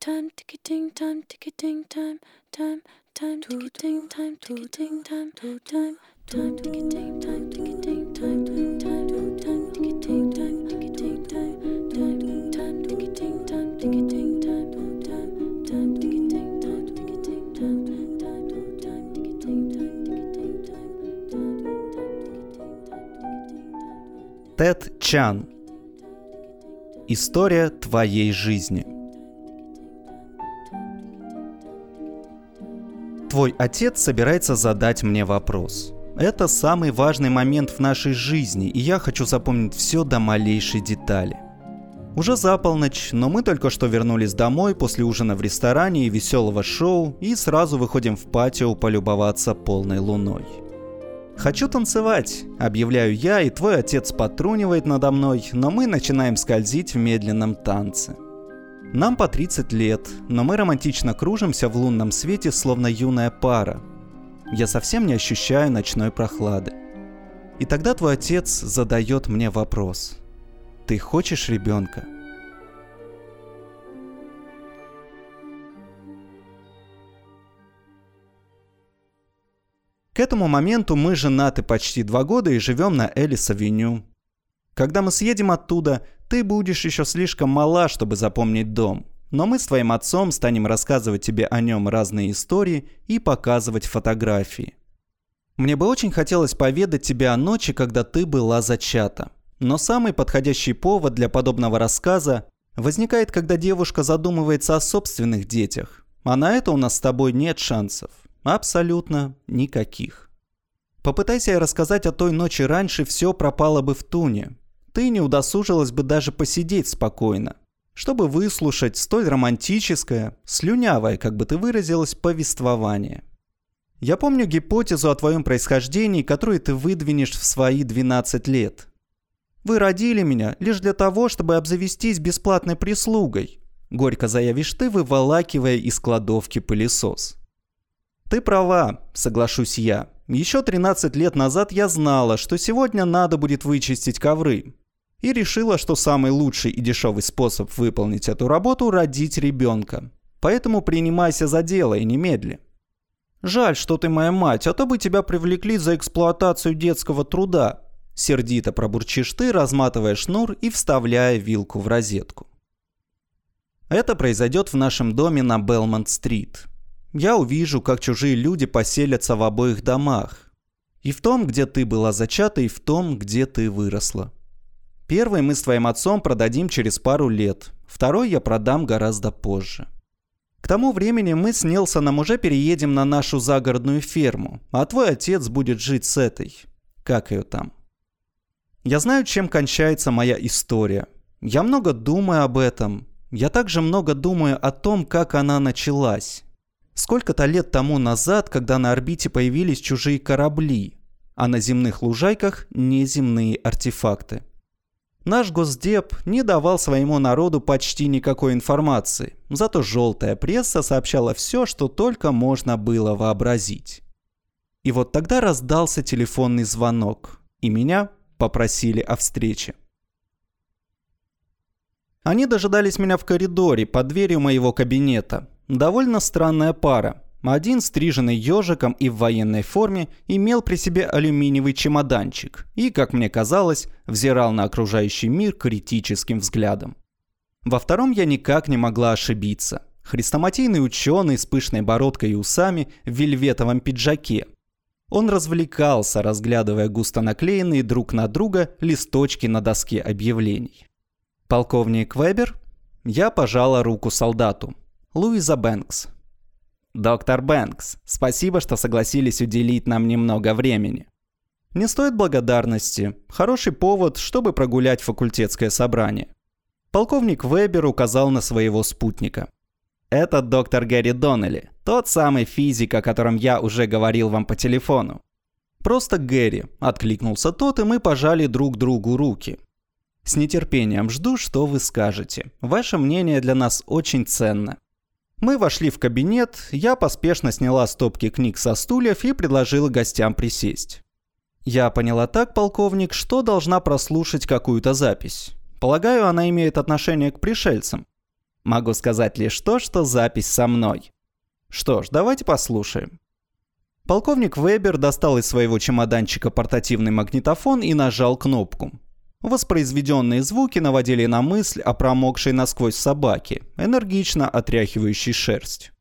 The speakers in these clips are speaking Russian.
time, ticketing, time, ticketing, time, time, time, ticketing, time, ticketing, time, time, time, ticketing, time, ticketing, time, time, time, ticketing, time, ticketing, time, time, time, ticketing, time, ticketing, time, time, time, ticketing, time, ticketing, time, time, time, ticketing, time, ticketing, time, Тед Чан. История твоей жизни. Твой отец собирается задать мне вопрос. Это самый важный момент в нашей жизни, и я хочу запомнить все до малейшей детали. Уже за полночь, но мы только что вернулись домой после ужина в ресторане и веселого шоу, и сразу выходим в патио полюбоваться полной луной. «Хочу танцевать», — объявляю я, и твой отец потрунивает надо мной, но мы начинаем скользить в медленном танце. Нам по 30 лет, но мы романтично кружимся в лунном свете, словно юная пара. Я совсем не ощущаю ночной прохлады. И тогда твой отец задает мне вопрос. Ты хочешь ребенка? К этому моменту мы женаты почти два года и живем на Элис-авеню. Когда мы съедем оттуда, ты будешь еще слишком мала, чтобы запомнить дом. Но мы с твоим отцом станем рассказывать тебе о нем разные истории и показывать фотографии. Мне бы очень хотелось поведать тебе о ночи, когда ты была зачата. Но самый подходящий повод для подобного рассказа возникает, когда девушка задумывается о собственных детях. А на это у нас с тобой нет шансов. Абсолютно никаких. Попытайся я рассказать о той ночи раньше, все пропало бы в туне. Ты не удосужилась бы даже посидеть спокойно, чтобы выслушать столь романтическое, слюнявое, как бы ты выразилась, повествование. Я помню гипотезу о твоем происхождении, которую ты выдвинешь в свои 12 лет. Вы родили меня лишь для того, чтобы обзавестись бесплатной прислугой, горько заявишь ты, выволакивая из кладовки пылесос. Ты права, соглашусь я. Еще 13 лет назад я знала, что сегодня надо будет вычистить ковры. И решила, что самый лучший и дешевый способ выполнить эту работу – родить ребенка. Поэтому принимайся за дело и немедли. Жаль, что ты моя мать, а то бы тебя привлекли за эксплуатацию детского труда. Сердито пробурчишь ты, разматывая шнур и вставляя вилку в розетку. Это произойдет в нашем доме на Белмонт-стрит. Я увижу, как чужие люди поселятся в обоих домах. И в том, где ты была зачата, и в том, где ты выросла. Первый мы с твоим отцом продадим через пару лет, второй я продам гораздо позже. К тому времени мы с Нелсоном уже переедем на нашу загородную ферму, а твой отец будет жить с этой. Как ее там? Я знаю, чем кончается моя история. Я много думаю об этом. Я также много думаю о том, как она началась. Сколько-то лет тому назад, когда на орбите появились чужие корабли, а на земных лужайках неземные артефакты. Наш Госдеп не давал своему народу почти никакой информации, зато желтая пресса сообщала все, что только можно было вообразить. И вот тогда раздался телефонный звонок, и меня попросили о встрече. Они дожидались меня в коридоре под дверью моего кабинета, Довольно странная пара. Один, стриженный ежиком и в военной форме, имел при себе алюминиевый чемоданчик и, как мне казалось, взирал на окружающий мир критическим взглядом. Во втором я никак не могла ошибиться. Хрестоматийный ученый с пышной бородкой и усами в вельветовом пиджаке. Он развлекался, разглядывая густо наклеенные друг на друга листочки на доске объявлений. «Полковник Вебер?» Я пожала руку солдату. Луиза Бэнкс. Доктор Бэнкс, спасибо, что согласились уделить нам немного времени. Не стоит благодарности. Хороший повод, чтобы прогулять факультетское собрание. Полковник Вебер указал на своего спутника. Это доктор Гэри Доннелли, тот самый физик, о котором я уже говорил вам по телефону. «Просто Гэри», — откликнулся тот, и мы пожали друг другу руки. «С нетерпением жду, что вы скажете. Ваше мнение для нас очень ценно». Мы вошли в кабинет, я поспешно сняла стопки книг со стульев и предложила гостям присесть. Я поняла так, полковник, что должна прослушать какую-то запись. Полагаю, она имеет отношение к пришельцам. Могу сказать лишь то, что запись со мной. Что ж, давайте послушаем. Полковник Вебер достал из своего чемоданчика портативный магнитофон и нажал кнопку. Воспроизведенные звуки наводили на мысль о промокшей насквозь собаке, энергично отряхивающей шерсть.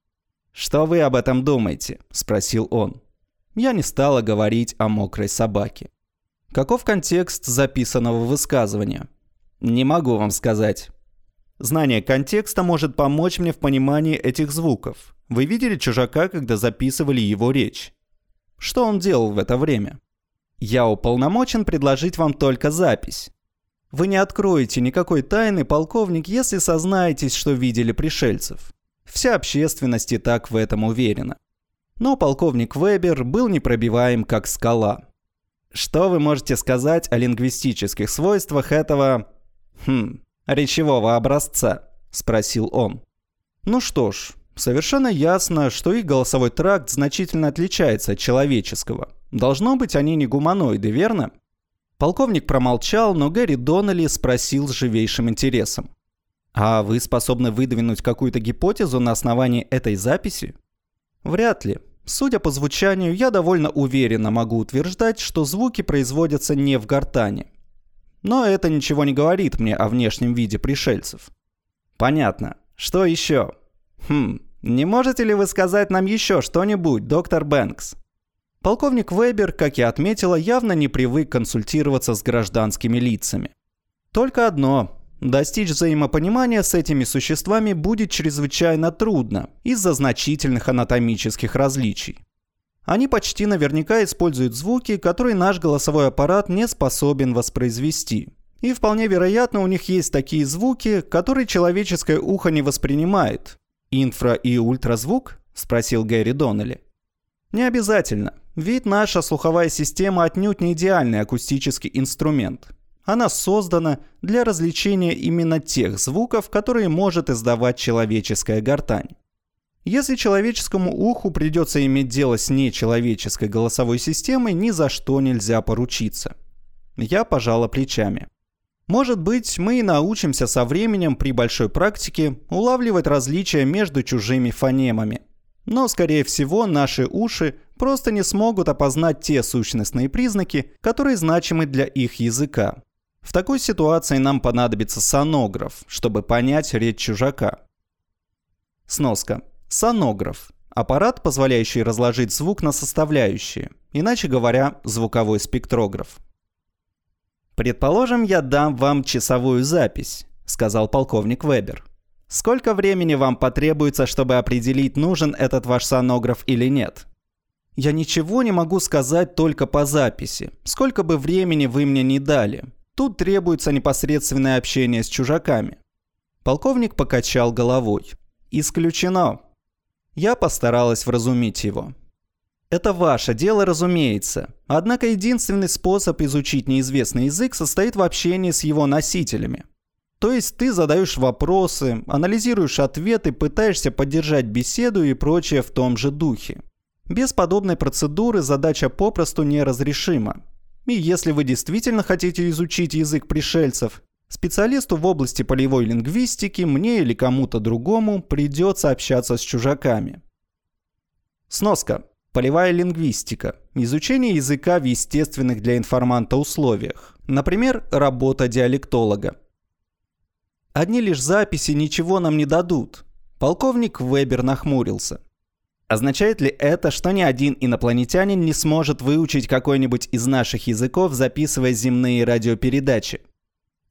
«Что вы об этом думаете?» – спросил он. Я не стала говорить о мокрой собаке. Каков контекст записанного высказывания? Не могу вам сказать. Знание контекста может помочь мне в понимании этих звуков. Вы видели чужака, когда записывали его речь? Что он делал в это время? Я уполномочен предложить вам только запись. Вы не откроете никакой тайны, полковник, если сознаетесь, что видели пришельцев. Вся общественность и так в этом уверена. Но полковник Вебер был непробиваем, как скала. Что вы можете сказать о лингвистических свойствах этого... Хм, речевого образца? Спросил он. Ну что ж, совершенно ясно, что их голосовой тракт значительно отличается от человеческого. Должно быть, они не гуманоиды, верно? Полковник промолчал, но Гэри Доннелли спросил с живейшим интересом. «А вы способны выдвинуть какую-то гипотезу на основании этой записи?» «Вряд ли. Судя по звучанию, я довольно уверенно могу утверждать, что звуки производятся не в гортане. Но это ничего не говорит мне о внешнем виде пришельцев. Понятно. Что еще? Хм, не можете ли вы сказать нам еще что-нибудь, доктор Бэнкс? Полковник Вебер, как я отметила, явно не привык консультироваться с гражданскими лицами. Только одно Достичь взаимопонимания с этими существами будет чрезвычайно трудно из-за значительных анатомических различий. Они почти наверняка используют звуки, которые наш голосовой аппарат не способен воспроизвести. И вполне вероятно у них есть такие звуки, которые человеческое ухо не воспринимает. «Инфра- и ультразвук?» – спросил Гэри Доннелли. Не обязательно, ведь наша слуховая система отнюдь не идеальный акустический инструмент – она создана для развлечения именно тех звуков, которые может издавать человеческая гортань. Если человеческому уху придется иметь дело с нечеловеческой голосовой системой, ни за что нельзя поручиться. Я пожала плечами. Может быть, мы и научимся со временем при большой практике улавливать различия между чужими фонемами. Но, скорее всего, наши уши просто не смогут опознать те сущностные признаки, которые значимы для их языка. В такой ситуации нам понадобится сонограф, чтобы понять речь чужака. Сноска. Сонограф. Аппарат, позволяющий разложить звук на составляющие, иначе говоря, звуковой спектрограф. «Предположим, я дам вам часовую запись», — сказал полковник Вебер. «Сколько времени вам потребуется, чтобы определить, нужен этот ваш сонограф или нет?» «Я ничего не могу сказать только по записи, сколько бы времени вы мне не дали. Тут требуется непосредственное общение с чужаками. Полковник покачал головой. Исключено. Я постаралась вразумить его. Это ваше дело, разумеется. Однако единственный способ изучить неизвестный язык состоит в общении с его носителями. То есть ты задаешь вопросы, анализируешь ответы, пытаешься поддержать беседу и прочее в том же духе. Без подобной процедуры задача попросту неразрешима. И если вы действительно хотите изучить язык пришельцев, специалисту в области полевой лингвистики, мне или кому-то другому придется общаться с чужаками. Сноска. Полевая лингвистика. Изучение языка в естественных для информанта условиях. Например, работа диалектолога. Одни лишь записи ничего нам не дадут. Полковник Вебер нахмурился. Означает ли это, что ни один инопланетянин не сможет выучить какой-нибудь из наших языков, записывая земные радиопередачи?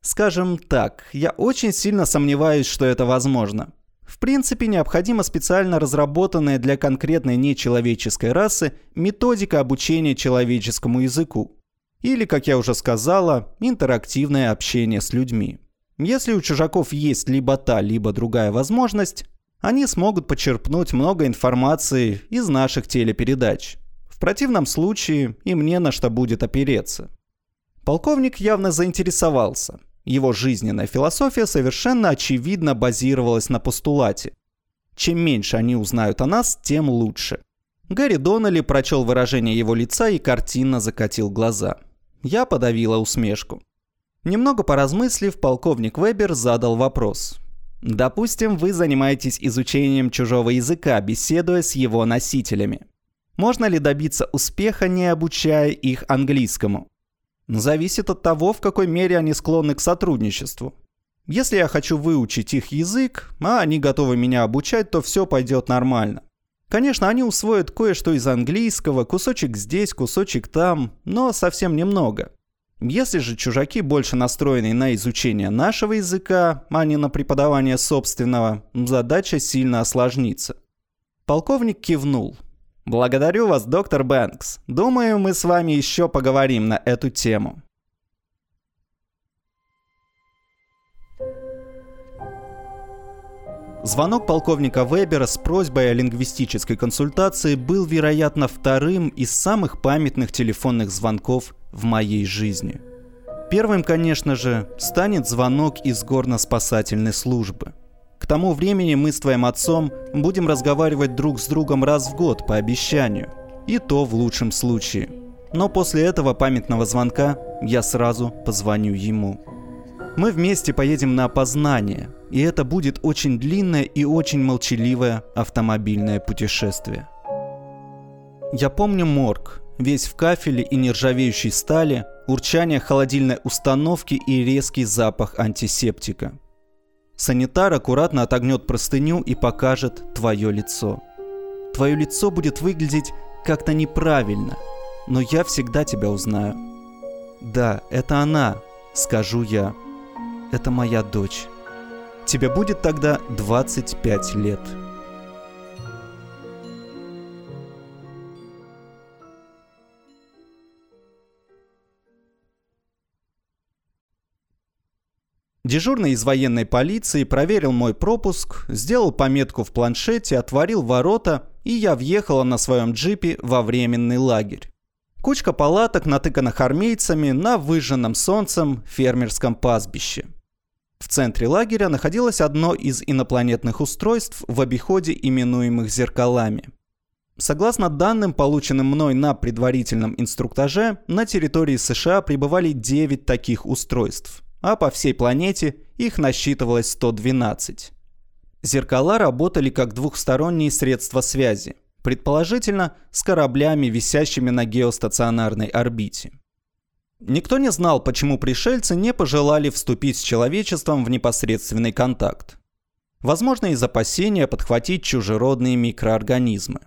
Скажем так, я очень сильно сомневаюсь, что это возможно. В принципе, необходима специально разработанная для конкретной нечеловеческой расы методика обучения человеческому языку. Или, как я уже сказала, интерактивное общение с людьми. Если у чужаков есть либо та, либо другая возможность, они смогут почерпнуть много информации из наших телепередач. В противном случае им не на что будет опереться. Полковник явно заинтересовался. Его жизненная философия совершенно очевидно базировалась на постулате. Чем меньше они узнают о нас, тем лучше. Гарри Доннелли прочел выражение его лица и картинно закатил глаза. Я подавила усмешку. Немного поразмыслив, полковник Вебер задал вопрос. Допустим, вы занимаетесь изучением чужого языка, беседуя с его носителями. Можно ли добиться успеха, не обучая их английскому? Зависит от того, в какой мере они склонны к сотрудничеству. Если я хочу выучить их язык, а они готовы меня обучать, то все пойдет нормально. Конечно, они усвоят кое-что из английского, кусочек здесь, кусочек там, но совсем немного. Если же чужаки больше настроены на изучение нашего языка, а не на преподавание собственного, задача сильно осложнится. Полковник кивнул. «Благодарю вас, доктор Бэнкс. Думаю, мы с вами еще поговорим на эту тему». Звонок полковника Вебера с просьбой о лингвистической консультации был, вероятно, вторым из самых памятных телефонных звонков в моей жизни. Первым, конечно же, станет звонок из горно-спасательной службы. К тому времени мы с твоим отцом будем разговаривать друг с другом раз в год по обещанию. И то в лучшем случае. Но после этого памятного звонка я сразу позвоню ему. Мы вместе поедем на опознание, и это будет очень длинное и очень молчаливое автомобильное путешествие. Я помню морг, весь в кафеле и нержавеющей стали, урчание холодильной установки и резкий запах антисептика. Санитар аккуратно отогнет простыню и покажет твое лицо. Твое лицо будет выглядеть как-то неправильно, но я всегда тебя узнаю. Да, это она, скажу я. Это моя дочь. Тебе будет тогда 25 лет. Дежурный из военной полиции проверил мой пропуск, сделал пометку в планшете, отворил ворота, и я въехала на своем джипе во временный лагерь. Кучка палаток натыканных армейцами на выжженном солнцем фермерском пастбище. В центре лагеря находилось одно из инопланетных устройств в обиходе, именуемых зеркалами. Согласно данным, полученным мной на предварительном инструктаже, на территории США пребывали 9 таких устройств – а по всей планете их насчитывалось 112. Зеркала работали как двухсторонние средства связи, предположительно с кораблями, висящими на геостационарной орбите. Никто не знал, почему пришельцы не пожелали вступить с человечеством в непосредственный контакт. Возможно, из опасения подхватить чужеродные микроорганизмы.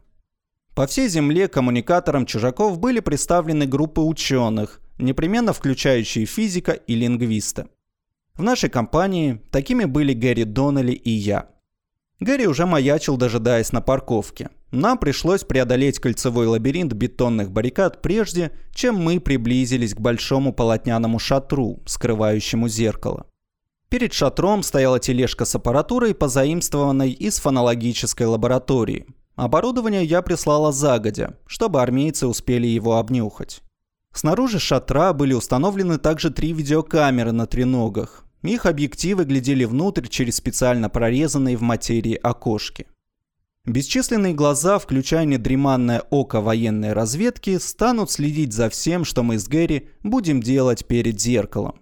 По всей Земле коммуникаторам чужаков были представлены группы ученых, непременно включающие физика и лингвиста. В нашей компании такими были Гэри Доннелли и я. Гэри уже маячил, дожидаясь на парковке. Нам пришлось преодолеть кольцевой лабиринт бетонных баррикад прежде, чем мы приблизились к большому полотняному шатру, скрывающему зеркало. Перед шатром стояла тележка с аппаратурой, позаимствованной из фонологической лаборатории. Оборудование я прислала загодя, чтобы армейцы успели его обнюхать. Снаружи шатра были установлены также три видеокамеры на треногах. Их объективы глядели внутрь через специально прорезанные в материи окошки. Бесчисленные глаза, включая недреманное око военной разведки, станут следить за всем, что мы с Гэри будем делать перед зеркалом.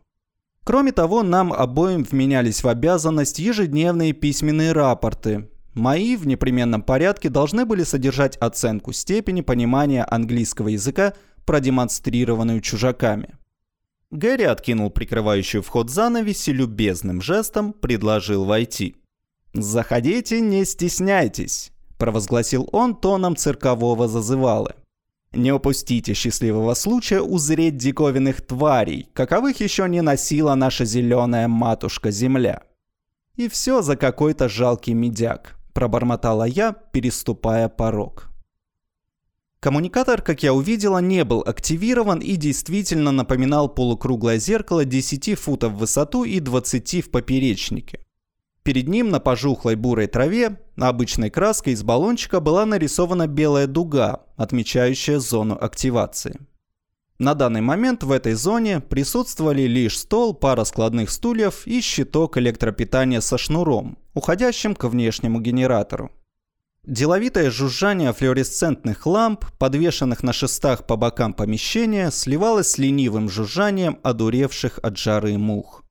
Кроме того, нам обоим вменялись в обязанность ежедневные письменные рапорты. Мои в непременном порядке должны были содержать оценку степени понимания английского языка продемонстрированную чужаками. Гэри откинул прикрывающую вход занавес и любезным жестом предложил войти. «Заходите, не стесняйтесь», – провозгласил он тоном циркового зазывалы. «Не упустите счастливого случая узреть диковинных тварей, каковых еще не носила наша зеленая матушка-земля». «И все за какой-то жалкий медяк», – пробормотала я, переступая порог. Коммуникатор, как я увидела, не был активирован и действительно напоминал полукруглое зеркало 10 футов в высоту и 20 в поперечнике. Перед ним на пожухлой бурой траве обычной краской из баллончика была нарисована белая дуга, отмечающая зону активации. На данный момент в этой зоне присутствовали лишь стол, пара складных стульев и щиток электропитания со шнуром, уходящим к внешнему генератору. Деловитое жужжание флуоресцентных ламп, подвешенных на шестах по бокам помещения, сливалось с ленивым жужжанием одуревших от жары мух.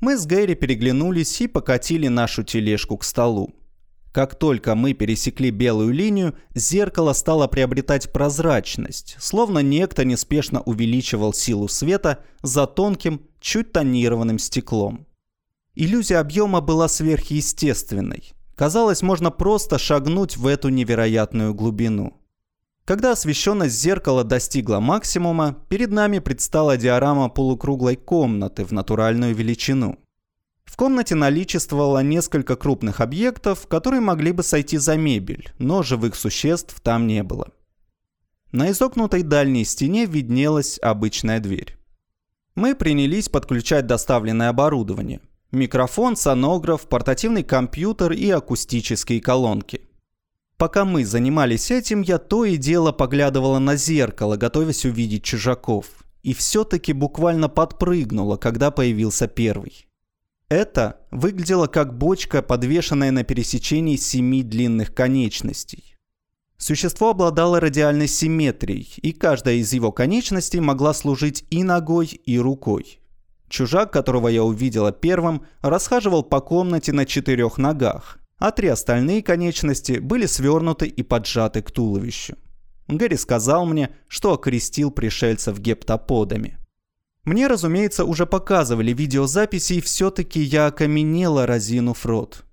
Мы с Гэри переглянулись и покатили нашу тележку к столу. Как только мы пересекли белую линию, зеркало стало приобретать прозрачность, словно некто неспешно увеличивал силу света за тонким, чуть тонированным стеклом. Иллюзия объема была сверхъестественной. Казалось, можно просто шагнуть в эту невероятную глубину. Когда освещенность зеркала достигла максимума, перед нами предстала диорама полукруглой комнаты в натуральную величину. В комнате наличествовало несколько крупных объектов, которые могли бы сойти за мебель, но живых существ там не было. На изогнутой дальней стене виднелась обычная дверь. Мы принялись подключать доставленное оборудование. Микрофон, сонограф, портативный компьютер и акустические колонки. Пока мы занимались этим, я то и дело поглядывала на зеркало, готовясь увидеть чужаков. И все-таки буквально подпрыгнула, когда появился первый. Это выглядело как бочка, подвешенная на пересечении семи длинных конечностей. Существо обладало радиальной симметрией, и каждая из его конечностей могла служить и ногой, и рукой. Чужак, которого я увидела первым, расхаживал по комнате на четырех ногах, а три остальные конечности были свернуты и поджаты к туловищу. Гэри сказал мне, что окрестил пришельцев гептоподами. Мне, разумеется, уже показывали видеозаписи, и все-таки я окаменела, разинув рот.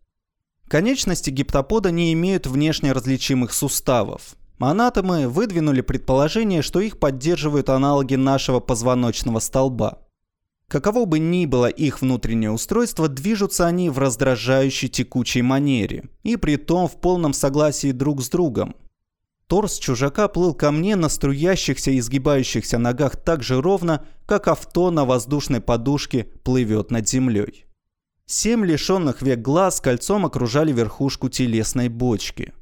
Конечности гиптопода не имеют внешне различимых суставов. Анатомы выдвинули предположение, что их поддерживают аналоги нашего позвоночного столба. Каково бы ни было их внутреннее устройство, движутся они в раздражающей текучей манере, и при том в полном согласии друг с другом – Торс чужака плыл ко мне на струящихся и изгибающихся ногах так же ровно, как авто на воздушной подушке плывет над землей. Семь лишенных век глаз кольцом окружали верхушку телесной бочки.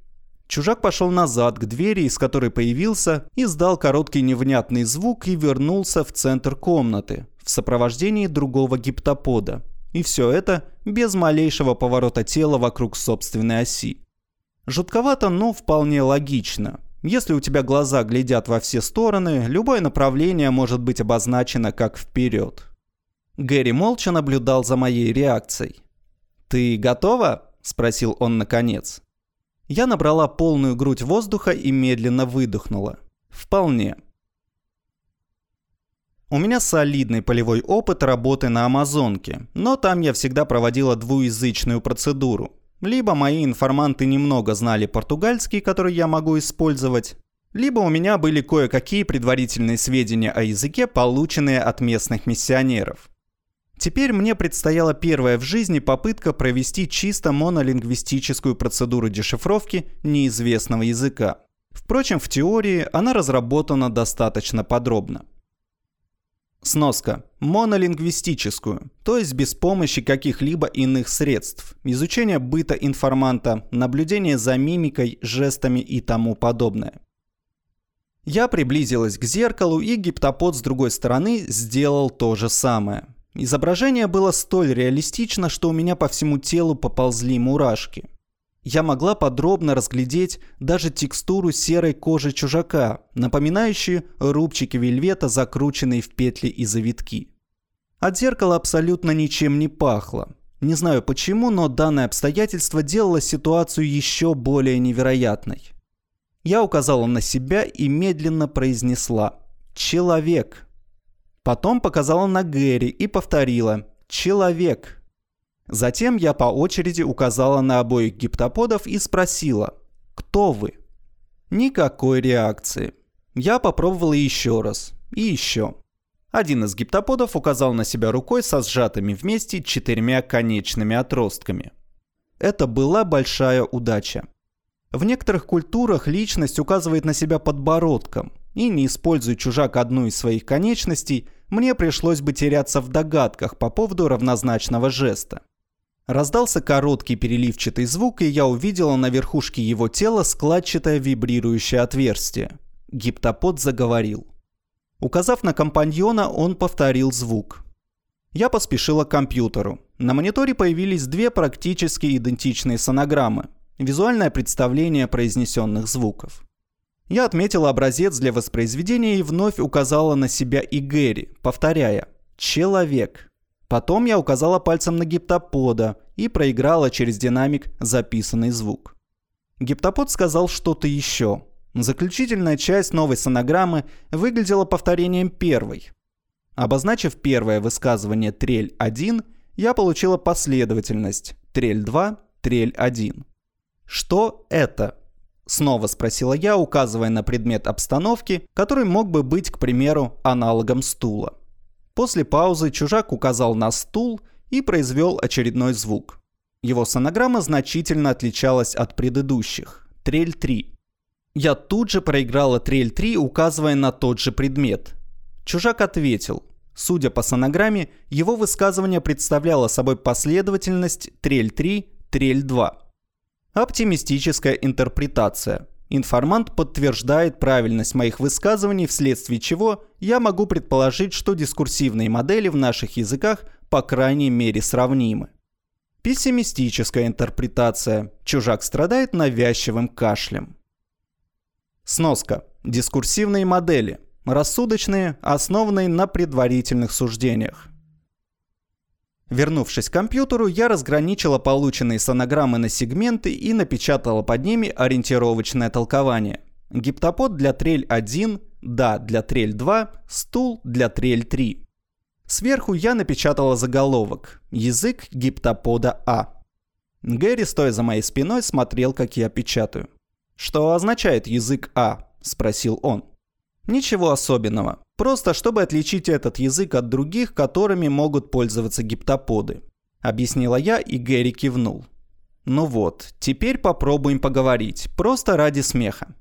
Чужак пошел назад к двери, из которой появился, издал короткий невнятный звук и вернулся в центр комнаты в сопровождении другого гиптопода. И все это без малейшего поворота тела вокруг собственной оси. Жутковато, но вполне логично. Если у тебя глаза глядят во все стороны, любое направление может быть обозначено как вперед. Гэри молча наблюдал за моей реакцией. «Ты готова?» – спросил он наконец. Я набрала полную грудь воздуха и медленно выдохнула. «Вполне». У меня солидный полевой опыт работы на Амазонке, но там я всегда проводила двуязычную процедуру. Либо мои информанты немного знали португальский, который я могу использовать, либо у меня были кое-какие предварительные сведения о языке, полученные от местных миссионеров. Теперь мне предстояла первая в жизни попытка провести чисто монолингвистическую процедуру дешифровки неизвестного языка. Впрочем, в теории она разработана достаточно подробно. Сноска. Монолингвистическую, то есть без помощи каких-либо иных средств. Изучение быта информанта, наблюдение за мимикой, жестами и тому подобное. Я приблизилась к зеркалу, и гиптопод с другой стороны сделал то же самое. Изображение было столь реалистично, что у меня по всему телу поползли мурашки – я могла подробно разглядеть даже текстуру серой кожи чужака, напоминающую рубчики вельвета, закрученные в петли и завитки. От зеркала абсолютно ничем не пахло. Не знаю почему, но данное обстоятельство делало ситуацию еще более невероятной. Я указала на себя и медленно произнесла «Человек». Потом показала на Гэри и повторила «Человек». Затем я по очереди указала на обоих гиптоподов и спросила «Кто вы?». Никакой реакции. Я попробовала еще раз. И еще. Один из гиптоподов указал на себя рукой со сжатыми вместе четырьмя конечными отростками. Это была большая удача. В некоторых культурах личность указывает на себя подбородком, и не используя чужак одну из своих конечностей, мне пришлось бы теряться в догадках по поводу равнозначного жеста. Раздался короткий переливчатый звук, и я увидела на верхушке его тела складчатое вибрирующее отверстие. Гиптопод заговорил. Указав на компаньона, он повторил звук. Я поспешила к компьютеру. На мониторе появились две практически идентичные сонограммы. Визуальное представление произнесенных звуков. Я отметила образец для воспроизведения и вновь указала на себя и Гэри, повторяя «Человек». Потом я указала пальцем на гиптопода и проиграла через динамик записанный звук. Гиптопод сказал что-то еще. Заключительная часть новой сонограммы выглядела повторением первой. Обозначив первое высказывание трель 1, я получила последовательность трель 2, трель 1. Что это? Снова спросила я, указывая на предмет обстановки, который мог бы быть, к примеру, аналогом стула. После паузы чужак указал на стул и произвел очередной звук. Его сонограмма значительно отличалась от предыдущих. Трель 3. Я тут же проиграла трель 3, указывая на тот же предмет. Чужак ответил. Судя по сонограмме, его высказывание представляло собой последовательность трель 3, трель 2. Оптимистическая интерпретация – Информант подтверждает правильность моих высказываний, вследствие чего я могу предположить, что дискурсивные модели в наших языках по крайней мере сравнимы. Пессимистическая интерпретация. Чужак страдает навязчивым кашлем. Сноска. Дискурсивные модели. Рассудочные, основанные на предварительных суждениях. Вернувшись к компьютеру, я разграничила полученные сонограммы на сегменты и напечатала под ними ориентировочное толкование. Гиптопод для трель 1, да для трель 2, стул для трель 3. Сверху я напечатала заголовок «Язык гиптопода А». Гэри, стоя за моей спиной, смотрел, как я печатаю. «Что означает язык А?» – спросил он. Ничего особенного. Просто чтобы отличить этот язык от других, которыми могут пользоваться гиптоподы. Объяснила я, и Гэри кивнул. Ну вот, теперь попробуем поговорить, просто ради смеха.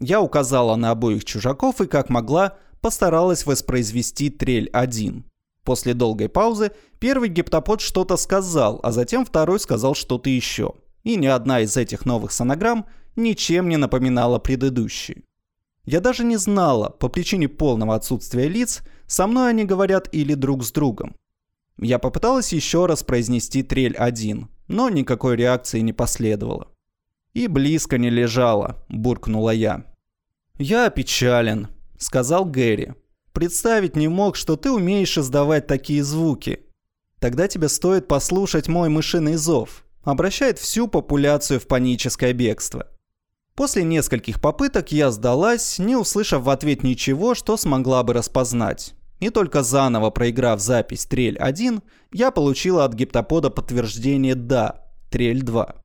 Я указала на обоих чужаков и, как могла, постаралась воспроизвести трель 1. После долгой паузы первый гиптопод что-то сказал, а затем второй сказал что-то еще. И ни одна из этих новых сонограмм ничем не напоминала предыдущие. Я даже не знала, по причине полного отсутствия лиц, со мной они говорят или друг с другом. Я попыталась еще раз произнести трель один, но никакой реакции не последовало. «И близко не лежала», – буркнула я. «Я опечален», – сказал Гэри. «Представить не мог, что ты умеешь издавать такие звуки. Тогда тебе стоит послушать мой мышиный зов. Обращает всю популяцию в паническое бегство. После нескольких попыток я сдалась, не услышав в ответ ничего, что смогла бы распознать. И только заново проиграв запись трель 1, я получила от гиптопода подтверждение «да», трель 2.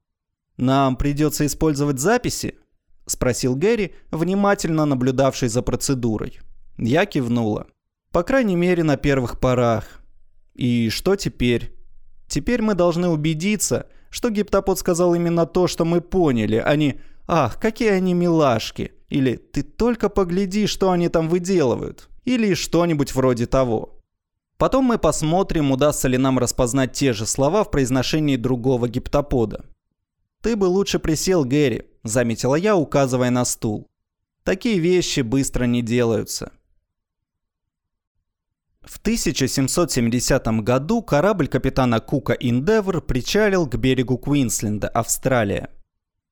«Нам придется использовать записи?» – спросил Гэри, внимательно наблюдавший за процедурой. Я кивнула. «По крайней мере, на первых порах. И что теперь?» «Теперь мы должны убедиться, что гиптопод сказал именно то, что мы поняли, а не «Ах, какие они милашки!» Или «Ты только погляди, что они там выделывают!» Или что-нибудь вроде того. Потом мы посмотрим, удастся ли нам распознать те же слова в произношении другого гиптопода. «Ты бы лучше присел, Гэри», – заметила я, указывая на стул. «Такие вещи быстро не делаются». В 1770 году корабль капитана Кука «Индевр» причалил к берегу Квинсленда, Австралия.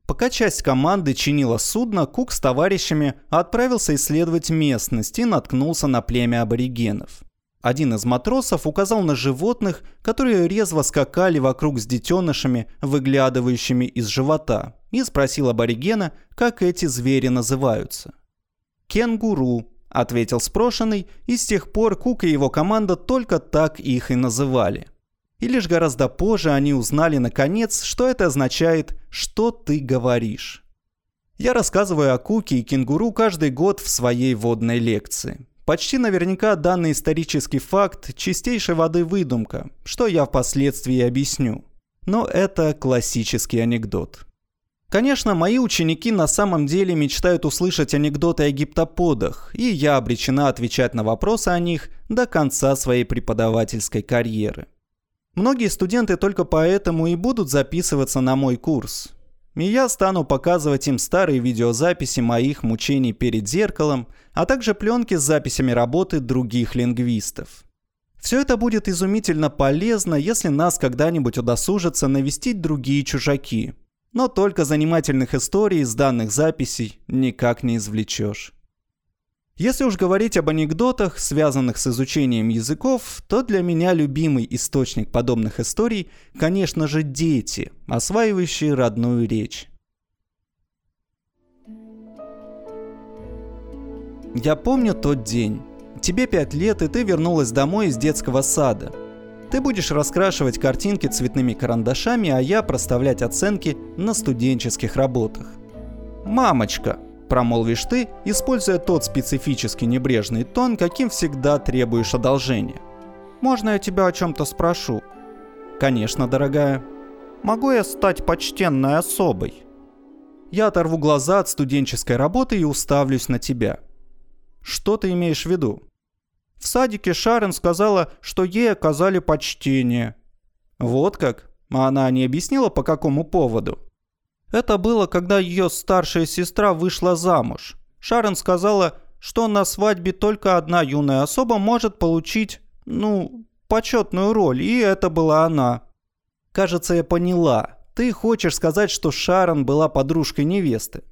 Пока часть команды чинила судно, Кук с товарищами отправился исследовать местность и наткнулся на племя аборигенов. Один из матросов указал на животных, которые резво скакали вокруг с детенышами, выглядывающими из живота, и спросил аборигена, как эти звери называются. «Кенгуру», — ответил спрошенный, и с тех пор Кук и его команда только так их и называли – и лишь гораздо позже они узнали наконец, что это означает «что ты говоришь». Я рассказываю о Куке и кенгуру каждый год в своей водной лекции. Почти наверняка данный исторический факт чистейшей воды выдумка, что я впоследствии объясню. Но это классический анекдот. Конечно, мои ученики на самом деле мечтают услышать анекдоты о гиптоподах, и я обречена отвечать на вопросы о них до конца своей преподавательской карьеры. Многие студенты только поэтому и будут записываться на мой курс. И я стану показывать им старые видеозаписи моих мучений перед зеркалом, а также пленки с записями работы других лингвистов. Все это будет изумительно полезно, если нас когда-нибудь удосужится навестить другие чужаки. Но только занимательных историй из данных записей никак не извлечешь. Если уж говорить об анекдотах, связанных с изучением языков, то для меня любимый источник подобных историй, конечно же, дети, осваивающие родную речь. Я помню тот день. Тебе пять лет, и ты вернулась домой из детского сада. Ты будешь раскрашивать картинки цветными карандашами, а я проставлять оценки на студенческих работах. «Мамочка», – промолвишь ты, используя тот специфический небрежный тон, каким всегда требуешь одолжения. «Можно я тебя о чем-то спрошу?» «Конечно, дорогая». «Могу я стать почтенной особой?» Я оторву глаза от студенческой работы и уставлюсь на тебя – что ты имеешь в виду? В садике Шарен сказала, что ей оказали почтение. Вот как? А она не объяснила, по какому поводу? Это было, когда ее старшая сестра вышла замуж. Шарен сказала, что на свадьбе только одна юная особа может получить, ну, почетную роль, и это была она. Кажется, я поняла. Ты хочешь сказать, что Шарон была подружкой невесты.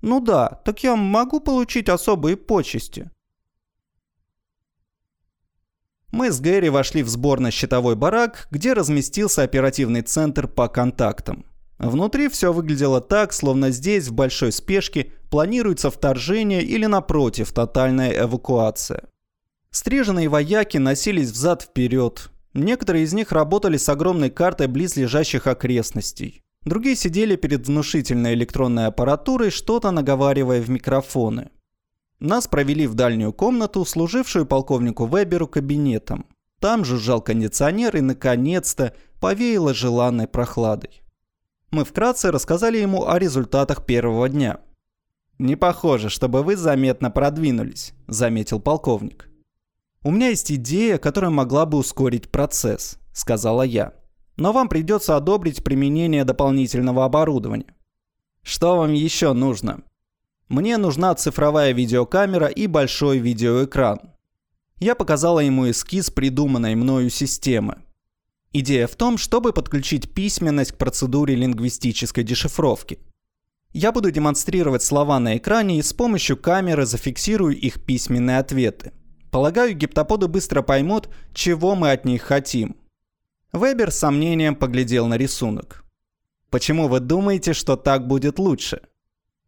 Ну да, так я могу получить особые почести. Мы с Гэри вошли в сборно-щитовой барак, где разместился оперативный центр по контактам. Внутри все выглядело так, словно здесь в большой спешке планируется вторжение или, напротив, тотальная эвакуация. Стриженные вояки носились взад-вперед. Некоторые из них работали с огромной картой близлежащих окрестностей. Другие сидели перед внушительной электронной аппаратурой, что-то наговаривая в микрофоны. Нас провели в дальнюю комнату, служившую полковнику Веберу кабинетом. Там жужжал кондиционер и, наконец-то, повеяло желанной прохладой. Мы вкратце рассказали ему о результатах первого дня. «Не похоже, чтобы вы заметно продвинулись», – заметил полковник. «У меня есть идея, которая могла бы ускорить процесс», – сказала я но вам придется одобрить применение дополнительного оборудования. Что вам еще нужно? Мне нужна цифровая видеокамера и большой видеоэкран. Я показала ему эскиз придуманной мною системы. Идея в том, чтобы подключить письменность к процедуре лингвистической дешифровки. Я буду демонстрировать слова на экране и с помощью камеры зафиксирую их письменные ответы. Полагаю, гиптоподы быстро поймут, чего мы от них хотим. Вебер с сомнением поглядел на рисунок. «Почему вы думаете, что так будет лучше?»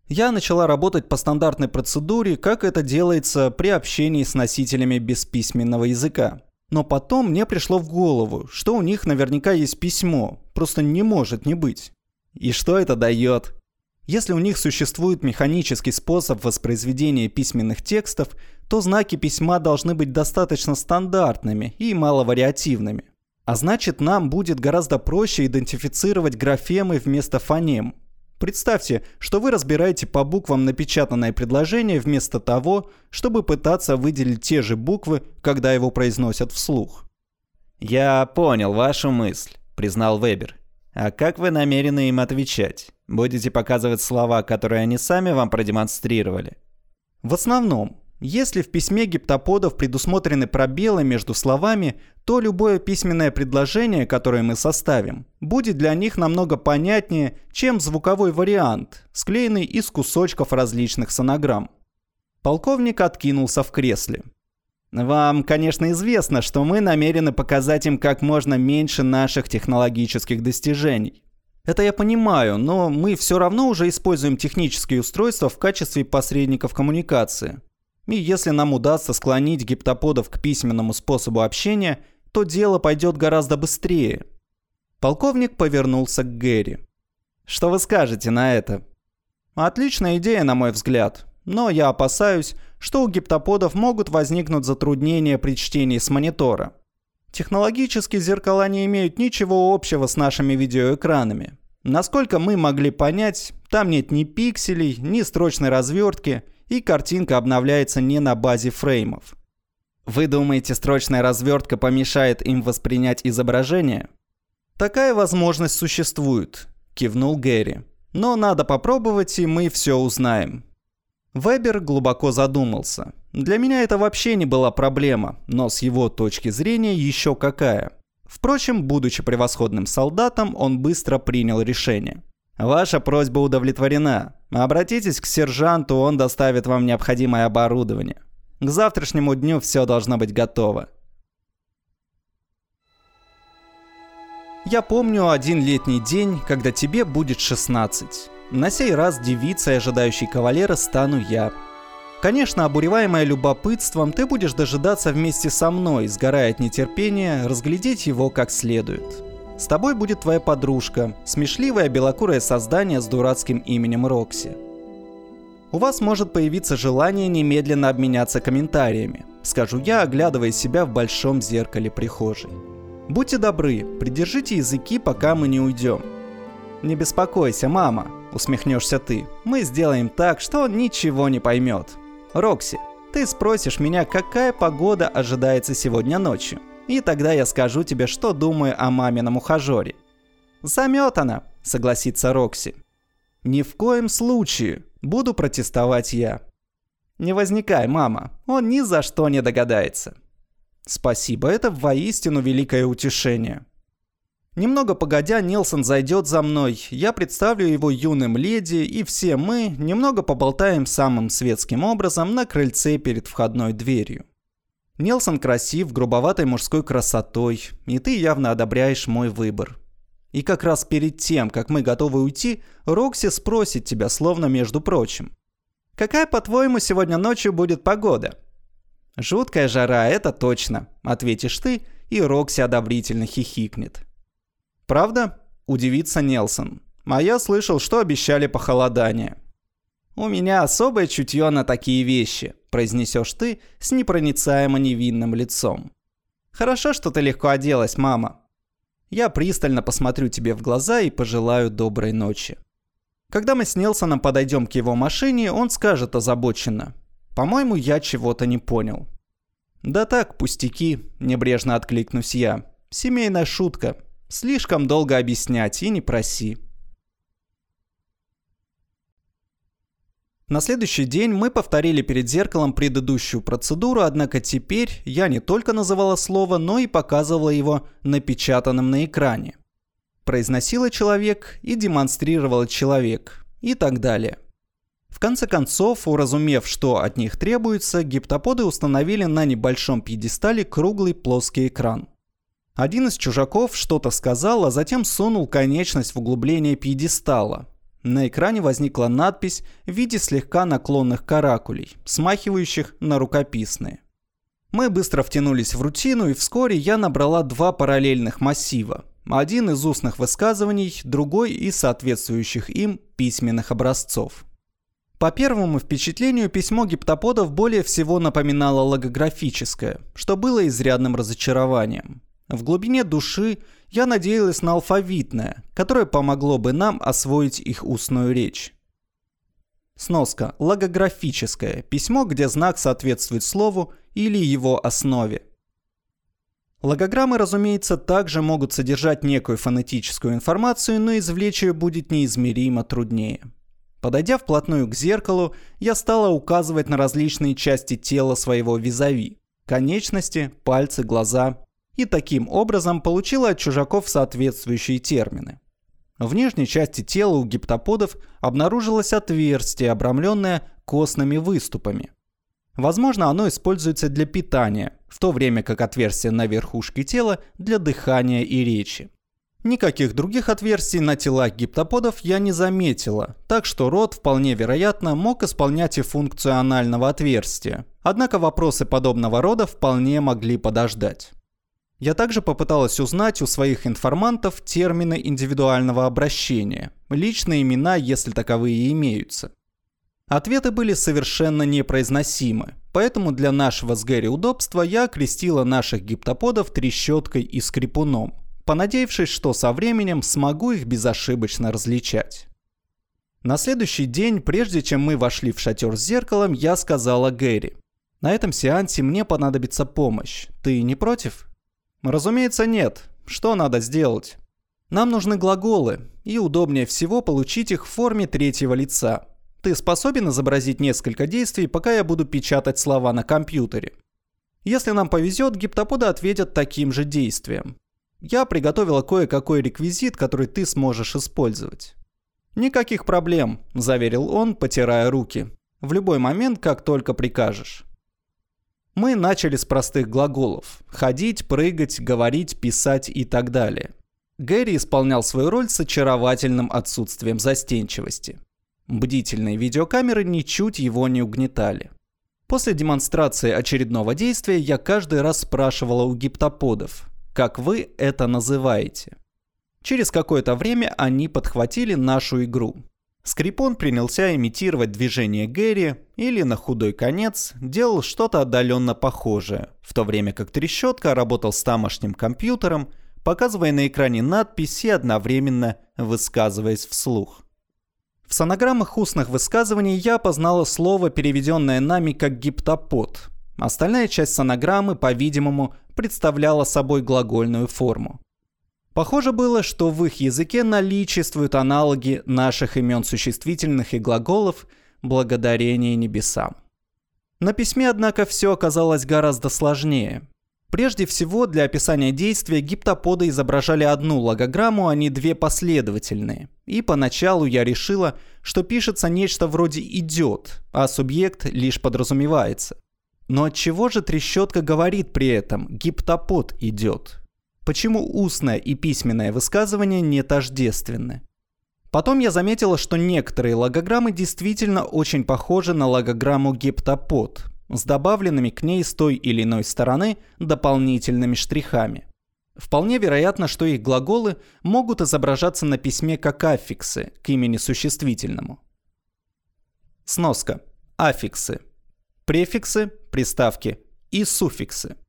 Я начала работать по стандартной процедуре, как это делается при общении с носителями бесписьменного языка. Но потом мне пришло в голову, что у них наверняка есть письмо, просто не может не быть. И что это дает? Если у них существует механический способ воспроизведения письменных текстов, то знаки письма должны быть достаточно стандартными и маловариативными. А значит, нам будет гораздо проще идентифицировать графемы вместо фонем. Представьте, что вы разбираете по буквам напечатанное предложение вместо того, чтобы пытаться выделить те же буквы, когда его произносят вслух. «Я понял вашу мысль», — признал Вебер. «А как вы намерены им отвечать? Будете показывать слова, которые они сами вам продемонстрировали?» В основном, если в письме гиптоподов предусмотрены пробелы между словами, то любое письменное предложение, которое мы составим, будет для них намного понятнее, чем звуковой вариант, склеенный из кусочков различных сонограмм. Полковник откинулся в кресле. Вам, конечно, известно, что мы намерены показать им как можно меньше наших технологических достижений. Это я понимаю, но мы все равно уже используем технические устройства в качестве посредников коммуникации. И если нам удастся склонить гиптоподов к письменному способу общения, то дело пойдет гораздо быстрее. Полковник повернулся к Гэри. Что вы скажете на это? Отличная идея, на мой взгляд. Но я опасаюсь, что у гиптоподов могут возникнуть затруднения при чтении с монитора. Технологически зеркала не имеют ничего общего с нашими видеоэкранами. Насколько мы могли понять, там нет ни пикселей, ни строчной развертки – и картинка обновляется не на базе фреймов. Вы думаете, строчная развертка помешает им воспринять изображение? Такая возможность существует, кивнул Гэри. Но надо попробовать, и мы все узнаем. Вебер глубоко задумался. Для меня это вообще не была проблема, но с его точки зрения еще какая. Впрочем, будучи превосходным солдатом, он быстро принял решение. «Ваша просьба удовлетворена. Обратитесь к сержанту, он доставит вам необходимое оборудование. К завтрашнему дню все должно быть готово. Я помню один летний день, когда тебе будет 16. На сей раз девицей, ожидающей кавалера, стану я. Конечно, обуреваемая любопытством, ты будешь дожидаться вместе со мной, сгорая от нетерпения, разглядеть его как следует. С тобой будет твоя подружка, смешливое белокурое создание с дурацким именем Рокси. У вас может появиться желание немедленно обменяться комментариями, скажу я, оглядывая себя в большом зеркале прихожей. Будьте добры, придержите языки, пока мы не уйдем. Не беспокойся, мама, усмехнешься ты. Мы сделаем так, что он ничего не поймет. Рокси, ты спросишь меня, какая погода ожидается сегодня ночью. И тогда я скажу тебе, что думаю о мамином ухажере. Заметана, согласится Рокси. Ни в коем случае, буду протестовать я. Не возникай, мама, он ни за что не догадается. Спасибо, это воистину великое утешение. Немного погодя, Нилсон зайдет за мной, я представлю его юным леди, и все мы немного поболтаем самым светским образом на крыльце перед входной дверью. Нилсон красив, грубоватой мужской красотой, и ты явно одобряешь мой выбор. И как раз перед тем, как мы готовы уйти, Рокси спросит тебя, словно между прочим. «Какая, по-твоему, сегодня ночью будет погода?» «Жуткая жара, это точно», — ответишь ты, и Рокси одобрительно хихикнет. «Правда?» – удивится Нелсон. «А я слышал, что обещали похолодание». «У меня особое чутье на такие вещи», – произнесешь ты с непроницаемо невинным лицом. «Хорошо, что ты легко оделась, мама». Я пристально посмотрю тебе в глаза и пожелаю доброй ночи. Когда мы с Нелсоном подойдем к его машине, он скажет озабоченно. «По-моему, я чего-то не понял». «Да так, пустяки», – небрежно откликнусь я. «Семейная шутка. Слишком долго объяснять и не проси». На следующий день мы повторили перед зеркалом предыдущую процедуру, однако теперь я не только называла слово, но и показывала его напечатанным на экране. Произносила человек и демонстрировала человек и так далее. В конце концов, уразумев, что от них требуется, гиптоподы установили на небольшом пьедестале круглый плоский экран. Один из чужаков что-то сказал, а затем сунул конечность в углубление пьедестала. На экране возникла надпись в виде слегка наклонных каракулей, смахивающих на рукописные. Мы быстро втянулись в рутину, и вскоре я набрала два параллельных массива. Один из устных высказываний, другой из соответствующих им письменных образцов. По первому впечатлению письмо гиптоподов более всего напоминало логографическое, что было изрядным разочарованием. В глубине души я надеялась на алфавитное, которое помогло бы нам освоить их устную речь. Сноска. Логографическое. Письмо, где знак соответствует слову или его основе. Логограммы, разумеется, также могут содержать некую фонетическую информацию, но извлечь ее будет неизмеримо труднее. Подойдя вплотную к зеркалу, я стала указывать на различные части тела своего визави. Конечности, пальцы, глаза. И таким образом получила от чужаков соответствующие термины. В нижней части тела у гиптоподов обнаружилось отверстие, обрамленное костными выступами. Возможно, оно используется для питания, в то время как отверстие на верхушке тела для дыхания и речи. Никаких других отверстий на телах гиптоподов я не заметила, так что рот вполне вероятно мог исполнять и функцию анального отверстия. Однако вопросы подобного рода вполне могли подождать. Я также попыталась узнать у своих информантов термины индивидуального обращения, личные имена, если таковые имеются. Ответы были совершенно непроизносимы, поэтому для нашего с Гэри удобства я окрестила наших гиптоподов трещоткой и скрипуном понадеявшись, что со временем смогу их безошибочно различать. На следующий день, прежде чем мы вошли в шатер с зеркалом, я сказала Гэри. На этом сеансе мне понадобится помощь. Ты не против? Разумеется, нет. Что надо сделать? Нам нужны глаголы, и удобнее всего получить их в форме третьего лица. Ты способен изобразить несколько действий, пока я буду печатать слова на компьютере? Если нам повезет, гиптоподы ответят таким же действием. Я приготовила кое-какой реквизит, который ты сможешь использовать. «Никаких проблем», – заверил он, потирая руки. «В любой момент, как только прикажешь». Мы начали с простых глаголов – ходить, прыгать, говорить, писать и так далее. Гэри исполнял свою роль с очаровательным отсутствием застенчивости. Бдительные видеокамеры ничуть его не угнетали. После демонстрации очередного действия я каждый раз спрашивала у гиптоподов, как вы это называете. Через какое-то время они подхватили нашу игру. Скрипон принялся имитировать движение Гэри или на худой конец делал что-то отдаленно похожее, в то время как Трещотка работал с тамошним компьютером, показывая на экране надписи одновременно высказываясь вслух. В сонограммах устных высказываний я познала слово, переведенное нами как гиптопод. Остальная часть сонограммы, по-видимому, представляла собой глагольную форму. Похоже было, что в их языке наличествуют аналоги наших имен существительных и глаголов благодарение небесам. На письме, однако, все оказалось гораздо сложнее. Прежде всего, для описания действия гиптоподы изображали одну логограмму, а не две последовательные. И поначалу я решила, что пишется нечто вроде «идет», а субъект лишь подразумевается. Но от чего же трещотка говорит при этом «гиптопод идет»? Почему устное и письменное высказывание не тождественны? Потом я заметила, что некоторые логограммы действительно очень похожи на логограмму гептопод, с добавленными к ней с той или иной стороны дополнительными штрихами. Вполне вероятно, что их глаголы могут изображаться на письме как аффиксы к имени существительному. Сноска. Аффиксы. Префиксы, приставки и суффиксы –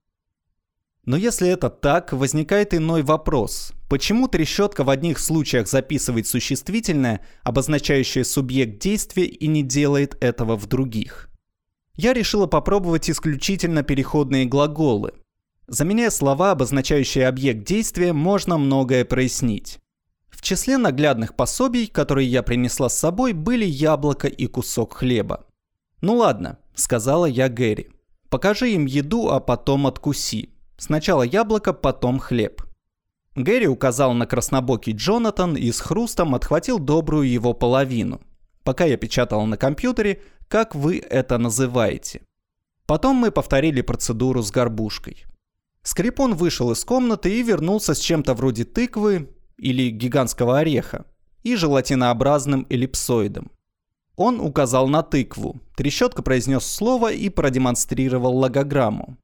но если это так, возникает иной вопрос. Почему трещотка в одних случаях записывает существительное, обозначающее субъект действия, и не делает этого в других? Я решила попробовать исключительно переходные глаголы. Заменяя слова, обозначающие объект действия, можно многое прояснить. В числе наглядных пособий, которые я принесла с собой, были яблоко и кусок хлеба. «Ну ладно», — сказала я Гэри. «Покажи им еду, а потом откуси. Сначала яблоко, потом хлеб. Гэри указал на краснобокий Джонатан и с хрустом отхватил добрую его половину. Пока я печатал на компьютере, как вы это называете. Потом мы повторили процедуру с горбушкой. Скрипон вышел из комнаты и вернулся с чем-то вроде тыквы или гигантского ореха и желатинообразным эллипсоидом. Он указал на тыкву. Трещотка произнес слово и продемонстрировал логограмму.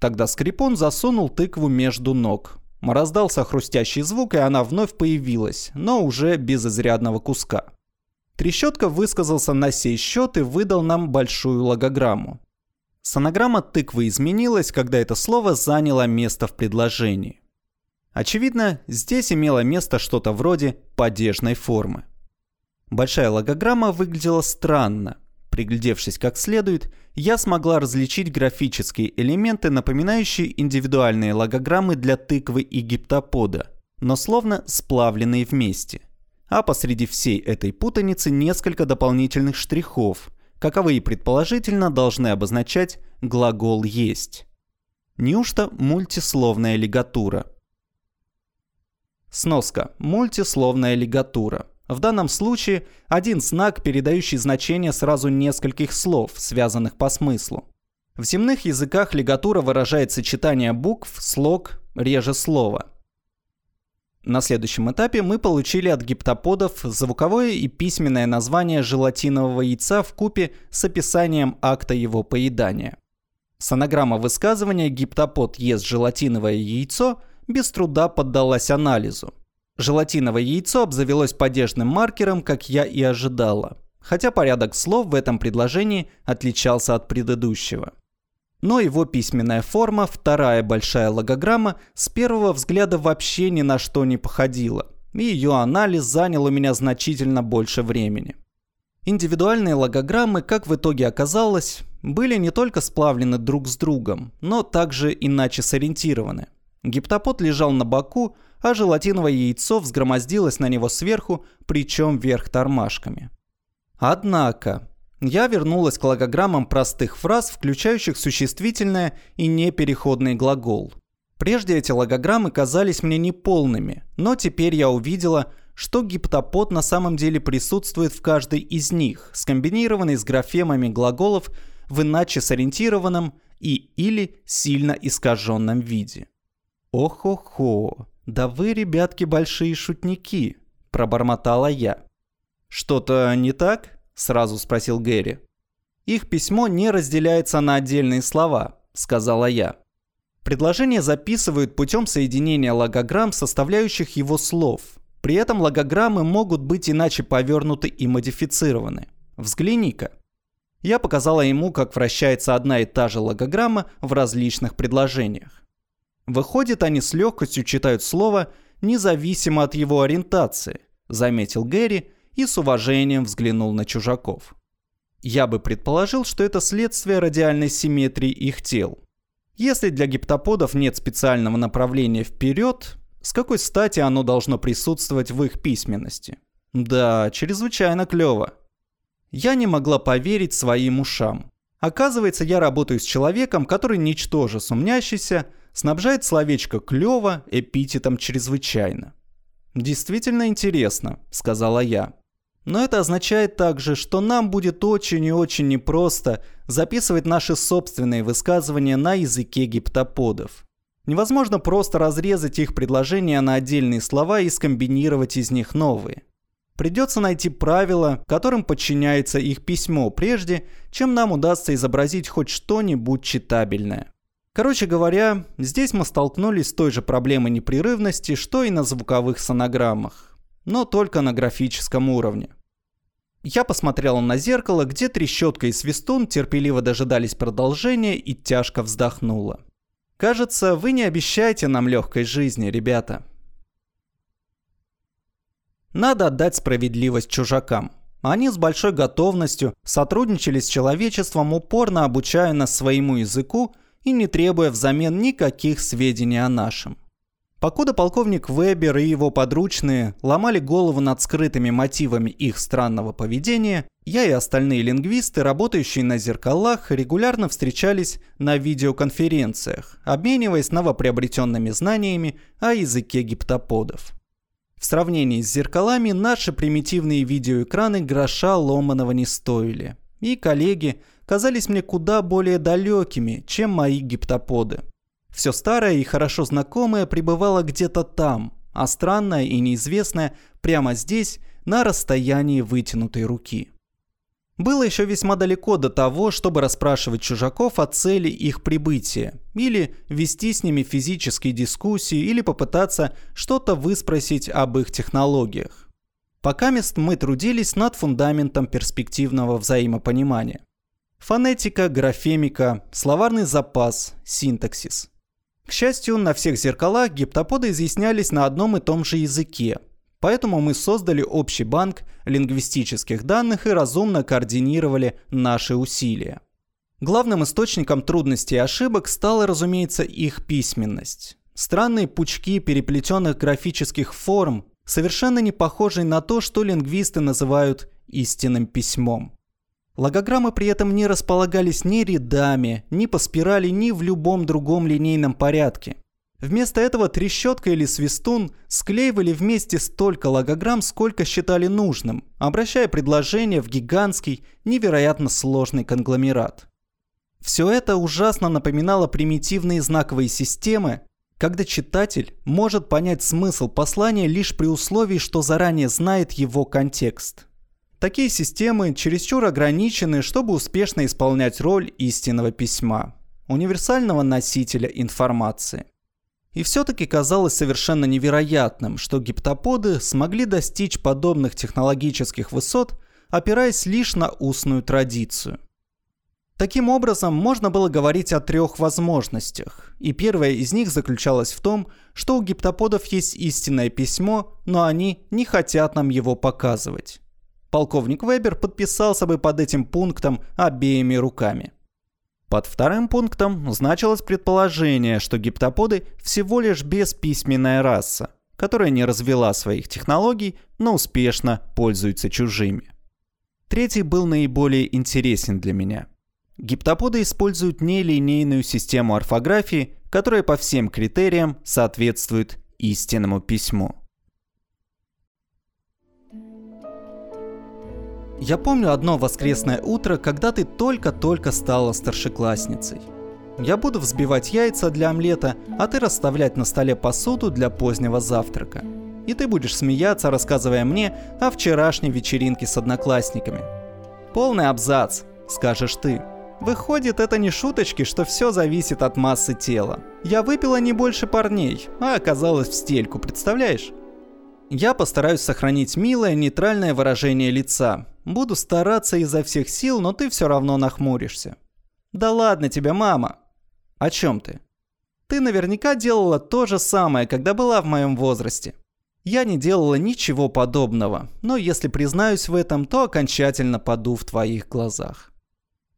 Тогда скрипон засунул тыкву между ног. Раздался хрустящий звук, и она вновь появилась, но уже без изрядного куска. Трещотка высказался на сей счет и выдал нам большую логограмму. Сонограмма тыквы изменилась, когда это слово заняло место в предложении. Очевидно, здесь имело место что-то вроде падежной формы. Большая логограмма выглядела странно. Приглядевшись как следует, я смогла различить графические элементы, напоминающие индивидуальные логограммы для тыквы и гиптопода, но словно сплавленные вместе. А посреди всей этой путаницы несколько дополнительных штрихов, каковые предположительно должны обозначать глагол «есть». Неужто мультисловная лигатура? Сноска. Мультисловная лигатура – в данном случае один знак, передающий значение сразу нескольких слов, связанных по смыслу. В земных языках лигатура выражает сочетание букв, слог, реже слова. На следующем этапе мы получили от гиптоподов звуковое и письменное название желатинового яйца в купе с описанием акта его поедания. Сонограмма высказывания «гиптопод ест желатиновое яйцо» без труда поддалась анализу – Желатиновое яйцо обзавелось падежным маркером, как я и ожидала, хотя порядок слов в этом предложении отличался от предыдущего. Но его письменная форма, вторая большая логограмма, с первого взгляда вообще ни на что не походила, и ее анализ занял у меня значительно больше времени. Индивидуальные логограммы, как в итоге оказалось, были не только сплавлены друг с другом, но также иначе сориентированы. Гиптопод лежал на боку, а желатиновое яйцо взгромоздилось на него сверху, причем вверх тормашками. Однако, я вернулась к логограммам простых фраз, включающих существительное и непереходный глагол. Прежде эти логограммы казались мне неполными, но теперь я увидела, что гиптопод на самом деле присутствует в каждой из них, скомбинированный с графемами глаголов в иначе сориентированном и или сильно искаженном виде. «Ох-хо-хо, да вы, ребятки, большие шутники», – пробормотала я. «Что-то не так?» – сразу спросил Гэри. «Их письмо не разделяется на отдельные слова», – сказала я. Предложение записывают путем соединения логограмм, составляющих его слов. При этом логограммы могут быть иначе повернуты и модифицированы. Взгляни-ка. Я показала ему, как вращается одна и та же логограмма в различных предложениях. Выходит, они с легкостью читают слово независимо от его ориентации, заметил Гэри и с уважением взглянул на чужаков. Я бы предположил, что это следствие радиальной симметрии их тел. Если для гиптоподов нет специального направления вперед, с какой стати оно должно присутствовать в их письменности? Да, чрезвычайно клево. Я не могла поверить своим ушам. Оказывается, я работаю с человеком, который, ничтоже сумнящийся, снабжает словечко «клёво» эпитетом «чрезвычайно». «Действительно интересно», — сказала я. Но это означает также, что нам будет очень и очень непросто записывать наши собственные высказывания на языке гиптоподов. Невозможно просто разрезать их предложения на отдельные слова и скомбинировать из них новые. Придется найти правила, которым подчиняется их письмо, прежде чем нам удастся изобразить хоть что-нибудь читабельное. Короче говоря, здесь мы столкнулись с той же проблемой непрерывности, что и на звуковых сонограммах, но только на графическом уровне. Я посмотрела на зеркало, где трещотка и свистун терпеливо дожидались продолжения и тяжко вздохнула. Кажется, вы не обещаете нам легкой жизни, ребята. Надо отдать справедливость чужакам. Они с большой готовностью сотрудничали с человечеством, упорно обучая нас своему языку и не требуя взамен никаких сведений о нашем. Покуда полковник Вебер и его подручные ломали голову над скрытыми мотивами их странного поведения, я и остальные лингвисты, работающие на зеркалах, регулярно встречались на видеоконференциях, обмениваясь новоприобретенными знаниями о языке гиптоподов. В сравнении с зеркалами наши примитивные видеоэкраны гроша ломаного не стоили. И коллеги – казались мне куда более далекими, чем мои гиптоподы. Все старое и хорошо знакомое пребывало где-то там, а странное и неизвестное прямо здесь, на расстоянии вытянутой руки. Было еще весьма далеко до того, чтобы расспрашивать чужаков о цели их прибытия, или вести с ними физические дискуссии, или попытаться что-то выспросить об их технологиях. Пока мест мы трудились над фундаментом перспективного взаимопонимания. Фонетика, графемика, словарный запас, синтаксис. К счастью, на всех зеркалах гиптоподы изъяснялись на одном и том же языке. Поэтому мы создали общий банк лингвистических данных и разумно координировали наши усилия. Главным источником трудностей и ошибок стала, разумеется, их письменность. Странные пучки переплетенных графических форм, совершенно не похожие на то, что лингвисты называют истинным письмом. Логограммы при этом не располагались ни рядами, ни по спирали, ни в любом другом линейном порядке. Вместо этого трещотка или свистун склеивали вместе столько логограмм, сколько считали нужным, обращая предложение в гигантский, невероятно сложный конгломерат. Все это ужасно напоминало примитивные знаковые системы, когда читатель может понять смысл послания лишь при условии, что заранее знает его контекст. Такие системы чересчур ограничены, чтобы успешно исполнять роль истинного письма, универсального носителя информации. И все-таки казалось совершенно невероятным, что гиптоподы смогли достичь подобных технологических высот, опираясь лишь на устную традицию. Таким образом, можно было говорить о трех возможностях, и первая из них заключалась в том, что у гиптоподов есть истинное письмо, но они не хотят нам его показывать. Полковник Вебер подписался бы под этим пунктом обеими руками. Под вторым пунктом значилось предположение, что гиптоподы всего лишь бесписьменная раса, которая не развела своих технологий, но успешно пользуется чужими. Третий был наиболее интересен для меня. Гиптоподы используют нелинейную систему орфографии, которая по всем критериям соответствует истинному письму. Я помню одно воскресное утро, когда ты только-только стала старшеклассницей. Я буду взбивать яйца для омлета, а ты расставлять на столе посуду для позднего завтрака. И ты будешь смеяться, рассказывая мне о вчерашней вечеринке с одноклассниками. Полный абзац, скажешь ты. Выходит, это не шуточки, что все зависит от массы тела. Я выпила не больше парней, а оказалась в стельку, представляешь? Я постараюсь сохранить милое, нейтральное выражение лица. Буду стараться изо всех сил, но ты все равно нахмуришься. Да ладно тебе, мама. О чем ты? Ты наверняка делала то же самое, когда была в моем возрасте. Я не делала ничего подобного, но если признаюсь в этом, то окончательно паду в твоих глазах.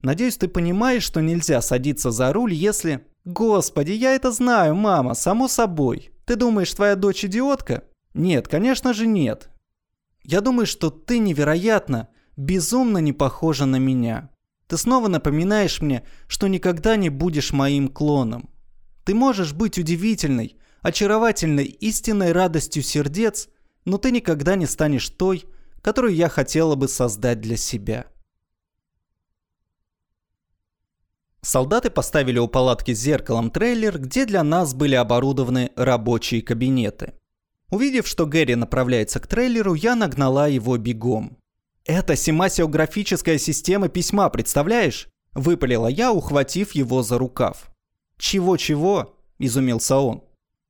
Надеюсь, ты понимаешь, что нельзя садиться за руль, если... Господи, я это знаю, мама, само собой. Ты думаешь, твоя дочь идиотка? Нет, конечно же нет. Я думаю, что ты невероятно, безумно не похожа на меня. Ты снова напоминаешь мне, что никогда не будешь моим клоном. Ты можешь быть удивительной, очаровательной, истинной радостью сердец, но ты никогда не станешь той, которую я хотела бы создать для себя. Солдаты поставили у палатки с зеркалом трейлер, где для нас были оборудованы рабочие кабинеты. Увидев, что Гэри направляется к трейлеру, я нагнала его бегом. «Это семасиографическая система письма, представляешь?» – выпалила я, ухватив его за рукав. «Чего-чего?» – изумился он.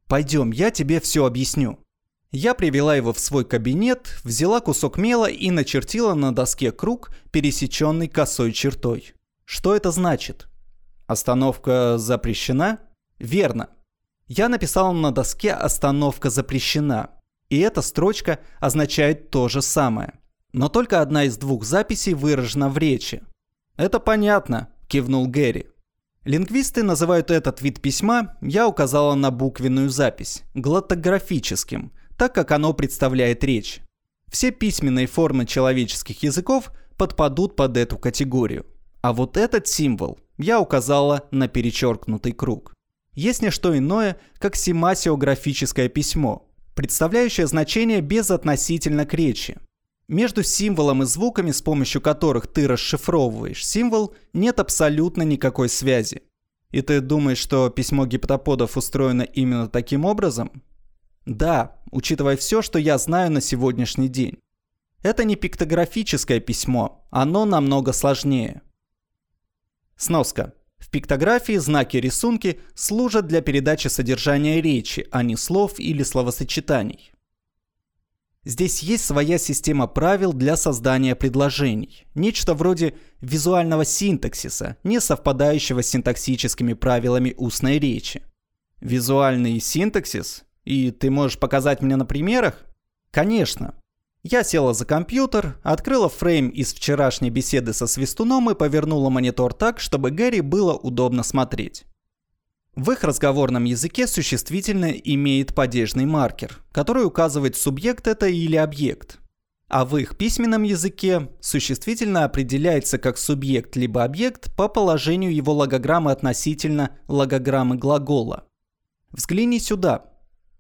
«Пойдем, я тебе все объясню». Я привела его в свой кабинет, взяла кусок мела и начертила на доске круг, пересеченный косой чертой. Что это значит? Остановка запрещена? Верно. Я написал на доске «Остановка запрещена». И эта строчка означает то же самое. Но только одна из двух записей выражена в речи. «Это понятно», – кивнул Гэри. Лингвисты называют этот вид письма, я указала на буквенную запись, глотографическим, так как оно представляет речь. Все письменные формы человеческих языков подпадут под эту категорию. А вот этот символ я указала на перечеркнутый круг есть не что иное, как семасиографическое письмо, представляющее значение безотносительно к речи. Между символом и звуками, с помощью которых ты расшифровываешь символ, нет абсолютно никакой связи. И ты думаешь, что письмо гиптоподов устроено именно таким образом? Да, учитывая все, что я знаю на сегодняшний день. Это не пиктографическое письмо, оно намного сложнее. Сноска. Пиктографии знаки-рисунки служат для передачи содержания речи, а не слов или словосочетаний. Здесь есть своя система правил для создания предложений. Нечто вроде визуального синтаксиса, не совпадающего с синтаксическими правилами устной речи. Визуальный синтаксис? И ты можешь показать мне на примерах? Конечно. Я села за компьютер, открыла фрейм из вчерашней беседы со Свистуном и повернула монитор так, чтобы Гэри было удобно смотреть. В их разговорном языке существительное имеет падежный маркер, который указывает, субъект это или объект. А в их письменном языке существительное определяется как субъект либо объект по положению его логограммы относительно логограммы глагола. Взгляни сюда.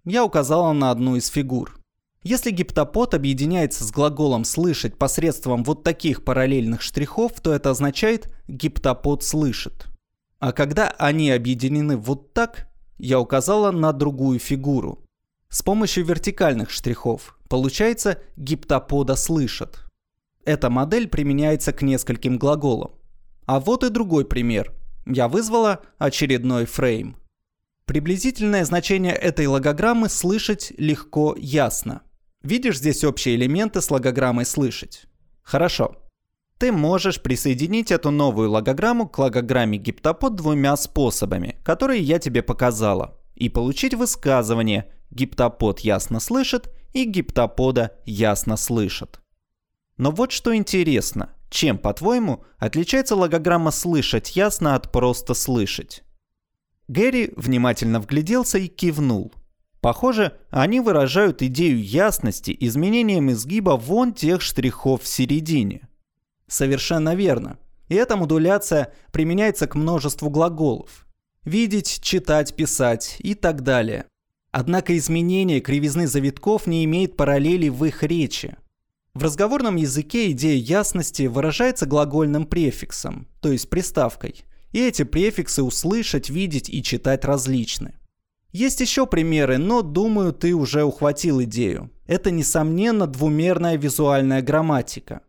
Я указала на одну из фигур. Если гиптопод объединяется с глаголом «слышать» посредством вот таких параллельных штрихов, то это означает «гиптопод слышит». А когда они объединены вот так, я указала на другую фигуру. С помощью вертикальных штрихов получается «гиптопода слышат». Эта модель применяется к нескольким глаголам. А вот и другой пример. Я вызвала очередной фрейм. Приблизительное значение этой логограммы слышать легко ясно. Видишь здесь общие элементы с логограммой «слышать»? Хорошо. Ты можешь присоединить эту новую логограмму к логограмме гиптопод двумя способами, которые я тебе показала, и получить высказывание «гиптопод ясно слышит» и «гиптопода ясно слышит». Но вот что интересно. Чем, по-твоему, отличается логограмма «слышать ясно» от «просто слышать»? Гэри внимательно вгляделся и кивнул – Похоже, они выражают идею ясности изменением изгиба вон тех штрихов в середине. Совершенно верно. И эта модуляция применяется к множеству глаголов. Видеть, читать, писать и так далее. Однако изменение кривизны завитков не имеет параллели в их речи. В разговорном языке идея ясности выражается глагольным префиксом, то есть приставкой. И эти префиксы услышать, видеть и читать различны. Есть еще примеры, но думаю, ты уже ухватил идею. Это, несомненно, двумерная визуальная грамматика.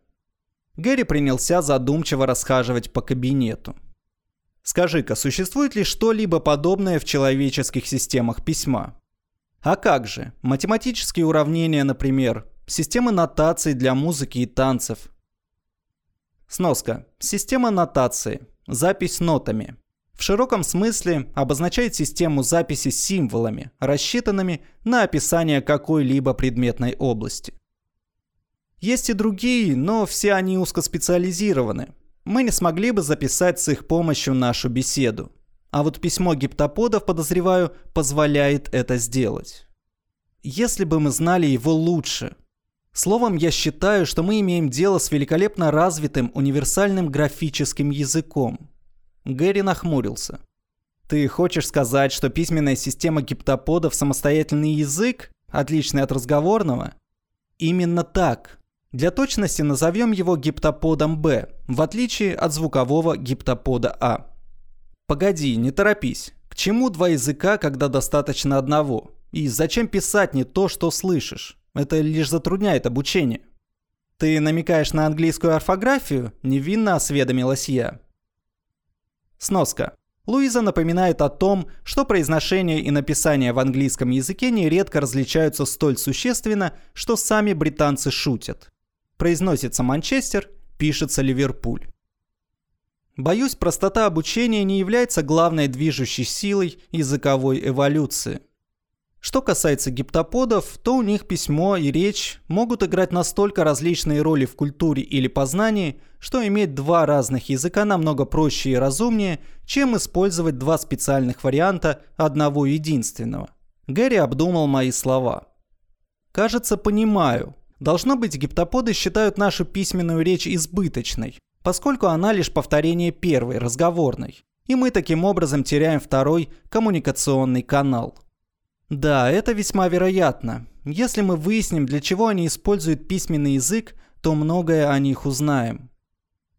Гэри принялся задумчиво расхаживать по кабинету. Скажи-ка, существует ли что-либо подобное в человеческих системах письма? А как же? Математические уравнения, например, системы нотаций для музыки и танцев. Сноска. Система нотации. Запись нотами. В широком смысле обозначает систему записи символами, рассчитанными на описание какой-либо предметной области. Есть и другие, но все они узкоспециализированы. Мы не смогли бы записать с их помощью нашу беседу. А вот письмо гиптоподов, подозреваю, позволяет это сделать. Если бы мы знали его лучше. Словом, я считаю, что мы имеем дело с великолепно развитым универсальным графическим языком. Гэри нахмурился. Ты хочешь сказать, что письменная система гиптоподов самостоятельный язык, отличный от разговорного? Именно так. Для точности назовем его гиптоподом Б, в отличие от звукового гиптопода А. Погоди, не торопись. К чему два языка, когда достаточно одного? И зачем писать не то, что слышишь? Это лишь затрудняет обучение. Ты намекаешь на английскую орфографию? Невинно осведомилась я. Сноска. Луиза напоминает о том, что произношение и написание в английском языке нередко различаются столь существенно, что сами британцы шутят. Произносится Манчестер, пишется Ливерпуль. Боюсь, простота обучения не является главной движущей силой языковой эволюции. Что касается гиптоподов, то у них письмо и речь могут играть настолько различные роли в культуре или познании, что иметь два разных языка намного проще и разумнее, чем использовать два специальных варианта одного единственного. Гэри обдумал мои слова. «Кажется, понимаю. Должно быть, гиптоподы считают нашу письменную речь избыточной поскольку она лишь повторение первой, разговорной. И мы таким образом теряем второй коммуникационный канал. Да, это весьма вероятно. Если мы выясним, для чего они используют письменный язык, то многое о них узнаем.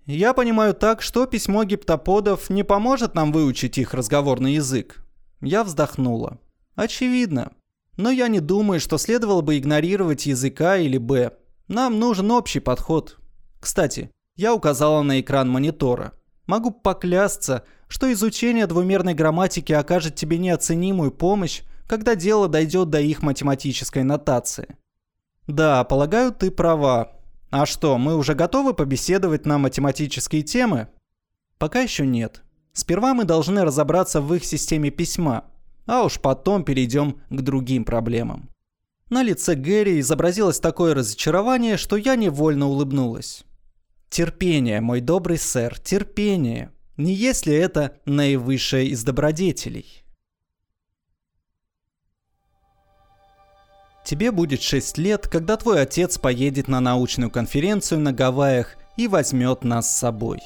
Я понимаю так, что письмо гиптоподов не поможет нам выучить их разговорный язык. Я вздохнула. Очевидно. Но я не думаю, что следовало бы игнорировать языка или Б. Нам нужен общий подход. Кстати, я указала на экран монитора. Могу поклясться, что изучение двумерной грамматики окажет тебе неоценимую помощь, когда дело дойдет до их математической нотации. Да, полагаю, ты права. А что, мы уже готовы побеседовать на математические темы? Пока еще нет. Сперва мы должны разобраться в их системе письма, а уж потом перейдем к другим проблемам. На лице Гэри изобразилось такое разочарование, что я невольно улыбнулась. Терпение, мой добрый сэр, терпение. Не есть ли это наивысшее из добродетелей? Тебе будет 6 лет, когда твой отец поедет на научную конференцию на Гавайях и возьмет нас с собой.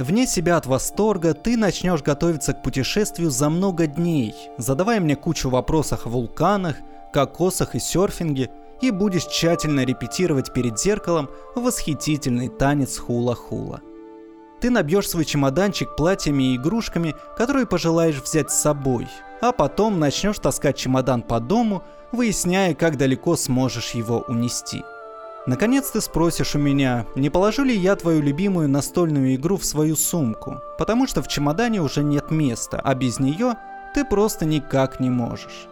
Вне себя от восторга ты начнешь готовиться к путешествию за много дней, задавая мне кучу вопросов о вулканах, кокосах и серфинге – и будешь тщательно репетировать перед зеркалом восхитительный танец хула-хула. Ты набьешь свой чемоданчик платьями и игрушками, которые пожелаешь взять с собой, а потом начнешь таскать чемодан по дому, выясняя, как далеко сможешь его унести. Наконец ты спросишь у меня, не положу ли я твою любимую настольную игру в свою сумку, потому что в чемодане уже нет места, а без нее ты просто никак не можешь.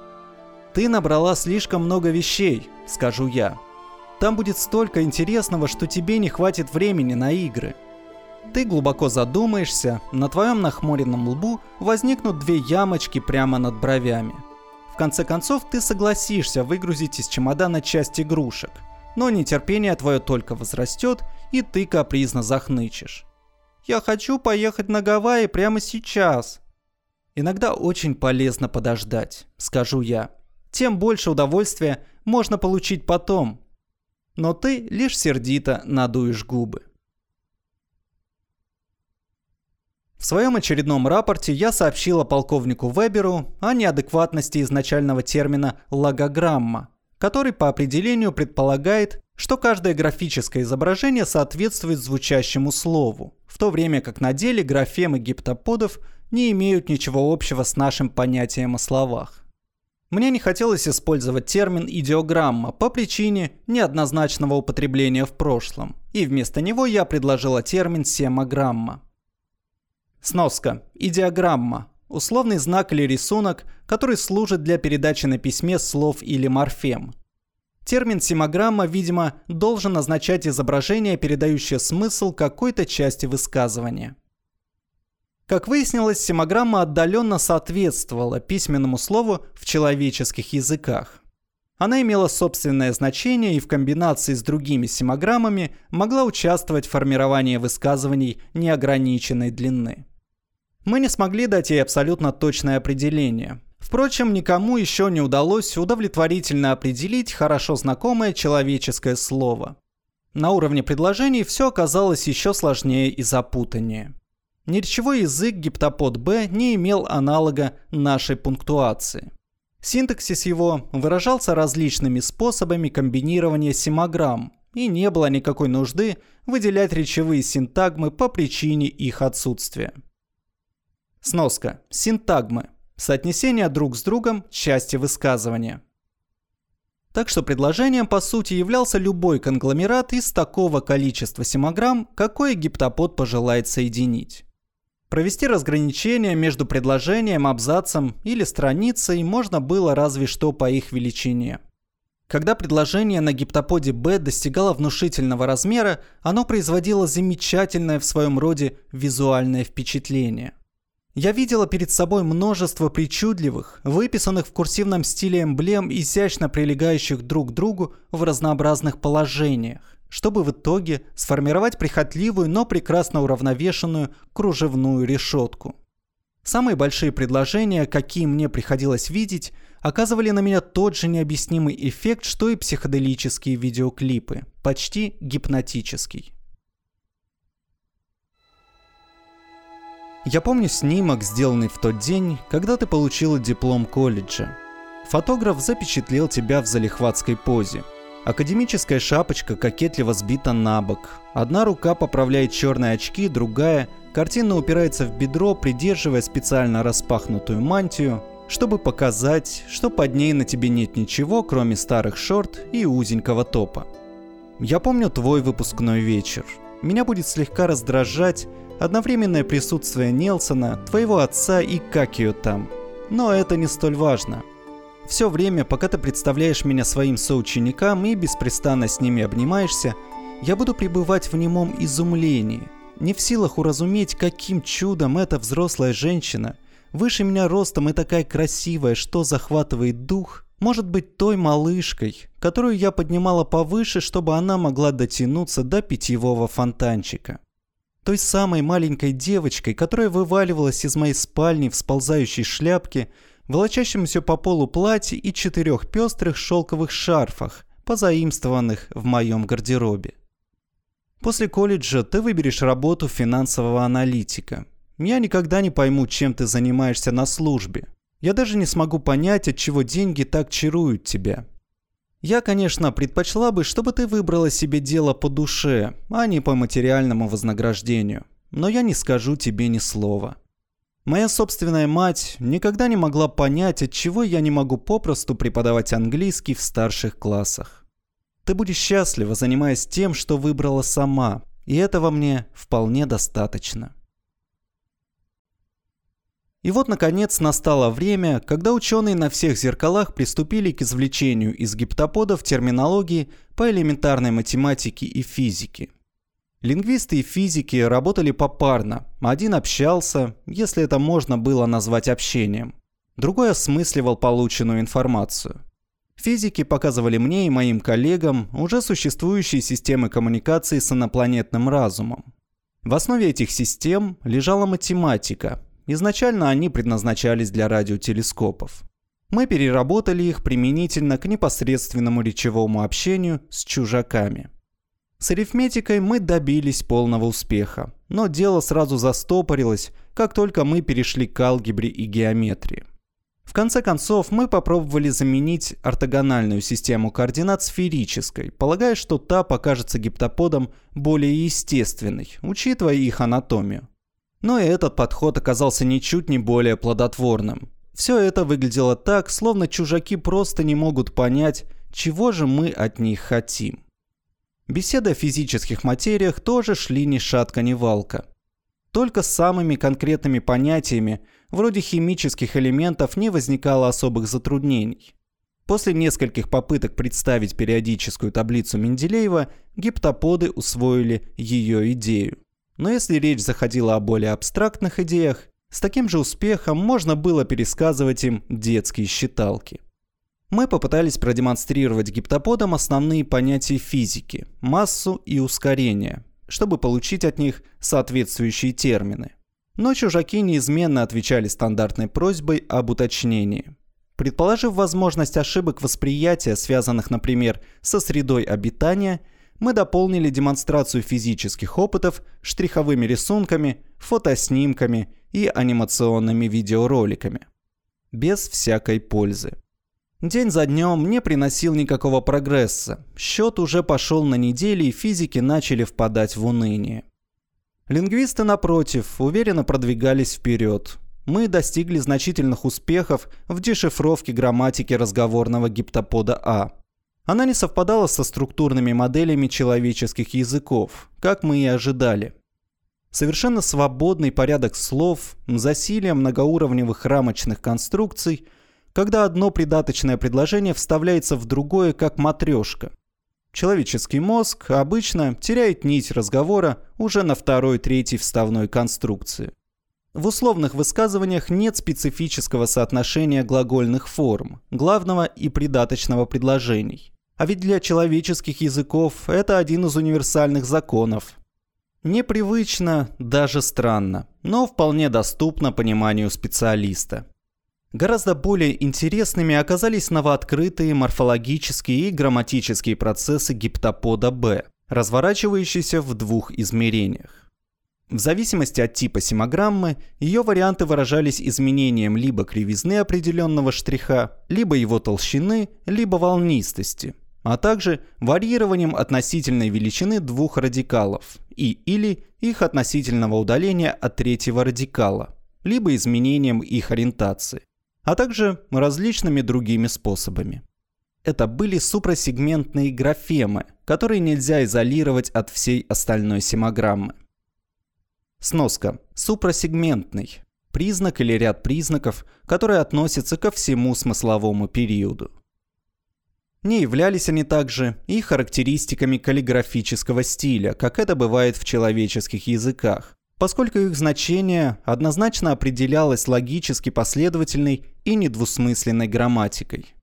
Ты набрала слишком много вещей, скажу я. Там будет столько интересного, что тебе не хватит времени на игры. Ты глубоко задумаешься, на твоем нахмуренном лбу возникнут две ямочки прямо над бровями. В конце концов, ты согласишься выгрузить из чемодана часть игрушек, но нетерпение твое только возрастет, и ты капризно захнычешь. «Я хочу поехать на Гавайи прямо сейчас!» Иногда очень полезно подождать, скажу я тем больше удовольствия можно получить потом. Но ты лишь сердито надуешь губы. В своем очередном рапорте я сообщила полковнику Веберу о неадекватности изначального термина «логограмма», который по определению предполагает, что каждое графическое изображение соответствует звучащему слову, в то время как на деле графемы гиптоподов не имеют ничего общего с нашим понятием о словах. Мне не хотелось использовать термин «идиограмма» по причине неоднозначного употребления в прошлом, и вместо него я предложила термин «семограмма». Сноска. Идиограмма. Условный знак или рисунок, который служит для передачи на письме слов или морфем. Термин «семограмма», видимо, должен означать изображение, передающее смысл какой-то части высказывания. Как выяснилось, семограмма отдаленно соответствовала письменному слову в человеческих языках. Она имела собственное значение и в комбинации с другими семограммами могла участвовать в формировании высказываний неограниченной длины. Мы не смогли дать ей абсолютно точное определение. Впрочем, никому еще не удалось удовлетворительно определить хорошо знакомое человеческое слово. На уровне предложений все оказалось еще сложнее и запутаннее. Неречевой язык гиптопод Б не имел аналога нашей пунктуации. Синтаксис его выражался различными способами комбинирования семограмм, и не было никакой нужды выделять речевые синтагмы по причине их отсутствия. Сноска. Синтагмы. Соотнесение друг с другом части высказывания. Так что предложением по сути являлся любой конгломерат из такого количества семограмм, какое гиптопод пожелает соединить. Провести разграничение между предложением, абзацем или страницей можно было разве что по их величине. Когда предложение на гиптоподе B достигало внушительного размера, оно производило замечательное в своем роде визуальное впечатление. Я видела перед собой множество причудливых, выписанных в курсивном стиле эмблем, изящно прилегающих друг к другу в разнообразных положениях чтобы в итоге сформировать прихотливую, но прекрасно уравновешенную кружевную решетку. Самые большие предложения, какие мне приходилось видеть, оказывали на меня тот же необъяснимый эффект, что и психоделические видеоклипы, почти гипнотический. Я помню снимок, сделанный в тот день, когда ты получила диплом колледжа. Фотограф запечатлел тебя в залихватской позе – Академическая шапочка кокетливо сбита на бок. Одна рука поправляет черные очки, другая картинно упирается в бедро, придерживая специально распахнутую мантию, чтобы показать, что под ней на тебе нет ничего, кроме старых шорт и узенького топа. Я помню твой выпускной вечер. Меня будет слегка раздражать одновременное присутствие Нелсона, твоего отца и как ее там. Но это не столь важно – все время, пока ты представляешь меня своим соученикам и беспрестанно с ними обнимаешься, я буду пребывать в немом изумлении, не в силах уразуметь, каким чудом эта взрослая женщина, выше меня ростом и такая красивая, что захватывает дух, может быть той малышкой, которую я поднимала повыше, чтобы она могла дотянуться до питьевого фонтанчика. Той самой маленькой девочкой, которая вываливалась из моей спальни в сползающей шляпке, волочащемуся по полу платье и четырех пестрых шелковых шарфах, позаимствованных в моем гардеробе. После колледжа ты выберешь работу финансового аналитика. Я никогда не пойму, чем ты занимаешься на службе. Я даже не смогу понять, от чего деньги так чаруют тебя. Я, конечно, предпочла бы, чтобы ты выбрала себе дело по душе, а не по материальному вознаграждению. Но я не скажу тебе ни слова. Моя собственная мать никогда не могла понять, от чего я не могу попросту преподавать английский в старших классах. Ты будешь счастлива, занимаясь тем, что выбрала сама, и этого мне вполне достаточно. И вот, наконец, настало время, когда ученые на всех зеркалах приступили к извлечению из гиптоподов терминологии по элементарной математике и физике. Лингвисты и физики работали попарно. Один общался, если это можно было назвать общением. Другой осмысливал полученную информацию. Физики показывали мне и моим коллегам уже существующие системы коммуникации с инопланетным разумом. В основе этих систем лежала математика. Изначально они предназначались для радиотелескопов. Мы переработали их применительно к непосредственному речевому общению с чужаками – с арифметикой мы добились полного успеха, но дело сразу застопорилось, как только мы перешли к алгебре и геометрии. В конце концов, мы попробовали заменить ортогональную систему координат сферической, полагая, что та покажется гиптоподам более естественной, учитывая их анатомию. Но и этот подход оказался ничуть не более плодотворным. Все это выглядело так, словно чужаки просто не могут понять, чего же мы от них хотим. Беседы о физических материях тоже шли ни шатка, ни валка. Только с самыми конкретными понятиями, вроде химических элементов, не возникало особых затруднений. После нескольких попыток представить периодическую таблицу Менделеева, гиптоподы усвоили ее идею. Но если речь заходила о более абстрактных идеях, с таким же успехом можно было пересказывать им детские считалки. Мы попытались продемонстрировать гиптоподам основные понятия физики – массу и ускорение, чтобы получить от них соответствующие термины. Но чужаки неизменно отвечали стандартной просьбой об уточнении. Предположив возможность ошибок восприятия, связанных, например, со средой обитания – мы дополнили демонстрацию физических опытов штриховыми рисунками, фотоснимками и анимационными видеороликами. Без всякой пользы. День за днем не приносил никакого прогресса. Счет уже пошел на недели, и физики начали впадать в уныние. Лингвисты, напротив, уверенно продвигались вперед. Мы достигли значительных успехов в дешифровке грамматики разговорного гиптопода А. Она не совпадала со структурными моделями человеческих языков, как мы и ожидали. Совершенно свободный порядок слов, засилие многоуровневых рамочных конструкций, когда одно придаточное предложение вставляется в другое, как матрешка. Человеческий мозг обычно теряет нить разговора уже на второй-третьей вставной конструкции. В условных высказываниях нет специфического соотношения глагольных форм, главного и придаточного предложений. А ведь для человеческих языков это один из универсальных законов. Непривычно, даже странно, но вполне доступно пониманию специалиста. Гораздо более интересными оказались новооткрытые морфологические и грамматические процессы гиптопода Б, разворачивающиеся в двух измерениях. В зависимости от типа симограммы, ее варианты выражались изменением либо кривизны определенного штриха, либо его толщины, либо волнистости – а также варьированием относительной величины двух радикалов и или их относительного удаления от третьего радикала, либо изменением их ориентации, а также различными другими способами. Это были супросегментные графемы, которые нельзя изолировать от всей остальной семограммы. Сноска. Супросегментный. Признак или ряд признаков, которые относятся ко всему смысловому периоду. Не являлись они также и характеристиками каллиграфического стиля, как это бывает в человеческих языках, поскольку их значение однозначно определялось логически последовательной и недвусмысленной грамматикой.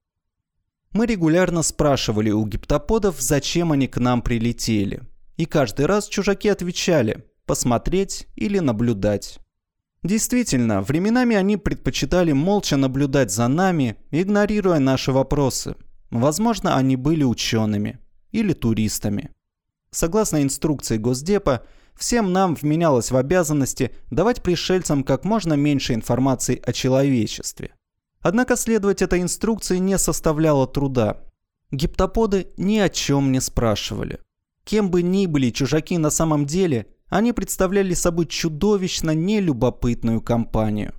Мы регулярно спрашивали у гиптоподов, зачем они к нам прилетели. И каждый раз чужаки отвечали «посмотреть» или «наблюдать». Действительно, временами они предпочитали молча наблюдать за нами, игнорируя наши вопросы – Возможно, они были учеными или туристами. Согласно инструкции Госдепа, всем нам вменялось в обязанности давать пришельцам как можно меньше информации о человечестве. Однако следовать этой инструкции не составляло труда. Гиптоподы ни о чем не спрашивали. Кем бы ни были чужаки на самом деле, они представляли собой чудовищно нелюбопытную компанию.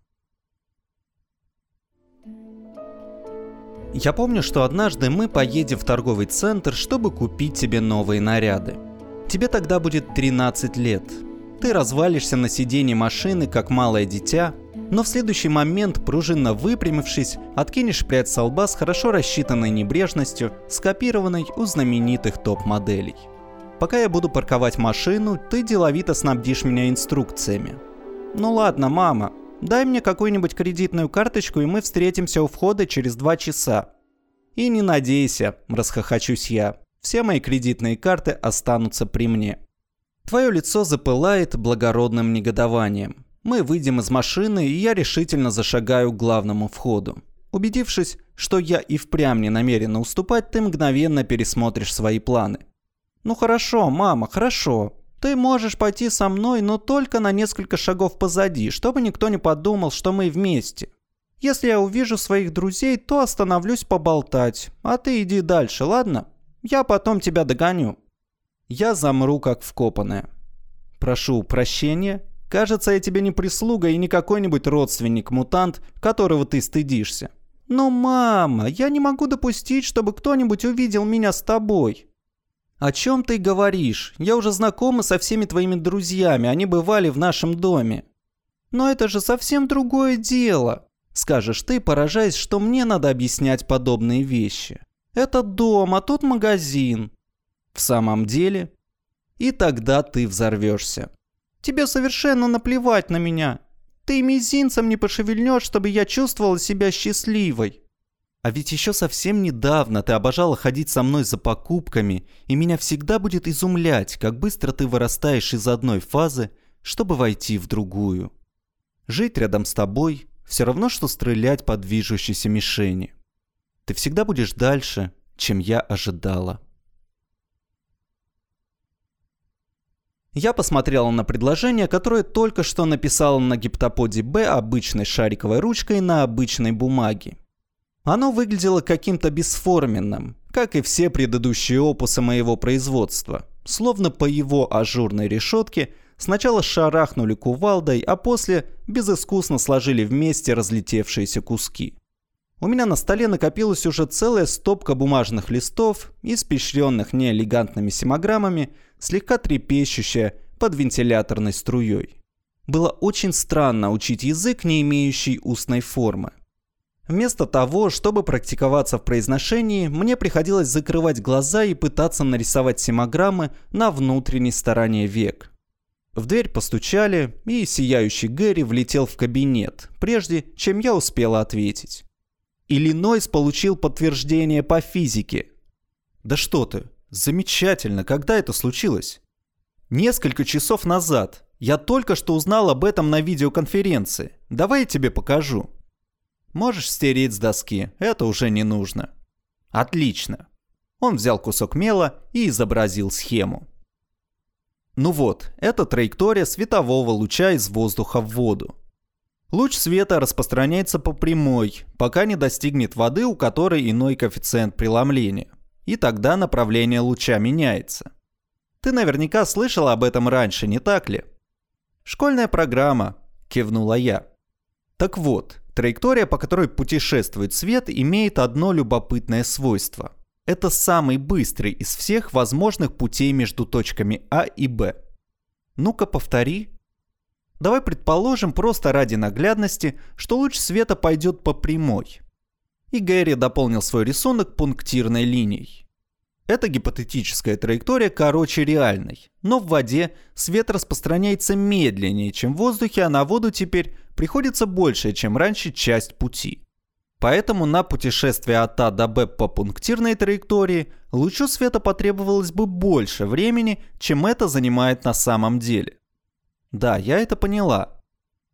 Я помню, что однажды мы поедем в торговый центр, чтобы купить тебе новые наряды. Тебе тогда будет 13 лет. Ты развалишься на сиденье машины, как малое дитя, но в следующий момент, пружинно выпрямившись, откинешь прядь со лба с хорошо рассчитанной небрежностью, скопированной у знаменитых топ-моделей. Пока я буду парковать машину, ты деловито снабдишь меня инструкциями. Ну ладно, мама, Дай мне какую-нибудь кредитную карточку, и мы встретимся у входа через два часа. И не надейся, расхохочусь я. Все мои кредитные карты останутся при мне. Твое лицо запылает благородным негодованием. Мы выйдем из машины, и я решительно зашагаю к главному входу. Убедившись, что я и впрямь не намерена уступать, ты мгновенно пересмотришь свои планы. «Ну хорошо, мама, хорошо. Ты можешь пойти со мной, но только на несколько шагов позади, чтобы никто не подумал, что мы вместе. Если я увижу своих друзей, то остановлюсь поболтать, а ты иди дальше, ладно? Я потом тебя догоню». Я замру, как вкопанная. «Прошу прощения. Кажется, я тебе не прислуга и не какой-нибудь родственник-мутант, которого ты стыдишься. Но, мама, я не могу допустить, чтобы кто-нибудь увидел меня с тобой». «О чем ты говоришь? Я уже знакома со всеми твоими друзьями, они бывали в нашем доме». «Но это же совсем другое дело», — скажешь ты, поражаясь, что мне надо объяснять подобные вещи. «Это дом, а тут магазин». В самом деле? И тогда ты взорвешься. Тебе совершенно наплевать на меня. Ты мизинцем не пошевельнешь, чтобы я чувствовала себя счастливой. А ведь еще совсем недавно ты обожала ходить со мной за покупками, и меня всегда будет изумлять, как быстро ты вырастаешь из одной фазы, чтобы войти в другую. Жить рядом с тобой – все равно, что стрелять по движущейся мишени. Ты всегда будешь дальше, чем я ожидала. Я посмотрела на предложение, которое только что написала на гиптоподе Б обычной шариковой ручкой на обычной бумаге. Оно выглядело каким-то бесформенным, как и все предыдущие опусы моего производства. Словно по его ажурной решетке сначала шарахнули кувалдой, а после безыскусно сложили вместе разлетевшиеся куски. У меня на столе накопилась уже целая стопка бумажных листов, испещренных неэлегантными симограммами, слегка трепещущая под вентиляторной струей. Было очень странно учить язык, не имеющий устной формы. Вместо того, чтобы практиковаться в произношении, мне приходилось закрывать глаза и пытаться нарисовать симограммы на внутренней стороне век. В дверь постучали, и сияющий Гэри влетел в кабинет, прежде чем я успела ответить. Иллинойс получил подтверждение по физике. Да что ты, замечательно, когда это случилось? Несколько часов назад. Я только что узнал об этом на видеоконференции. Давай я тебе покажу. Можешь стереть с доски, это уже не нужно. Отлично. Он взял кусок мела и изобразил схему. Ну вот, это траектория светового луча из воздуха в воду. Луч света распространяется по прямой, пока не достигнет воды, у которой иной коэффициент преломления. И тогда направление луча меняется. Ты наверняка слышал об этом раньше, не так ли? «Школьная программа», – кивнула я. Так вот, траектория, по которой путешествует свет, имеет одно любопытное свойство. Это самый быстрый из всех возможных путей между точками А и Б. Ну-ка повтори. Давай предположим просто ради наглядности, что луч света пойдет по прямой. И Гэри дополнил свой рисунок пунктирной линией. Эта гипотетическая траектория короче реальной, но в воде свет распространяется медленнее, чем в воздухе, а на воду теперь приходится большая, чем раньше, часть пути. Поэтому на путешествие от А до Б по пунктирной траектории лучу света потребовалось бы больше времени, чем это занимает на самом деле. Да, я это поняла.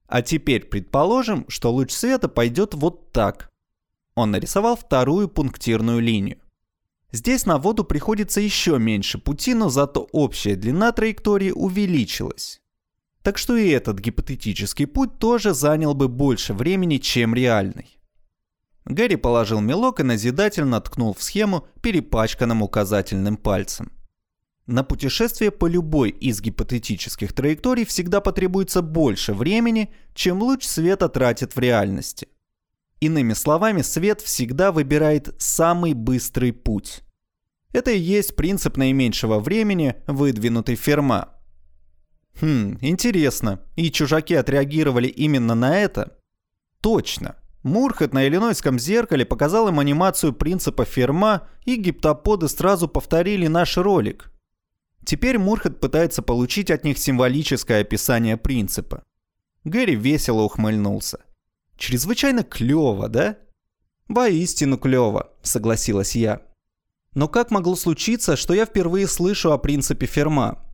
А теперь предположим, что луч света пойдет вот так. Он нарисовал вторую пунктирную линию. Здесь на воду приходится еще меньше пути, но зато общая длина траектории увеличилась. Так что и этот гипотетический путь тоже занял бы больше времени, чем реальный. Гэри положил мелок и назидательно ткнул в схему перепачканным указательным пальцем. На путешествие по любой из гипотетических траекторий всегда потребуется больше времени, чем луч света тратит в реальности. Иными словами, свет всегда выбирает самый быстрый путь. Это и есть принцип наименьшего времени, выдвинутый Ферма. Хм, интересно. И чужаки отреагировали именно на это? Точно. Мурхет на иллинойском зеркале показал им анимацию принципа Ферма, и гиптоподы сразу повторили наш ролик. Теперь Мурхет пытается получить от них символическое описание принципа. Гэри весело ухмыльнулся. Чрезвычайно клево, да? Воистину клево, согласилась я. Но как могло случиться, что я впервые слышу о принципе Ферма?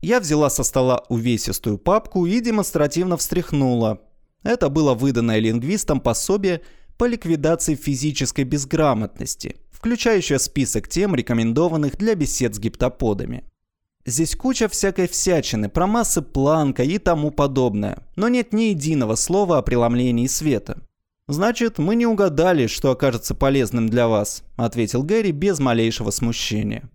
Я взяла со стола увесистую папку и демонстративно встряхнула. Это было выданное лингвистам пособие по ликвидации физической безграмотности, включающее список тем, рекомендованных для бесед с гиптоподами. Здесь куча всякой всячины про массы Планка и тому подобное, но нет ни единого слова о преломлении света. «Значит, мы не угадали, что окажется полезным для вас», – ответил Гэри без малейшего смущения.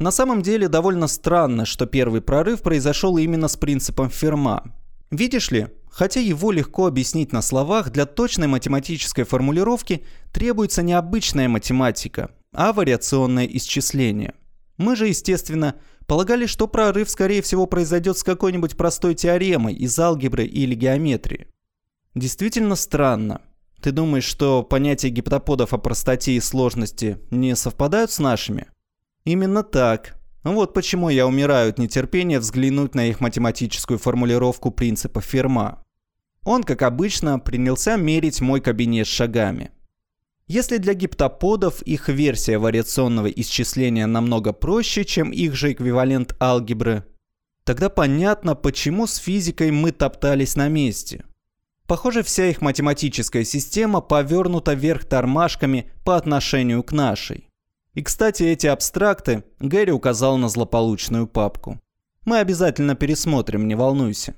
На самом деле довольно странно, что первый прорыв произошел именно с принципом Ферма. Видишь ли, хотя его легко объяснить на словах, для точной математической формулировки требуется не обычная математика, а вариационное исчисление. Мы же, естественно, полагали, что прорыв, скорее всего, произойдет с какой-нибудь простой теоремой из алгебры или геометрии. Действительно странно. Ты думаешь, что понятия гиптоподов о простоте и сложности не совпадают с нашими? Именно так. Вот почему я умираю от нетерпения взглянуть на их математическую формулировку принципа Ферма. Он, как обычно, принялся мерить мой кабинет шагами. Если для гиптоподов их версия вариационного исчисления намного проще, чем их же эквивалент алгебры, тогда понятно, почему с физикой мы топтались на месте. Похоже, вся их математическая система повернута вверх тормашками по отношению к нашей. И, кстати, эти абстракты Гэри указал на злополучную папку. Мы обязательно пересмотрим, не волнуйся.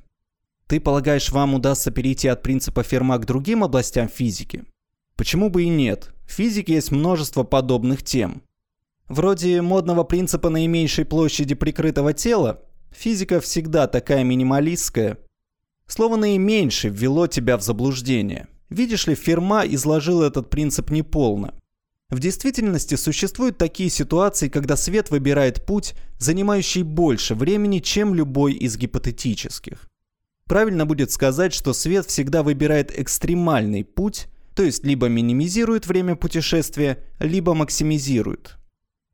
Ты полагаешь, вам удастся перейти от принципа Ферма к другим областям физики? Почему бы и нет? В физике есть множество подобных тем. Вроде модного принципа наименьшей площади прикрытого тела, физика всегда такая минималистская, Слово «наименьший» ввело тебя в заблуждение. Видишь ли, Ферма изложил этот принцип неполно. В действительности существуют такие ситуации, когда свет выбирает путь, занимающий больше времени, чем любой из гипотетических. Правильно будет сказать, что свет всегда выбирает экстремальный путь, то есть либо минимизирует время путешествия, либо максимизирует.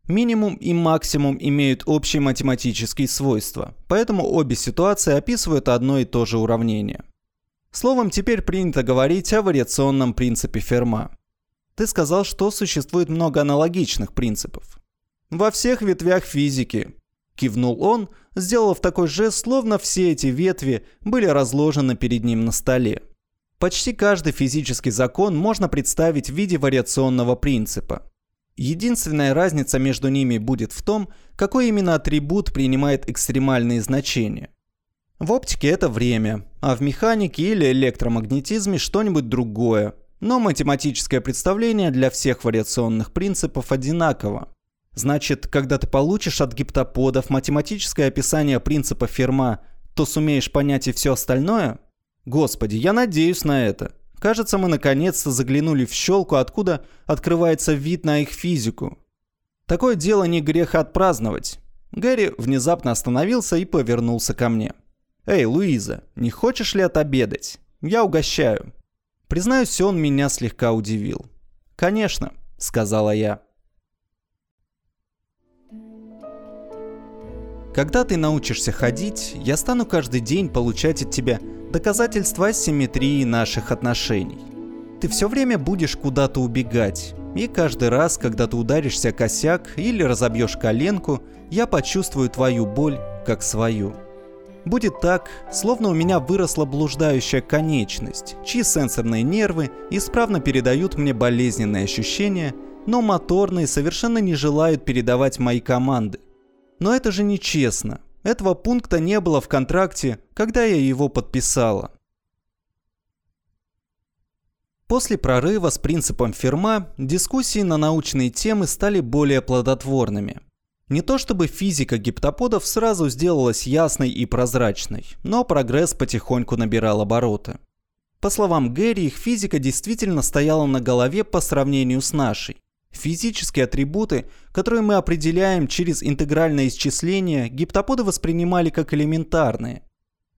Минимум и максимум имеют общие математические свойства, поэтому обе ситуации описывают одно и то же уравнение. Словом, теперь принято говорить о вариационном принципе Ферма. Ты сказал, что существует много аналогичных принципов. Во всех ветвях физики, кивнул он, сделав такой жест, словно все эти ветви были разложены перед ним на столе. Почти каждый физический закон можно представить в виде вариационного принципа. Единственная разница между ними будет в том, какой именно атрибут принимает экстремальные значения. В оптике это время, а в механике или электромагнетизме что-нибудь другое. Но математическое представление для всех вариационных принципов одинаково. Значит, когда ты получишь от гиптоподов математическое описание принципа Ферма, то сумеешь понять и все остальное? Господи, я надеюсь на это. Кажется, мы наконец-то заглянули в щелку, откуда открывается вид на их физику. Такое дело не грех отпраздновать. Гэри внезапно остановился и повернулся ко мне. «Эй, Луиза, не хочешь ли отобедать? Я угощаю». Признаюсь, он меня слегка удивил. «Конечно», — сказала я. Когда ты научишься ходить, я стану каждый день получать от тебя доказательства симметрии наших отношений. Ты все время будешь куда-то убегать, и каждый раз, когда ты ударишься косяк или разобьешь коленку, я почувствую твою боль как свою. Будет так, словно у меня выросла блуждающая конечность, чьи сенсорные нервы исправно передают мне болезненные ощущения, но моторные совершенно не желают передавать мои команды. Но это же нечестно. Этого пункта не было в контракте, когда я его подписала. После прорыва с принципом Ферма дискуссии на научные темы стали более плодотворными. Не то чтобы физика гиптоподов сразу сделалась ясной и прозрачной, но прогресс потихоньку набирал обороты. По словам Гэри, их физика действительно стояла на голове по сравнению с нашей. Физические атрибуты, которые мы определяем через интегральное исчисление, гиптоподы воспринимали как элементарные.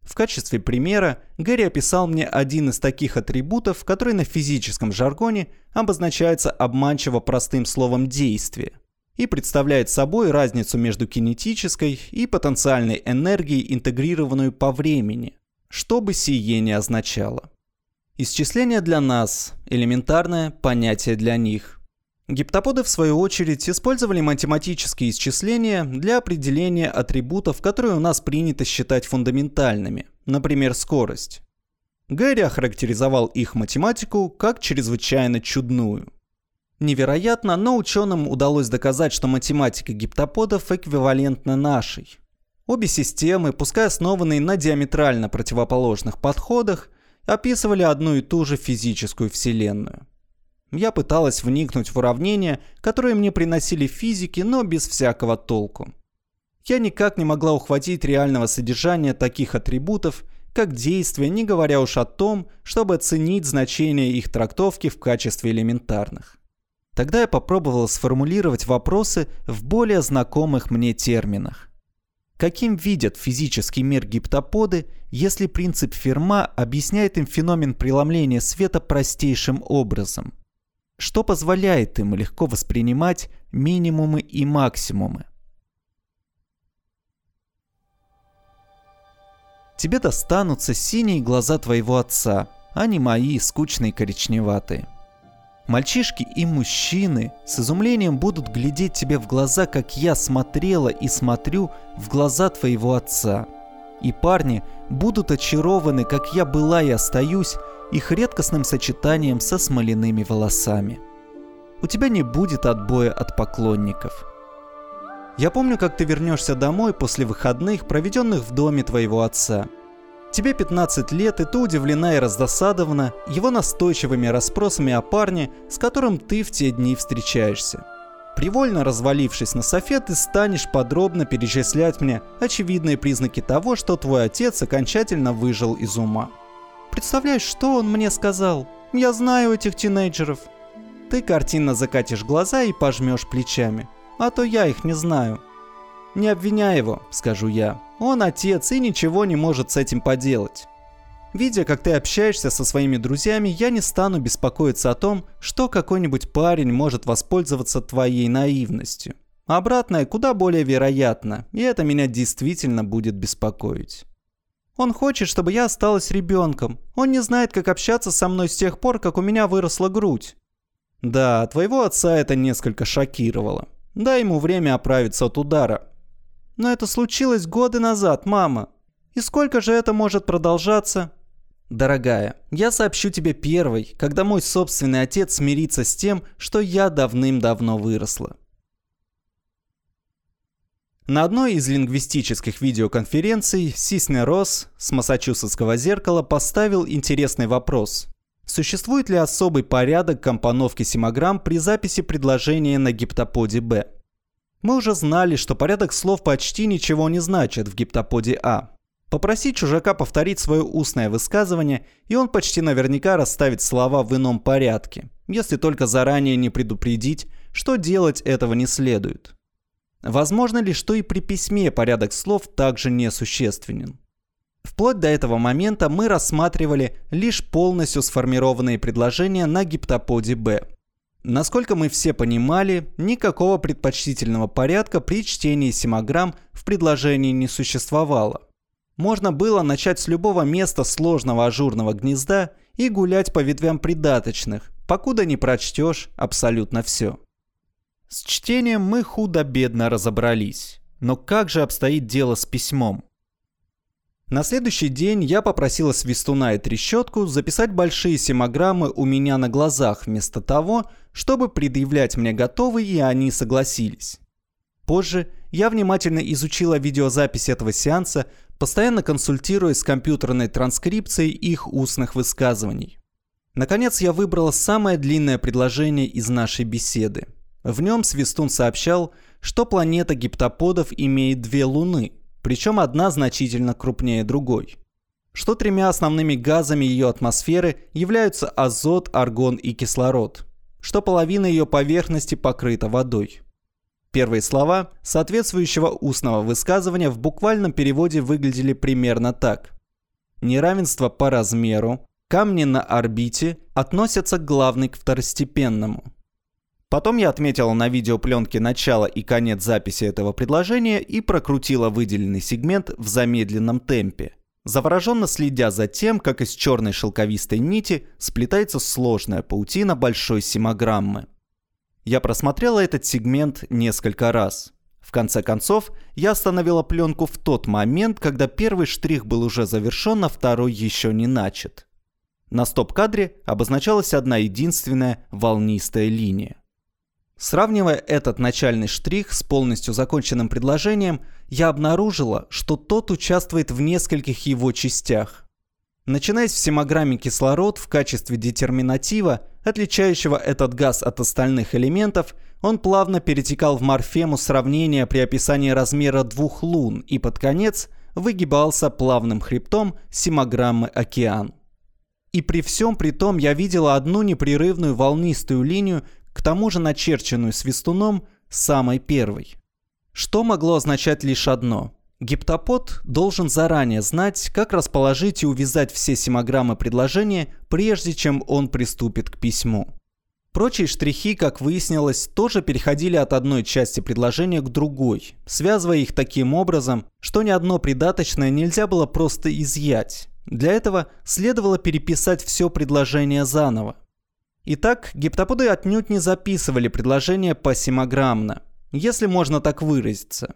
В качестве примера Гэри описал мне один из таких атрибутов, который на физическом жаргоне обозначается обманчиво простым словом «действие» и представляет собой разницу между кинетической и потенциальной энергией, интегрированную по времени, что бы сие не означало. Исчисление для нас – элементарное понятие для них – Гиптоподы, в свою очередь, использовали математические исчисления для определения атрибутов, которые у нас принято считать фундаментальными, например, скорость. Гэри охарактеризовал их математику как чрезвычайно чудную. Невероятно, но ученым удалось доказать, что математика гиптоподов эквивалентна нашей. Обе системы, пускай основанные на диаметрально противоположных подходах, описывали одну и ту же физическую вселенную. Я пыталась вникнуть в уравнения, которые мне приносили физики, но без всякого толку. Я никак не могла ухватить реального содержания таких атрибутов, как действия, не говоря уж о том, чтобы оценить значение их трактовки в качестве элементарных. Тогда я попробовала сформулировать вопросы в более знакомых мне терминах. Каким видят физический мир гиптоподы, если принцип Ферма объясняет им феномен преломления света простейшим образом? Что позволяет им легко воспринимать минимумы и максимумы? Тебе достанутся синие глаза твоего отца, а не мои скучные коричневатые. Мальчишки и мужчины с изумлением будут глядеть тебе в глаза, как я смотрела и смотрю в глаза твоего отца. И парни будут очарованы, как я была и остаюсь, их редкостным сочетанием со смоляными волосами. У тебя не будет отбоя от поклонников. Я помню, как ты вернешься домой после выходных, проведенных в доме твоего отца – Тебе 15 лет, и ты удивлена и раздосадована его настойчивыми расспросами о парне, с которым ты в те дни встречаешься. Привольно развалившись на софе, ты станешь подробно перечислять мне очевидные признаки того, что твой отец окончательно выжил из ума. Представляешь, что он мне сказал? Я знаю этих тинейджеров. Ты картинно закатишь глаза и пожмешь плечами. А то я их не знаю. Не обвиняй его, скажу я. Он отец и ничего не может с этим поделать. Видя, как ты общаешься со своими друзьями, я не стану беспокоиться о том, что какой-нибудь парень может воспользоваться твоей наивностью. Обратное куда более вероятно, и это меня действительно будет беспокоить. Он хочет, чтобы я осталась ребенком. Он не знает, как общаться со мной с тех пор, как у меня выросла грудь. Да, твоего отца это несколько шокировало. Дай ему время оправиться от удара. Но это случилось годы назад, мама. И сколько же это может продолжаться? Дорогая, я сообщу тебе первой, когда мой собственный отец смирится с тем, что я давным-давно выросла. На одной из лингвистических видеоконференций Сисне Росс с Массачусетского зеркала поставил интересный вопрос. Существует ли особый порядок компоновки симограмм при записи предложения на гиптоподе Б? Мы уже знали, что порядок слов почти ничего не значит в гиптоподе А. Попроси чужака повторить свое устное высказывание, и он почти наверняка расставит слова в ином порядке, если только заранее не предупредить, что делать этого не следует. Возможно ли, что и при письме порядок слов также несущественен? Вплоть до этого момента мы рассматривали лишь полностью сформированные предложения на гиптоподе Б. Насколько мы все понимали, никакого предпочтительного порядка при чтении симограмм в предложении не существовало. Можно было начать с любого места сложного ажурного гнезда и гулять по ветвям придаточных, покуда не прочтешь абсолютно все. С чтением мы худо-бедно разобрались. Но как же обстоит дело с письмом? На следующий день я попросила Свистуна и Трещотку записать большие семограммы у меня на глазах вместо того, чтобы предъявлять мне готовые, и они согласились. Позже я внимательно изучила видеозапись этого сеанса, постоянно консультируясь с компьютерной транскрипцией их устных высказываний. Наконец я выбрала самое длинное предложение из нашей беседы. В нем Свистун сообщал, что планета гиптоподов имеет две луны – причем одна значительно крупнее другой. Что тремя основными газами ее атмосферы являются азот, аргон и кислород, что половина ее поверхности покрыта водой. Первые слова соответствующего устного высказывания в буквальном переводе выглядели примерно так. Неравенство по размеру, камни на орбите относятся главный к второстепенному – Потом я отметила на видеопленке начало и конец записи этого предложения и прокрутила выделенный сегмент в замедленном темпе, завороженно следя за тем, как из черной шелковистой нити сплетается сложная паутина большой симограммы. Я просмотрела этот сегмент несколько раз. В конце концов, я остановила пленку в тот момент, когда первый штрих был уже завершен, а второй еще не начат. На стоп-кадре обозначалась одна единственная волнистая линия. Сравнивая этот начальный штрих с полностью законченным предложением, я обнаружила, что тот участвует в нескольких его частях. Начинаясь в семиграмме кислород в качестве детерминатива, отличающего этот газ от остальных элементов, он плавно перетекал в морфему сравнения при описании размера двух лун и под конец выгибался плавным хребтом семиграммы океан. И при всем при том я видела одну непрерывную волнистую линию, к тому же начерченную свистуном, самой первой. Что могло означать лишь одно. Гиптопод должен заранее знать, как расположить и увязать все семиграммы предложения, прежде чем он приступит к письму. Прочие штрихи, как выяснилось, тоже переходили от одной части предложения к другой, связывая их таким образом, что ни одно придаточное нельзя было просто изъять. Для этого следовало переписать все предложение заново. Итак, гиптоподы отнюдь не записывали предложение посимограммно, если можно так выразиться.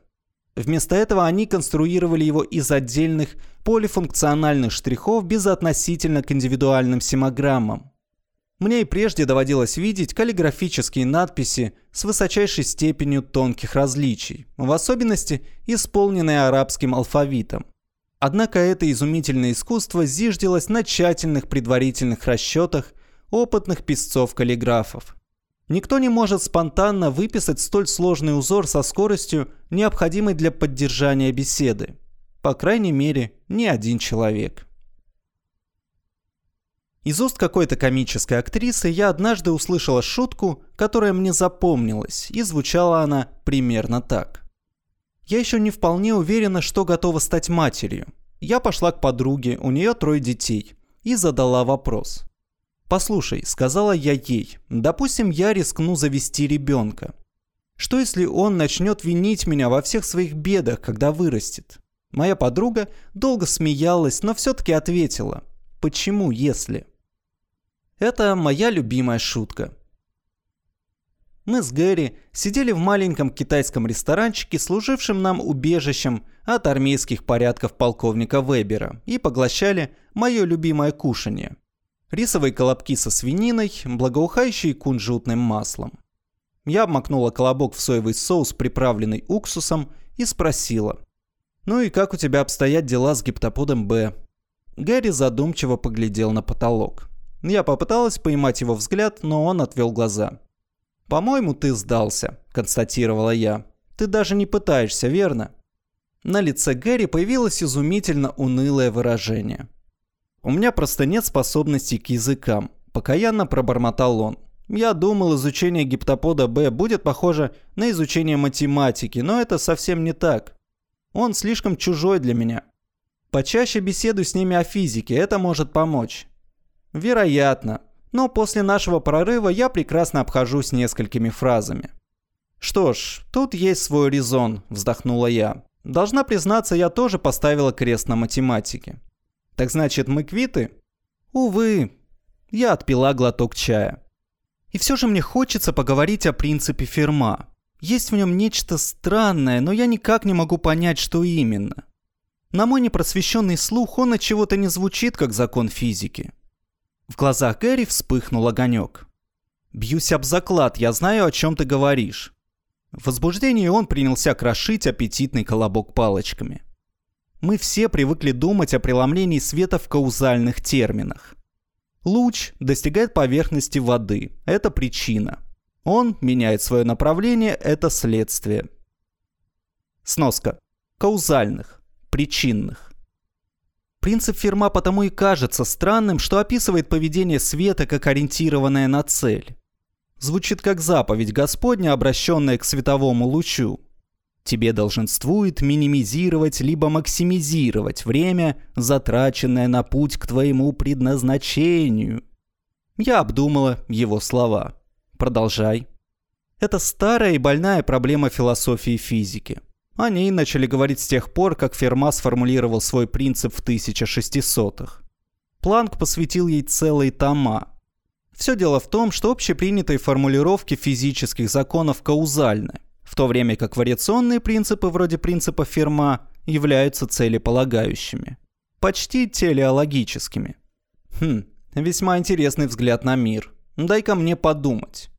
Вместо этого они конструировали его из отдельных полифункциональных штрихов безотносительно к индивидуальным симограммам. Мне и прежде доводилось видеть каллиграфические надписи с высочайшей степенью тонких различий, в особенности исполненные арабским алфавитом. Однако это изумительное искусство зиждилось на тщательных предварительных расчетах опытных писцов-каллиграфов. Никто не может спонтанно выписать столь сложный узор со скоростью, необходимой для поддержания беседы. По крайней мере, ни один человек. Из уст какой-то комической актрисы я однажды услышала шутку, которая мне запомнилась, и звучала она примерно так. Я еще не вполне уверена, что готова стать матерью. Я пошла к подруге, у нее трое детей, и задала вопрос. «Послушай», — сказала я ей, — «допустим, я рискну завести ребенка. Что если он начнет винить меня во всех своих бедах, когда вырастет?» Моя подруга долго смеялась, но все-таки ответила. «Почему, если?» Это моя любимая шутка. Мы с Гэри сидели в маленьком китайском ресторанчике, служившем нам убежищем от армейских порядков полковника Вебера, и поглощали мое любимое кушанье рисовые колобки со свининой, благоухающие кунжутным маслом. Я обмакнула колобок в соевый соус, приправленный уксусом, и спросила. «Ну и как у тебя обстоят дела с гиптоподом Б?» Гэри задумчиво поглядел на потолок. Я попыталась поймать его взгляд, но он отвел глаза. «По-моему, ты сдался», – констатировала я. «Ты даже не пытаешься, верно?» На лице Гэри появилось изумительно унылое выражение. У меня просто нет способностей к языкам. Покаянно пробормотал он. Я думал, изучение гиптопода Б будет похоже на изучение математики, но это совсем не так. Он слишком чужой для меня. Почаще беседуй с ними о физике, это может помочь. Вероятно. Но после нашего прорыва я прекрасно обхожусь несколькими фразами. Что ж, тут есть свой резон, вздохнула я. Должна признаться, я тоже поставила крест на математике. Так значит, мы квиты? Увы. Я отпила глоток чая. И все же мне хочется поговорить о принципе Ферма. Есть в нем нечто странное, но я никак не могу понять, что именно. На мой непросвещенный слух он от чего-то не звучит, как закон физики. В глазах Гэри вспыхнул огонек. «Бьюсь об заклад, я знаю, о чем ты говоришь». В возбуждении он принялся крошить аппетитный колобок палочками. Мы все привыкли думать о преломлении света в каузальных терминах. Луч достигает поверхности воды. Это причина. Он меняет свое направление. Это следствие. Сноска. Каузальных. Причинных. Принцип Ферма потому и кажется странным, что описывает поведение света как ориентированное на цель. Звучит как заповедь Господня, обращенная к световому лучу. Тебе долженствует минимизировать либо максимизировать время, затраченное на путь к твоему предназначению. Я обдумала его слова. Продолжай. Это старая и больная проблема философии физики. О ней начали говорить с тех пор, как Ферма сформулировал свой принцип в 1600-х. Планк посвятил ей целые тома. Все дело в том, что общепринятые формулировки физических законов каузальны в то время как вариационные принципы вроде принципа Ферма являются целеполагающими. Почти телеологическими. Хм, весьма интересный взгляд на мир. Дай-ка мне подумать.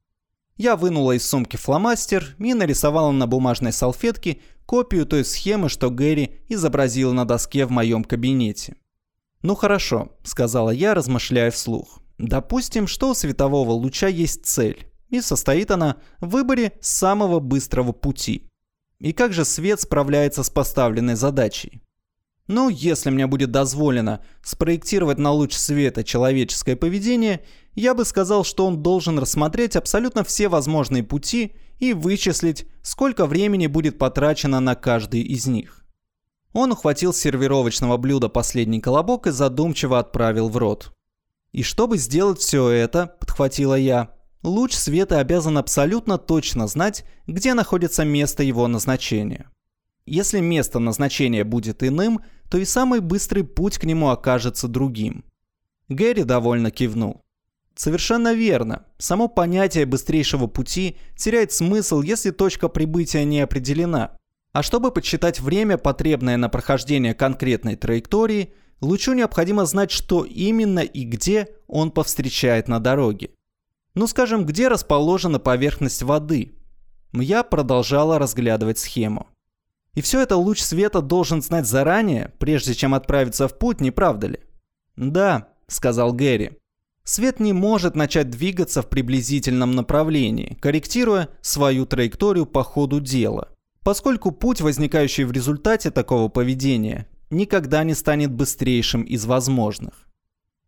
Я вынула из сумки фломастер и нарисовала на бумажной салфетке копию той схемы, что Гэри изобразил на доске в моем кабинете. «Ну хорошо», — сказала я, размышляя вслух. «Допустим, что у светового луча есть цель, и состоит она в выборе самого быстрого пути. И как же свет справляется с поставленной задачей? Ну, если мне будет дозволено спроектировать на луч света человеческое поведение, я бы сказал, что он должен рассмотреть абсолютно все возможные пути и вычислить, сколько времени будет потрачено на каждый из них. Он ухватил сервировочного блюда последний колобок и задумчиво отправил в рот. «И чтобы сделать все это», — подхватила я, — «луч света обязан абсолютно точно знать, где находится место его назначения. Если место назначения будет иным, то и самый быстрый путь к нему окажется другим». Гэри довольно кивнул. Совершенно верно. Само понятие быстрейшего пути теряет смысл, если точка прибытия не определена. А чтобы подсчитать время, потребное на прохождение конкретной траектории, лучу необходимо знать, что именно и где он повстречает на дороге. Ну скажем, где расположена поверхность воды. Я продолжала разглядывать схему. И все это луч света должен знать заранее, прежде чем отправиться в путь, не правда ли? «Да», — сказал Гэри. Свет не может начать двигаться в приблизительном направлении, корректируя свою траекторию по ходу дела поскольку путь, возникающий в результате такого поведения, никогда не станет быстрейшим из возможных.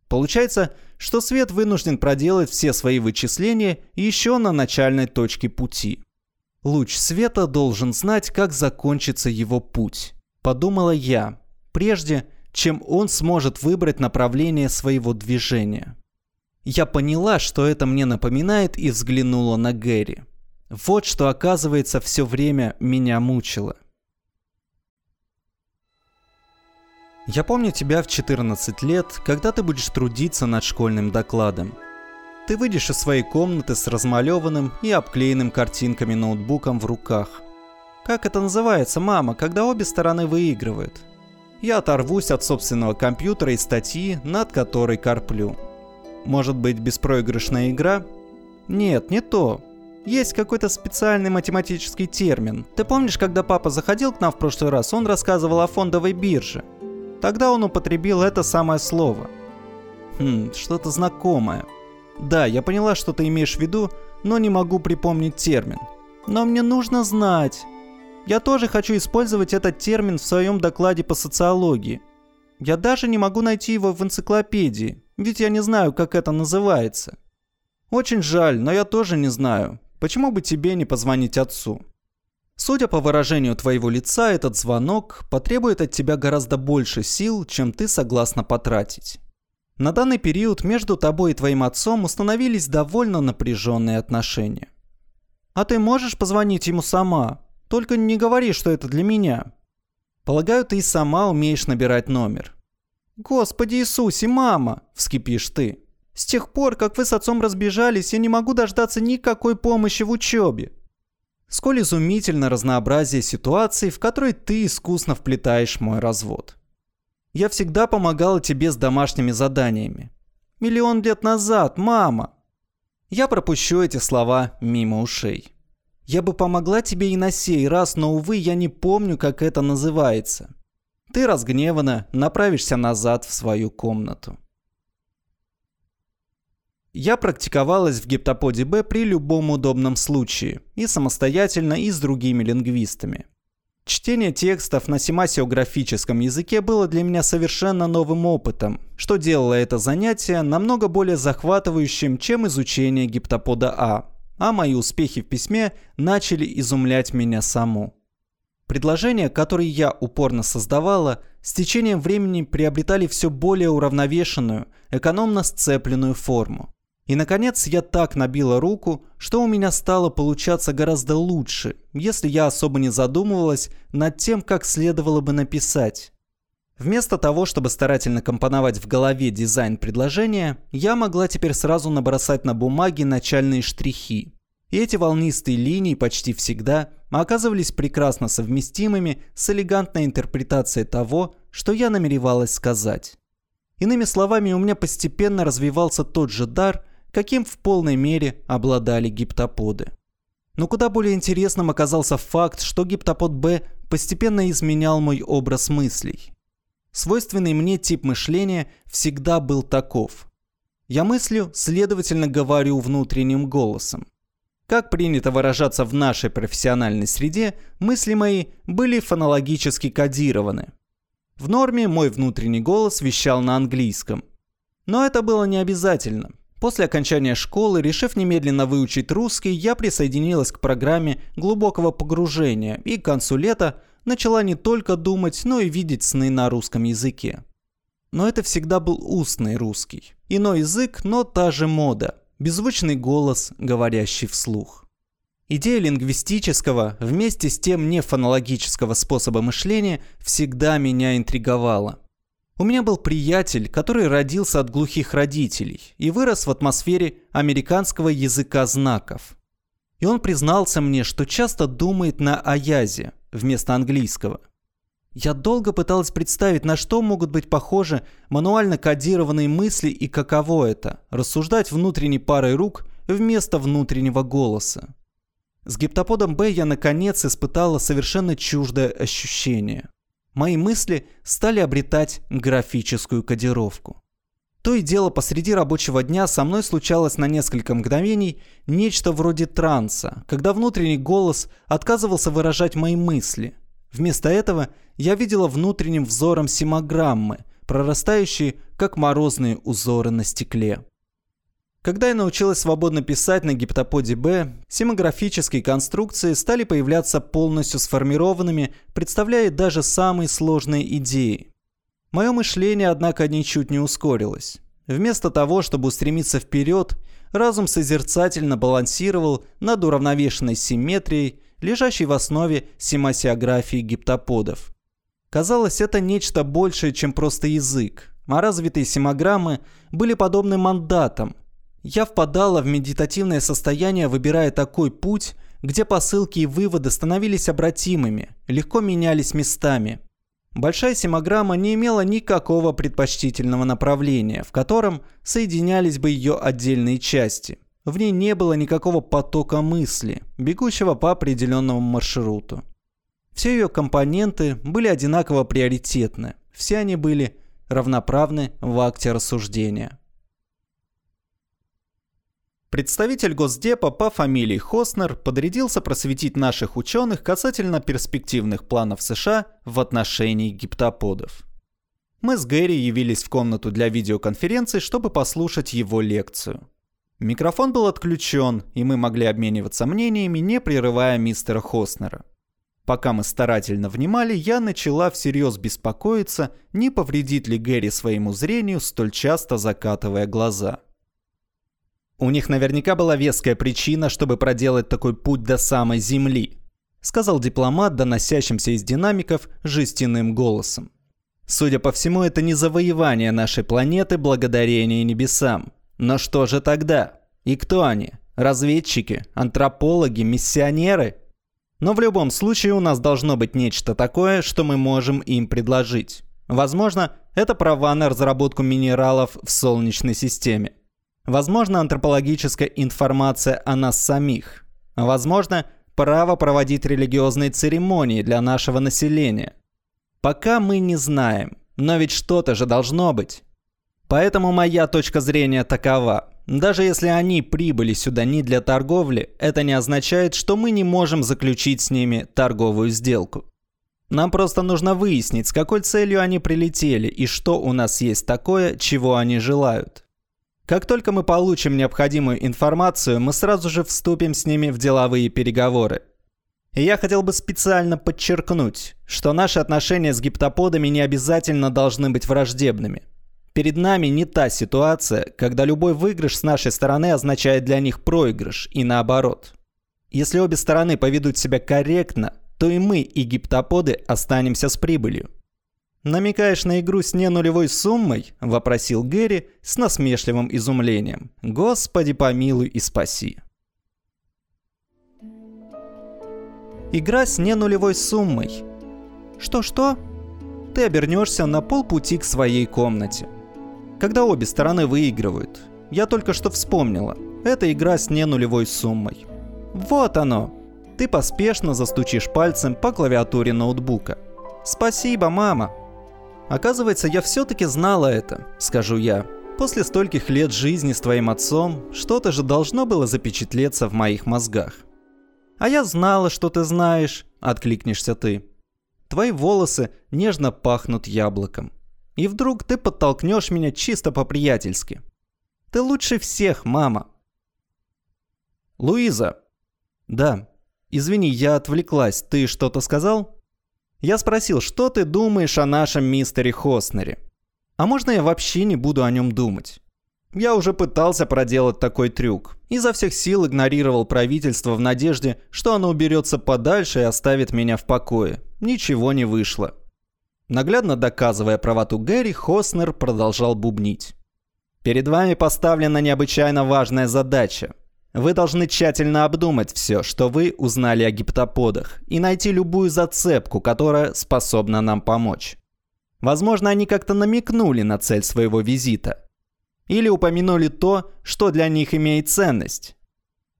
Получается, что свет вынужден проделать все свои вычисления еще на начальной точке пути. Луч света должен знать, как закончится его путь, подумала я, прежде чем он сможет выбрать направление своего движения. Я поняла, что это мне напоминает и взглянула на Гэри. Вот что, оказывается, все время меня мучило. Я помню тебя в 14 лет, когда ты будешь трудиться над школьным докладом. Ты выйдешь из своей комнаты с размалеванным и обклеенным картинками ноутбуком в руках. Как это называется, мама, когда обе стороны выигрывают? Я оторвусь от собственного компьютера и статьи, над которой корплю. Может быть, беспроигрышная игра? Нет, не то. Есть какой-то специальный математический термин. Ты помнишь, когда папа заходил к нам в прошлый раз, он рассказывал о фондовой бирже? Тогда он употребил это самое слово. Хм, что-то знакомое. Да, я поняла, что ты имеешь в виду, но не могу припомнить термин. Но мне нужно знать. Я тоже хочу использовать этот термин в своем докладе по социологии. Я даже не могу найти его в энциклопедии, ведь я не знаю, как это называется. Очень жаль, но я тоже не знаю. Почему бы тебе не позвонить отцу? Судя по выражению твоего лица, этот звонок потребует от тебя гораздо больше сил, чем ты согласна потратить. На данный период между тобой и твоим отцом установились довольно напряженные отношения. А ты можешь позвонить ему сама? Только не говори, что это для меня. Полагаю, ты и сама умеешь набирать номер. Господи Иисусе, мама, вскипишь ты. С тех пор, как вы с отцом разбежались, я не могу дождаться никакой помощи в учебе. Сколь изумительно разнообразие ситуаций, в которой ты искусно вплетаешь мой развод. Я всегда помогала тебе с домашними заданиями. Миллион лет назад, мама. Я пропущу эти слова мимо ушей. Я бы помогла тебе и на сей раз, но, увы, я не помню, как это называется. Ты разгневана, направишься назад в свою комнату. Я практиковалась в гиптоподе Б при любом удобном случае, и самостоятельно, и с другими лингвистами. Чтение текстов на семасиографическом языке было для меня совершенно новым опытом, что делало это занятие намного более захватывающим, чем изучение гиптопода А, а мои успехи в письме начали изумлять меня саму. Предложения, которые я упорно создавала, с течением времени приобретали все более уравновешенную, экономно сцепленную форму. И, наконец, я так набила руку, что у меня стало получаться гораздо лучше, если я особо не задумывалась над тем, как следовало бы написать. Вместо того, чтобы старательно компоновать в голове дизайн предложения, я могла теперь сразу набросать на бумаге начальные штрихи. И эти волнистые линии почти всегда оказывались прекрасно совместимыми с элегантной интерпретацией того, что я намеревалась сказать. Иными словами, у меня постепенно развивался тот же дар, каким в полной мере обладали гиптоподы. Но куда более интересным оказался факт, что гиптопод Б постепенно изменял мой образ мыслей. Свойственный мне тип мышления всегда был таков. Я мыслю, следовательно, говорю внутренним голосом. Как принято выражаться в нашей профессиональной среде, мысли мои были фонологически кодированы. В норме мой внутренний голос вещал на английском. Но это было не обязательно. После окончания школы, решив немедленно выучить русский, я присоединилась к программе глубокого погружения и к концу лета начала не только думать, но и видеть сны на русском языке. Но это всегда был устный русский. Иной язык, но та же мода. Беззвучный голос, говорящий вслух. Идея лингвистического вместе с тем нефонологического способа мышления всегда меня интриговала – у меня был приятель, который родился от глухих родителей и вырос в атмосфере американского языка знаков. И он признался мне, что часто думает на аязе вместо английского. Я долго пыталась представить, на что могут быть похожи мануально кодированные мысли и каково это – рассуждать внутренней парой рук вместо внутреннего голоса. С гиптоподом Б я наконец испытала совершенно чуждое ощущение мои мысли стали обретать графическую кодировку. То и дело посреди рабочего дня со мной случалось на несколько мгновений нечто вроде транса, когда внутренний голос отказывался выражать мои мысли. Вместо этого я видела внутренним взором симограммы, прорастающие, как морозные узоры на стекле. Когда я научилась свободно писать на гиптоподе Б, семиграфические конструкции стали появляться полностью сформированными, представляя даже самые сложные идеи. Мое мышление, однако, ничуть не ускорилось. Вместо того, чтобы устремиться вперед, разум созерцательно балансировал над уравновешенной симметрией, лежащей в основе семасиографии гиптоподов. Казалось, это нечто большее, чем просто язык, а развитые семограммы были подобны мандатам – я впадала в медитативное состояние, выбирая такой путь, где посылки и выводы становились обратимыми, легко менялись местами. Большая семограмма не имела никакого предпочтительного направления, в котором соединялись бы ее отдельные части. В ней не было никакого потока мысли, бегущего по определенному маршруту. Все ее компоненты были одинаково приоритетны, все они были равноправны в акте рассуждения. Представитель Госдепа по фамилии Хоснер подрядился просветить наших ученых касательно перспективных планов США в отношении гиптоподов. Мы с Гэри явились в комнату для видеоконференции, чтобы послушать его лекцию. Микрофон был отключен, и мы могли обмениваться мнениями, не прерывая мистера Хоснера. Пока мы старательно внимали, я начала всерьез беспокоиться, не повредит ли Гэри своему зрению, столь часто закатывая глаза – у них наверняка была веская причина, чтобы проделать такой путь до самой Земли, сказал дипломат, доносящимся из динамиков жестяным голосом. Судя по всему, это не завоевание нашей планеты благодарение небесам. Но что же тогда? И кто они? Разведчики? Антропологи? Миссионеры? Но в любом случае у нас должно быть нечто такое, что мы можем им предложить. Возможно, это права на разработку минералов в Солнечной системе. Возможно, антропологическая информация о нас самих. Возможно, право проводить религиозные церемонии для нашего населения. Пока мы не знаем, но ведь что-то же должно быть. Поэтому моя точка зрения такова. Даже если они прибыли сюда не для торговли, это не означает, что мы не можем заключить с ними торговую сделку. Нам просто нужно выяснить, с какой целью они прилетели и что у нас есть такое, чего они желают. Как только мы получим необходимую информацию, мы сразу же вступим с ними в деловые переговоры. И я хотел бы специально подчеркнуть, что наши отношения с гиптоподами не обязательно должны быть враждебными. Перед нами не та ситуация, когда любой выигрыш с нашей стороны означает для них проигрыш, и наоборот. Если обе стороны поведут себя корректно, то и мы, и гиптоподы останемся с прибылью. «Намекаешь на игру с не нулевой суммой?» – вопросил Гэри с насмешливым изумлением. «Господи помилуй и спаси!» Игра с не нулевой суммой. Что-что? Ты обернешься на полпути к своей комнате. Когда обе стороны выигрывают. Я только что вспомнила. Это игра с не нулевой суммой. Вот оно. Ты поспешно застучишь пальцем по клавиатуре ноутбука. Спасибо, мама. Оказывается, я все-таки знала это, скажу я. После стольких лет жизни с твоим отцом, что-то же должно было запечатлеться в моих мозгах. А я знала, что ты знаешь, откликнешься ты. Твои волосы нежно пахнут яблоком. И вдруг ты подтолкнешь меня чисто по-приятельски. Ты лучше всех, мама. Луиза. Да. Извини, я отвлеклась. Ты что-то сказал? Я спросил, что ты думаешь о нашем мистере Хоснере? А можно я вообще не буду о нем думать? Я уже пытался проделать такой трюк. Изо всех сил игнорировал правительство в надежде, что оно уберется подальше и оставит меня в покое. Ничего не вышло. Наглядно доказывая правоту Гэри, Хоснер продолжал бубнить. «Перед вами поставлена необычайно важная задача. Вы должны тщательно обдумать все, что вы узнали о гиптоподах, и найти любую зацепку, которая способна нам помочь. Возможно, они как-то намекнули на цель своего визита. Или упомянули то, что для них имеет ценность.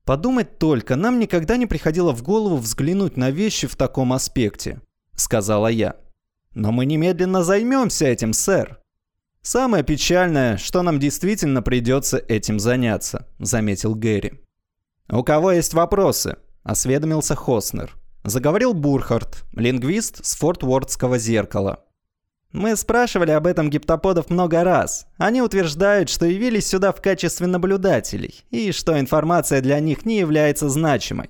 Подумать только, нам никогда не приходило в голову взглянуть на вещи в таком аспекте, сказала я. Но мы немедленно займемся этим, сэр. Самое печальное, что нам действительно придется этим заняться, заметил Гэри. У кого есть вопросы? осведомился Хоснер. Заговорил Бурхард, лингвист с Форт-Уордского зеркала. Мы спрашивали об этом гиптоподов много раз. Они утверждают, что явились сюда в качестве наблюдателей, и что информация для них не является значимой.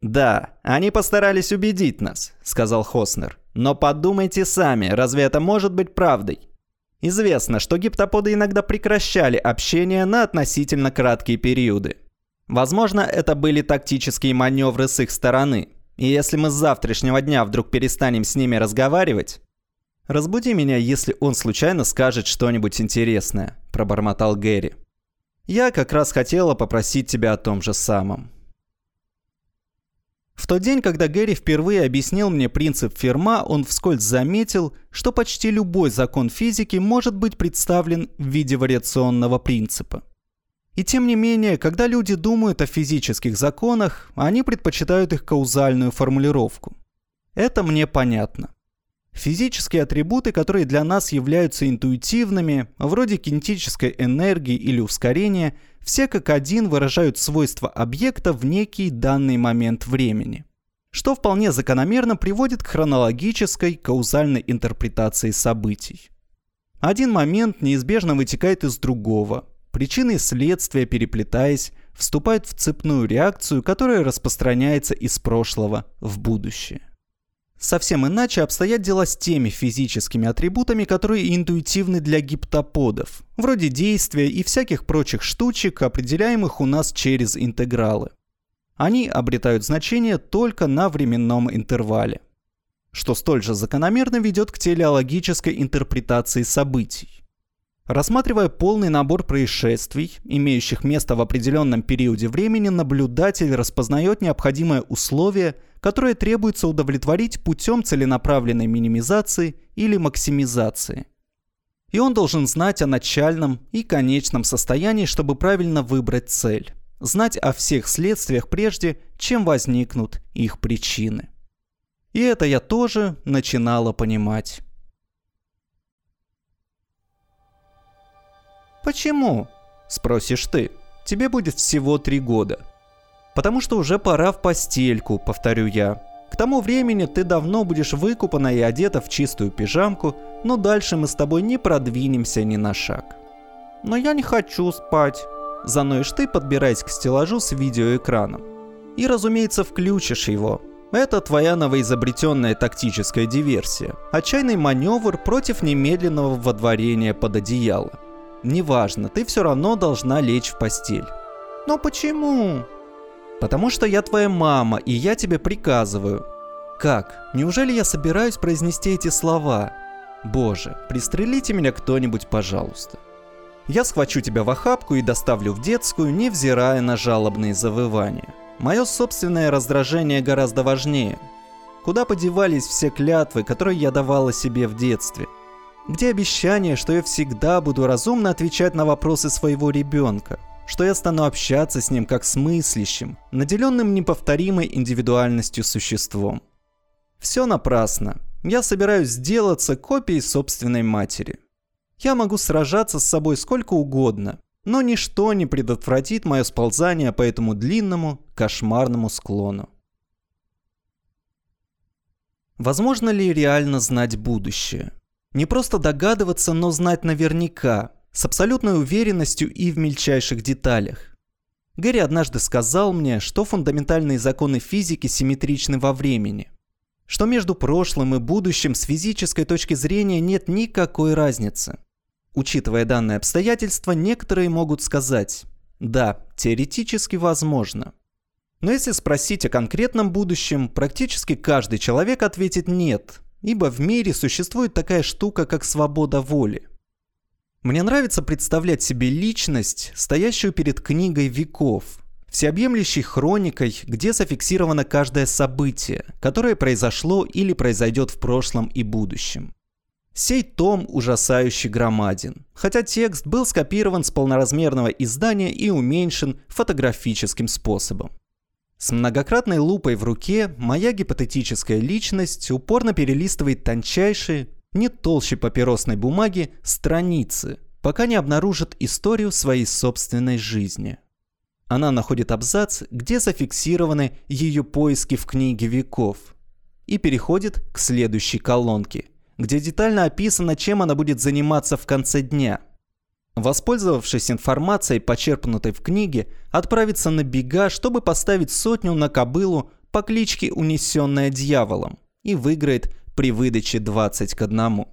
«Да, они постарались убедить нас», — сказал Хоснер. Но подумайте сами, разве это может быть правдой? Известно, что гиптоподы иногда прекращали общение на относительно краткие периоды. Возможно, это были тактические маневры с их стороны. И если мы с завтрашнего дня вдруг перестанем с ними разговаривать... «Разбуди меня, если он случайно скажет что-нибудь интересное», – пробормотал Гэри. «Я как раз хотела попросить тебя о том же самом». В тот день, когда Гэри впервые объяснил мне принцип Ферма, он вскользь заметил, что почти любой закон физики может быть представлен в виде вариационного принципа. И тем не менее, когда люди думают о физических законах, они предпочитают их каузальную формулировку. Это мне понятно. Физические атрибуты, которые для нас являются интуитивными, вроде кинетической энергии или ускорения, все как один выражают свойства объекта в некий данный момент времени. Что вполне закономерно приводит к хронологической, каузальной интерпретации событий. Один момент неизбежно вытекает из другого. Причины и следствия, переплетаясь, вступают в цепную реакцию, которая распространяется из прошлого в будущее. Совсем иначе обстоят дела с теми физическими атрибутами, которые интуитивны для гиптоподов, вроде действия и всяких прочих штучек, определяемых у нас через интегралы. Они обретают значение только на временном интервале, что столь же закономерно ведет к телеологической интерпретации событий. Рассматривая полный набор происшествий, имеющих место в определенном периоде времени, наблюдатель распознает необходимое условие, которое требуется удовлетворить путем целенаправленной минимизации или максимизации. И он должен знать о начальном и конечном состоянии, чтобы правильно выбрать цель. Знать о всех следствиях прежде, чем возникнут их причины. И это я тоже начинала понимать. «Почему?» – спросишь ты. Тебе будет всего три года. «Потому что уже пора в постельку», – повторю я. К тому времени ты давно будешь выкупана и одета в чистую пижамку, но дальше мы с тобой не продвинемся ни на шаг. «Но я не хочу спать», – заноешь ты, подбираясь к стеллажу с видеоэкраном. И, разумеется, включишь его. Это твоя новоизобретенная тактическая диверсия. Отчаянный маневр против немедленного водворения под одеяло. Неважно, ты все равно должна лечь в постель. Но почему? Потому что я твоя мама, и я тебе приказываю. Как? Неужели я собираюсь произнести эти слова? Боже, пристрелите меня кто-нибудь, пожалуйста. Я схвачу тебя в охапку и доставлю в детскую, невзирая на жалобные завывания. Мое собственное раздражение гораздо важнее. Куда подевались все клятвы, которые я давала себе в детстве – где обещание, что я всегда буду разумно отвечать на вопросы своего ребенка? Что я стану общаться с ним как с мыслящим, наделенным неповторимой индивидуальностью существом? Все напрасно. я собираюсь сделаться копией собственной матери. Я могу сражаться с собой сколько угодно, но ничто не предотвратит мое сползание по этому длинному, кошмарному склону. Возможно ли реально знать будущее? Не просто догадываться, но знать наверняка, с абсолютной уверенностью и в мельчайших деталях. Гэри однажды сказал мне, что фундаментальные законы физики симметричны во времени. Что между прошлым и будущим с физической точки зрения нет никакой разницы. Учитывая данное обстоятельство, некоторые могут сказать «да, теоретически возможно». Но если спросить о конкретном будущем, практически каждый человек ответит «нет», ибо в мире существует такая штука, как свобода воли. Мне нравится представлять себе личность, стоящую перед книгой веков, всеобъемлющей хроникой, где зафиксировано каждое событие, которое произошло или произойдет в прошлом и будущем. Сей том ужасающе громаден, хотя текст был скопирован с полноразмерного издания и уменьшен фотографическим способом. С многократной лупой в руке моя гипотетическая личность упорно перелистывает тончайшие, не толще папиросной бумаги, страницы, пока не обнаружит историю своей собственной жизни. Она находит абзац, где зафиксированы ее поиски в книге веков, и переходит к следующей колонке, где детально описано, чем она будет заниматься в конце дня – Воспользовавшись информацией, почерпнутой в книге, отправится на бега, чтобы поставить сотню на кобылу по кличке Унесенная Дьяволом и выиграет при выдаче 20 к 1.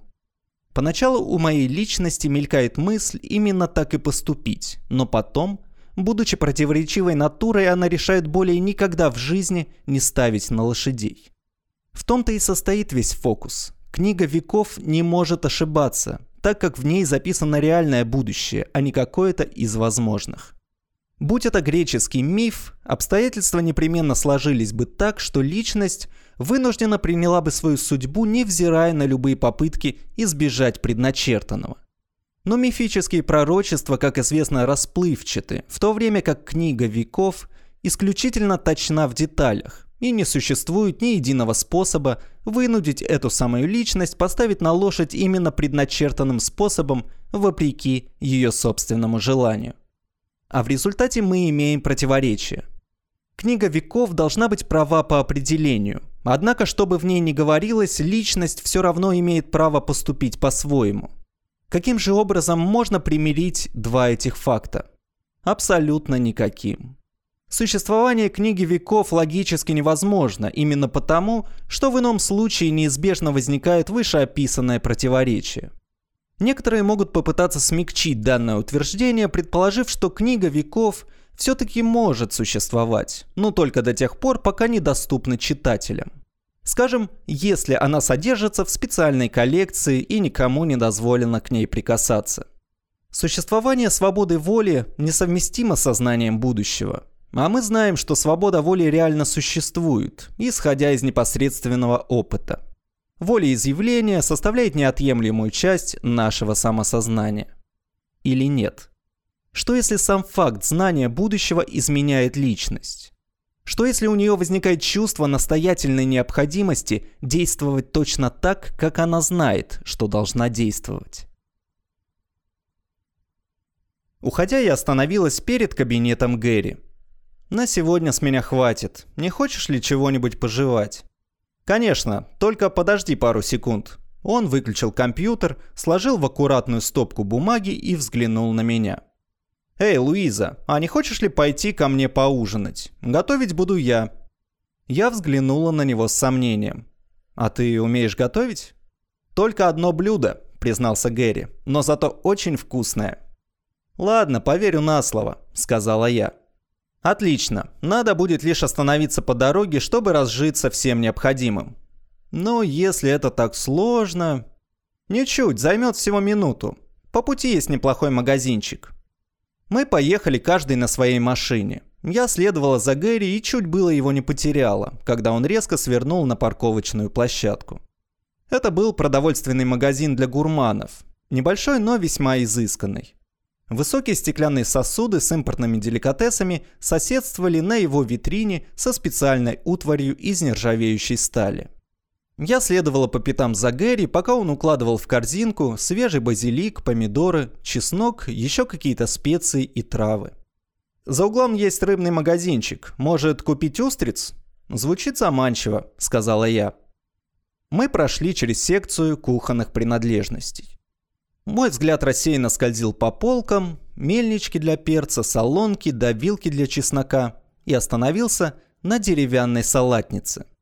Поначалу у моей личности мелькает мысль именно так и поступить, но потом, будучи противоречивой натурой, она решает более никогда в жизни не ставить на лошадей. В том-то и состоит весь фокус. Книга веков не может ошибаться, так как в ней записано реальное будущее, а не какое-то из возможных. Будь это греческий миф, обстоятельства непременно сложились бы так, что личность вынуждена приняла бы свою судьбу, невзирая на любые попытки избежать предначертанного. Но мифические пророчества, как известно, расплывчаты, в то время как книга веков исключительно точна в деталях и не существует ни единого способа вынудить эту самую личность поставить на лошадь именно предначертанным способом, вопреки ее собственному желанию. А в результате мы имеем противоречие. Книга веков должна быть права по определению, однако, чтобы в ней ни говорилось, личность все равно имеет право поступить по-своему. Каким же образом можно примирить два этих факта? Абсолютно никаким. Существование книги веков логически невозможно, именно потому, что в ином случае неизбежно возникает вышеописанное противоречие. Некоторые могут попытаться смягчить данное утверждение, предположив, что книга веков все-таки может существовать, но только до тех пор, пока недоступна читателям. Скажем, если она содержится в специальной коллекции и никому не дозволено к ней прикасаться. Существование свободы воли несовместимо с сознанием будущего – а мы знаем, что свобода воли реально существует, исходя из непосредственного опыта. Волеизъявление составляет неотъемлемую часть нашего самосознания. Или нет? Что если сам факт знания будущего изменяет личность? Что если у нее возникает чувство настоятельной необходимости действовать точно так, как она знает, что должна действовать? Уходя, я остановилась перед кабинетом Гэри – на сегодня с меня хватит. Не хочешь ли чего-нибудь пожевать? Конечно, только подожди пару секунд. Он выключил компьютер, сложил в аккуратную стопку бумаги и взглянул на меня. «Эй, Луиза, а не хочешь ли пойти ко мне поужинать? Готовить буду я». Я взглянула на него с сомнением. «А ты умеешь готовить?» «Только одно блюдо», — признался Гэри, «но зато очень вкусное». «Ладно, поверю на слово», — сказала я. Отлично. Надо будет лишь остановиться по дороге, чтобы разжиться всем необходимым. Но если это так сложно... Ничуть, займет всего минуту. По пути есть неплохой магазинчик. Мы поехали каждый на своей машине. Я следовала за Гэри и чуть было его не потеряла, когда он резко свернул на парковочную площадку. Это был продовольственный магазин для гурманов. Небольшой, но весьма изысканный. Высокие стеклянные сосуды с импортными деликатесами соседствовали на его витрине со специальной утварью из нержавеющей стали. Я следовала по пятам за Гэри, пока он укладывал в корзинку свежий базилик, помидоры, чеснок, еще какие-то специи и травы. «За углом есть рыбный магазинчик. Может, купить устриц?» «Звучит заманчиво», — сказала я. Мы прошли через секцию кухонных принадлежностей. Мой взгляд рассеянно скользил по полкам, мельнички для перца, солонки, давилки для чеснока и остановился на деревянной салатнице –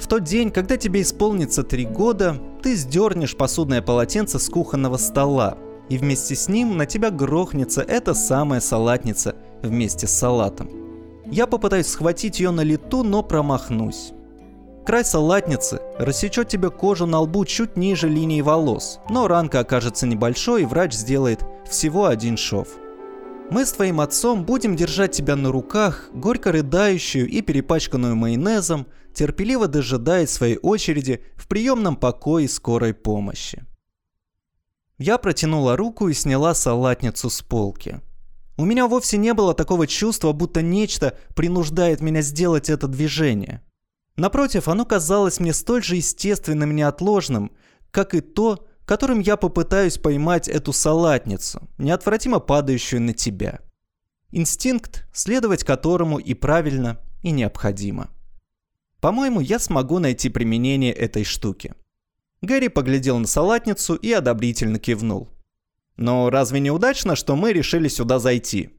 В тот день, когда тебе исполнится три года, ты сдернешь посудное полотенце с кухонного стола, и вместе с ним на тебя грохнется эта самая салатница вместе с салатом. Я попытаюсь схватить ее на лету, но промахнусь. Край салатницы рассечет тебе кожу на лбу чуть ниже линии волос, но ранка окажется небольшой, и врач сделает всего один шов. Мы с твоим отцом будем держать тебя на руках, горько рыдающую и перепачканную майонезом, терпеливо дожидает своей очереди в приемном покое скорой помощи. Я протянула руку и сняла салатницу с полки. У меня вовсе не было такого чувства, будто нечто принуждает меня сделать это движение. Напротив, оно казалось мне столь же естественным и неотложным, как и то, которым я попытаюсь поймать эту салатницу, неотвратимо падающую на тебя. Инстинкт, следовать которому и правильно, и необходимо. По-моему, я смогу найти применение этой штуки. Гэри поглядел на салатницу и одобрительно кивнул. Но разве не удачно, что мы решили сюда зайти?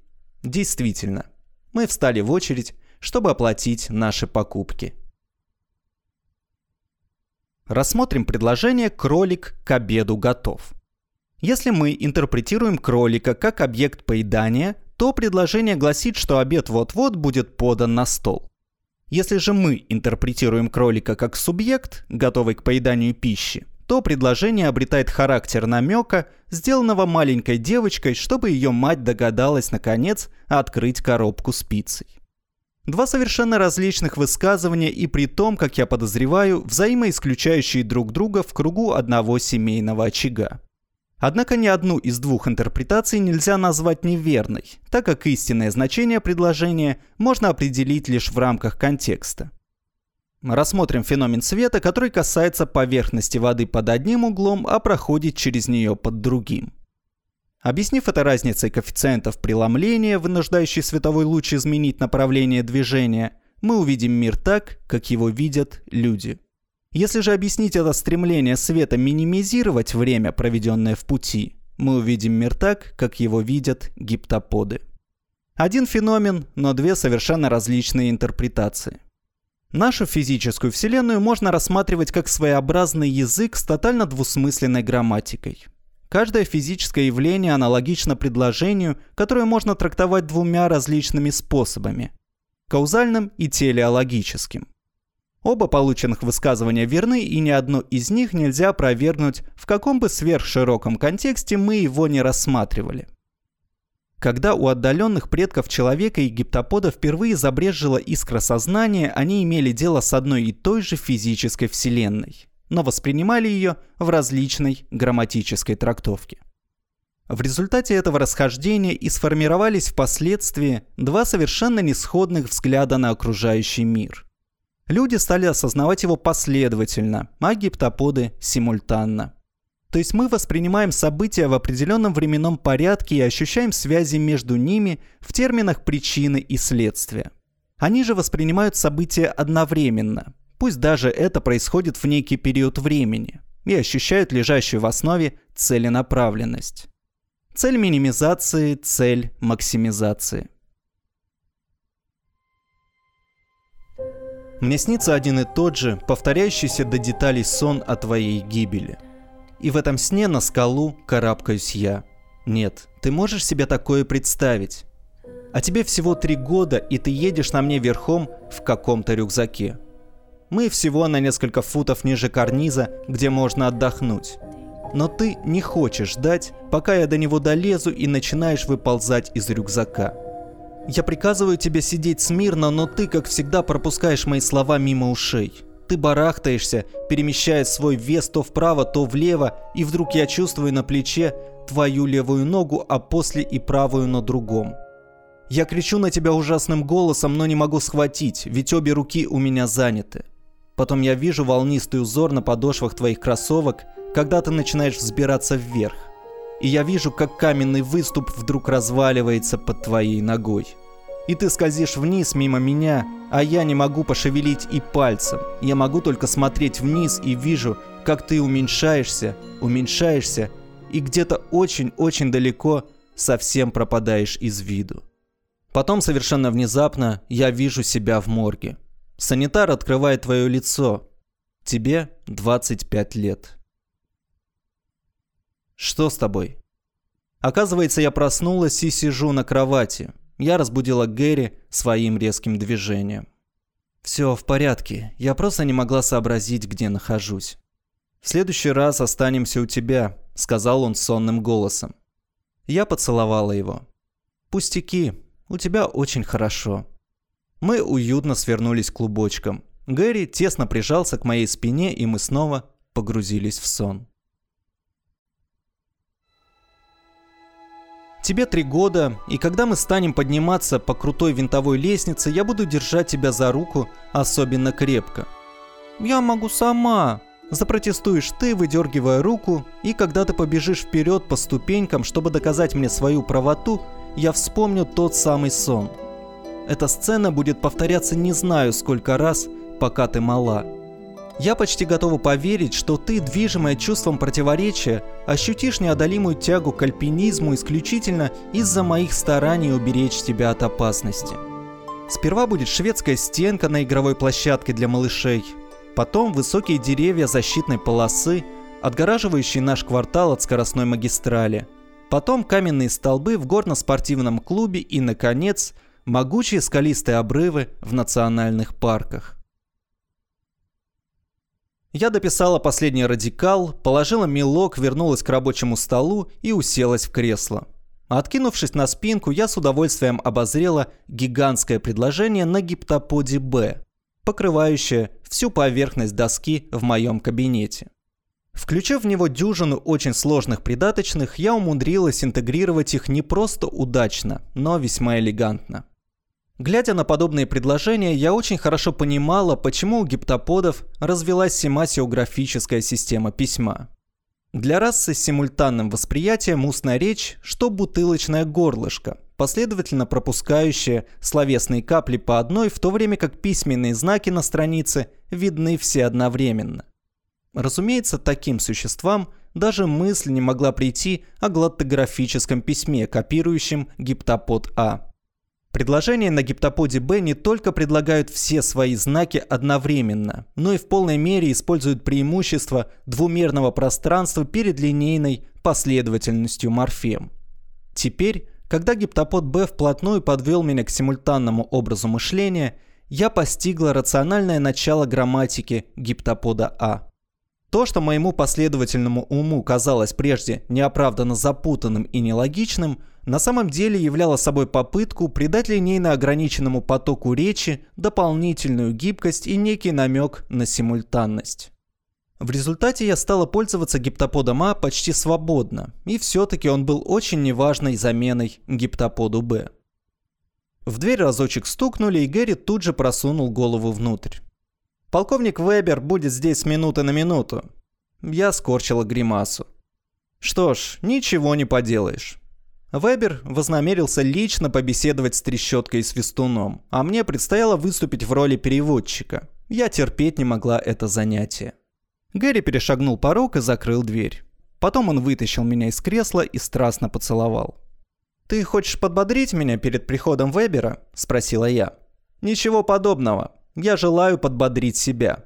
Действительно. Мы встали в очередь, чтобы оплатить наши покупки. Рассмотрим предложение «кролик к обеду готов». Если мы интерпретируем кролика как объект поедания, то предложение гласит, что обед вот-вот будет подан на стол. Если же мы интерпретируем кролика как субъект, готовый к поеданию пищи, то предложение обретает характер намека, сделанного маленькой девочкой, чтобы ее мать догадалась, наконец, открыть коробку с пиццей. Два совершенно различных высказывания и при том, как я подозреваю, взаимоисключающие друг друга в кругу одного семейного очага. Однако ни одну из двух интерпретаций нельзя назвать неверной, так как истинное значение предложения можно определить лишь в рамках контекста. Рассмотрим феномен света, который касается поверхности воды под одним углом, а проходит через нее под другим. Объяснив это разницей коэффициентов преломления, вынуждающей световой луч изменить направление движения, мы увидим мир так, как его видят люди – если же объяснить это стремление света минимизировать время, проведенное в пути, мы увидим мир так, как его видят гиптоподы. Один феномен, но две совершенно различные интерпретации. Нашу физическую вселенную можно рассматривать как своеобразный язык с тотально двусмысленной грамматикой. Каждое физическое явление аналогично предложению, которое можно трактовать двумя различными способами – каузальным и телеологическим. Оба полученных высказывания верны, и ни одно из них нельзя опровергнуть, в каком бы сверхшироком контексте мы его не рассматривали. Когда у отдаленных предков человека и гиптопода впервые забрежила искра сознания, они имели дело с одной и той же физической вселенной, но воспринимали ее в различной грамматической трактовке. В результате этого расхождения и сформировались впоследствии два совершенно несходных взгляда на окружающий мир – Люди стали осознавать его последовательно, а гиптоподы симультанно. То есть мы воспринимаем события в определенном временном порядке и ощущаем связи между ними в терминах причины и следствия. Они же воспринимают события одновременно, пусть даже это происходит в некий период времени, и ощущают лежащую в основе целенаправленность. Цель минимизации, цель максимизации – Мне снится один и тот же, повторяющийся до деталей сон о твоей гибели. И в этом сне на скалу карабкаюсь я. Нет, ты можешь себе такое представить? А тебе всего три года, и ты едешь на мне верхом в каком-то рюкзаке. Мы всего на несколько футов ниже карниза, где можно отдохнуть. Но ты не хочешь ждать, пока я до него долезу и начинаешь выползать из рюкзака. Я приказываю тебе сидеть смирно, но ты, как всегда, пропускаешь мои слова мимо ушей. Ты барахтаешься, перемещая свой вес то вправо, то влево, и вдруг я чувствую на плече твою левую ногу, а после и правую на другом. Я кричу на тебя ужасным голосом, но не могу схватить, ведь обе руки у меня заняты. Потом я вижу волнистый узор на подошвах твоих кроссовок, когда ты начинаешь взбираться вверх. И я вижу, как каменный выступ вдруг разваливается под твоей ногой. И ты скользишь вниз мимо меня, а я не могу пошевелить и пальцем. Я могу только смотреть вниз и вижу, как ты уменьшаешься, уменьшаешься, и где-то очень-очень далеко совсем пропадаешь из виду. Потом совершенно внезапно я вижу себя в морге. Санитар открывает твое лицо. Тебе 25 лет. Что с тобой? Оказывается, я проснулась и сижу на кровати. Я разбудила Гэри своим резким движением. Все в порядке, я просто не могла сообразить, где нахожусь. «В следующий раз останемся у тебя», — сказал он сонным голосом. Я поцеловала его. «Пустяки, у тебя очень хорошо». Мы уютно свернулись клубочком. Гэри тесно прижался к моей спине, и мы снова погрузились в сон. Тебе три года, и когда мы станем подниматься по крутой винтовой лестнице, я буду держать тебя за руку особенно крепко. Я могу сама, Запротестуешь ты, выдергивая руку, и когда ты побежишь вперед по ступенькам, чтобы доказать мне свою правоту, я вспомню тот самый сон. Эта сцена будет повторяться не знаю сколько раз, пока ты мала. Я почти готова поверить, что ты, движимая чувством противоречия, ощутишь неодолимую тягу к альпинизму исключительно из-за моих стараний уберечь тебя от опасности. Сперва будет шведская стенка на игровой площадке для малышей, Потом высокие деревья защитной полосы, отгораживающие наш квартал от скоростной магистрали. Потом каменные столбы в горно-спортивном клубе и, наконец, могучие скалистые обрывы в национальных парках. Я дописала последний радикал, положила мелок, вернулась к рабочему столу и уселась в кресло. Откинувшись на спинку, я с удовольствием обозрела гигантское предложение на гиптоподе «Б», покрывающее всю поверхность доски в моем кабинете. Включив в него дюжину очень сложных придаточных, я умудрилась интегрировать их не просто удачно, но весьма элегантно. Глядя на подобные предложения, я очень хорошо понимала, почему у гиптоподов развилась семасиографическая система письма. Для расы с симультанным восприятием устная речь, что бутылочное горлышко, последовательно пропускающая словесные капли по одной, в то время как письменные знаки на странице видны все одновременно. Разумеется, таким существам даже мысль не могла прийти о глоттографическом письме, копирующем гиптопод А. Предложения на гиптоподе Б не только предлагают все свои знаки одновременно, но и в полной мере используют преимущество двумерного пространства перед линейной последовательностью морфем. Теперь когда гиптопод Б вплотную подвел меня к симультанному образу мышления, я постигла рациональное начало грамматики гиптопода А. То, что моему последовательному уму казалось прежде неоправданно запутанным и нелогичным, на самом деле являло собой попытку придать линейно ограниченному потоку речи дополнительную гибкость и некий намек на симультанность. В результате я стала пользоваться гиптоподом А почти свободно, и все-таки он был очень неважной заменой гиптоподу Б. В дверь разочек стукнули, и Гэри тут же просунул голову внутрь. «Полковник Вебер будет здесь с минуты на минуту». Я скорчила гримасу. «Что ж, ничего не поделаешь». Вебер вознамерился лично побеседовать с трещоткой и свистуном, а мне предстояло выступить в роли переводчика. Я терпеть не могла это занятие. Гэри перешагнул порог и закрыл дверь. Потом он вытащил меня из кресла и страстно поцеловал. «Ты хочешь подбодрить меня перед приходом Вебера?» – спросила я. «Ничего подобного. Я желаю подбодрить себя.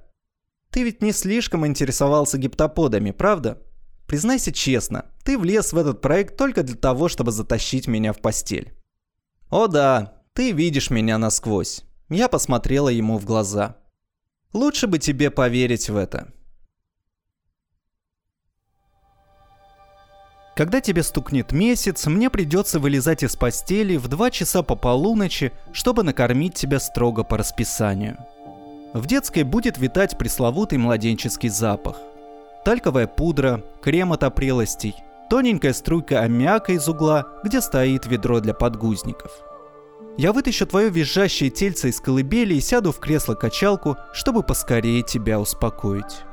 Ты ведь не слишком интересовался гиптоподами, правда? Признайся честно, ты влез в этот проект только для того, чтобы затащить меня в постель». «О да, ты видишь меня насквозь». Я посмотрела ему в глаза. «Лучше бы тебе поверить в это. Когда тебе стукнет месяц, мне придется вылезать из постели в 2 часа по полуночи, чтобы накормить тебя строго по расписанию. В детской будет витать пресловутый младенческий запах. Тальковая пудра, крем от опрелостей, тоненькая струйка аммиака из угла, где стоит ведро для подгузников. Я вытащу твое визжащее тельце из колыбели и сяду в кресло-качалку, чтобы поскорее тебя успокоить.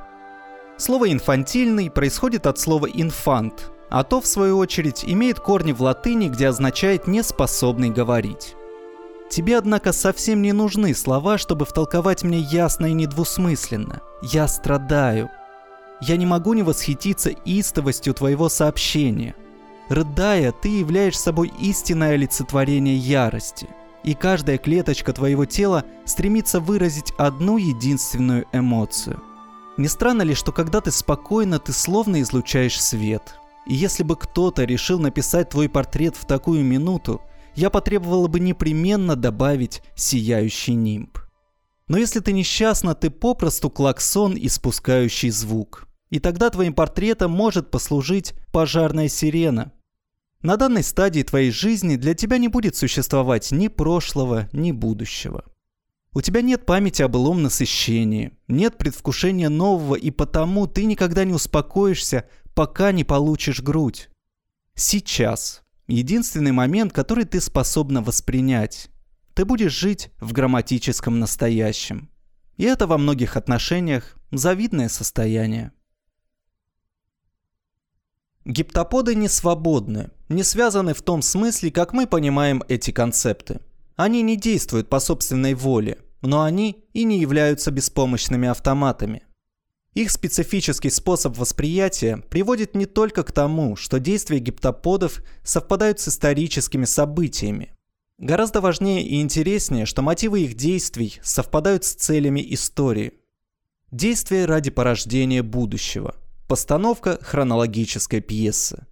Слово «инфантильный» происходит от слова «инфант», а то, в свою очередь, имеет корни в латыни, где означает «неспособный говорить». Тебе, однако, совсем не нужны слова, чтобы втолковать мне ясно и недвусмысленно. Я страдаю. Я не могу не восхититься истовостью твоего сообщения. Рыдая, ты являешь собой истинное олицетворение ярости. И каждая клеточка твоего тела стремится выразить одну единственную эмоцию. Не странно ли, что когда ты спокойно, ты словно излучаешь свет? Если бы кто-то решил написать твой портрет в такую минуту, я потребовала бы непременно добавить сияющий нимб. Но если ты несчастна, ты попросту клаксон, испускающий звук. И тогда твоим портретом может послужить пожарная сирена, на данной стадии твоей жизни для тебя не будет существовать ни прошлого, ни будущего. У тебя нет памяти о былом насыщении, нет предвкушения нового, и потому ты никогда не успокоишься, пока не получишь грудь. Сейчас. Единственный момент, который ты способна воспринять. Ты будешь жить в грамматическом настоящем. И это во многих отношениях завидное состояние. Гиптоподы не свободны, не связаны в том смысле, как мы понимаем эти концепты. Они не действуют по собственной воле, но они и не являются беспомощными автоматами. Их специфический способ восприятия приводит не только к тому, что действия гиптоподов совпадают с историческими событиями. Гораздо важнее и интереснее, что мотивы их действий совпадают с целями истории. Действия ради порождения будущего – Постановка хронологической пьесы.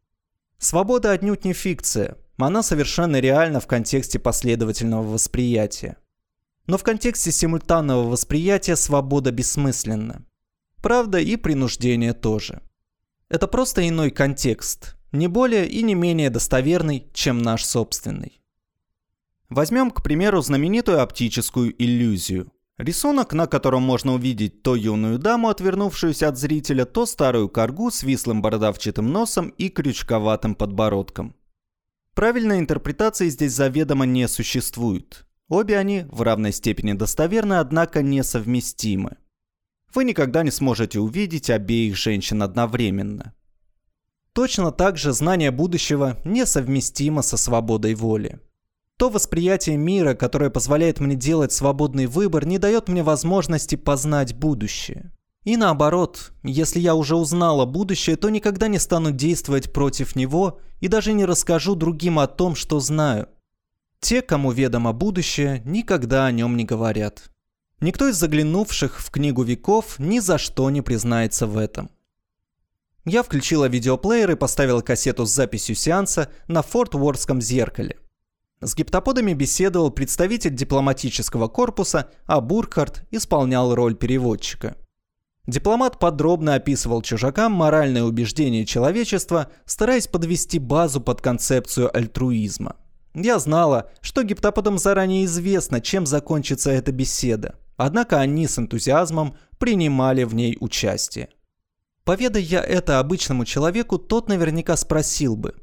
Свобода отнюдь не фикция, она совершенно реальна в контексте последовательного восприятия. Но в контексте симультанного восприятия свобода бессмысленна. Правда и принуждение тоже. Это просто иной контекст, не более и не менее достоверный, чем наш собственный. Возьмем, к примеру, знаменитую оптическую иллюзию – Рисунок, на котором можно увидеть то юную даму, отвернувшуюся от зрителя, то старую коргу с вислым бородавчатым носом и крючковатым подбородком. Правильной интерпретации здесь заведомо не существует. Обе они в равной степени достоверны, однако несовместимы. Вы никогда не сможете увидеть обеих женщин одновременно. Точно так же знание будущего несовместимо со свободой воли. То восприятие мира, которое позволяет мне делать свободный выбор, не дает мне возможности познать будущее. И наоборот, если я уже узнала будущее, то никогда не стану действовать против него и даже не расскажу другим о том, что знаю. Те, кому ведомо будущее, никогда о нем не говорят. Никто из заглянувших в книгу веков ни за что не признается в этом. Я включила видеоплеер и поставила кассету с записью сеанса на Форт Уордском зеркале – с гиптоподами беседовал представитель дипломатического корпуса, а Буркhardt исполнял роль переводчика. Дипломат подробно описывал чужакам моральное убеждение человечества, стараясь подвести базу под концепцию альтруизма. Я знала, что гиптоподам заранее известно, чем закончится эта беседа, однако они с энтузиазмом принимали в ней участие. Поведай я это обычному человеку, тот наверняка спросил бы,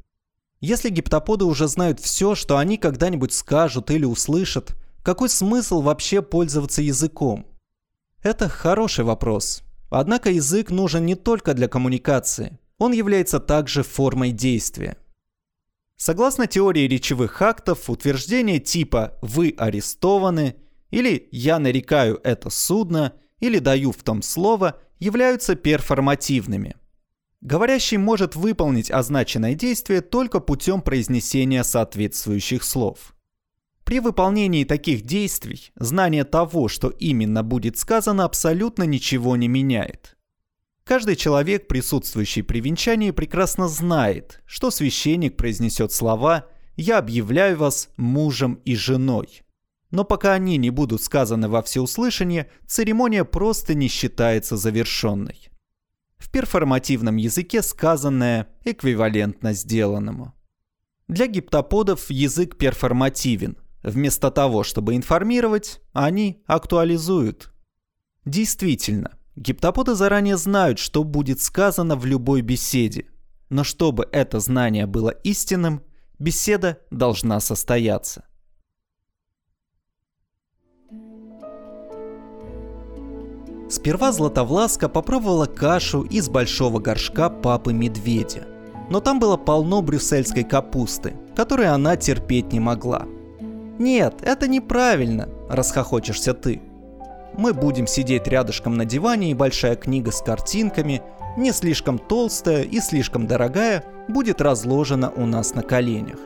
если гиптоподы уже знают все, что они когда-нибудь скажут или услышат, какой смысл вообще пользоваться языком? Это хороший вопрос. Однако язык нужен не только для коммуникации. Он является также формой действия. Согласно теории речевых актов, утверждения типа «вы арестованы» или «я нарекаю это судно» или «даю в том слово» являются перформативными – Говорящий может выполнить означенное действие только путем произнесения соответствующих слов. При выполнении таких действий знание того, что именно будет сказано, абсолютно ничего не меняет. Каждый человек, присутствующий при венчании, прекрасно знает, что священник произнесет слова «Я объявляю вас мужем и женой». Но пока они не будут сказаны во всеуслышание, церемония просто не считается завершенной. В перформативном языке сказанное эквивалентно сделанному. Для гиптоподов язык перформативен. Вместо того, чтобы информировать, они актуализуют. Действительно, гиптоподы заранее знают, что будет сказано в любой беседе. Но чтобы это знание было истинным, беседа должна состояться. Сперва Златовласка попробовала кашу из большого горшка папы медведя. Но там было полно брюссельской капусты, которую она терпеть не могла. «Нет, это неправильно», – расхохочешься ты. Мы будем сидеть рядышком на диване, и большая книга с картинками, не слишком толстая и слишком дорогая, будет разложена у нас на коленях.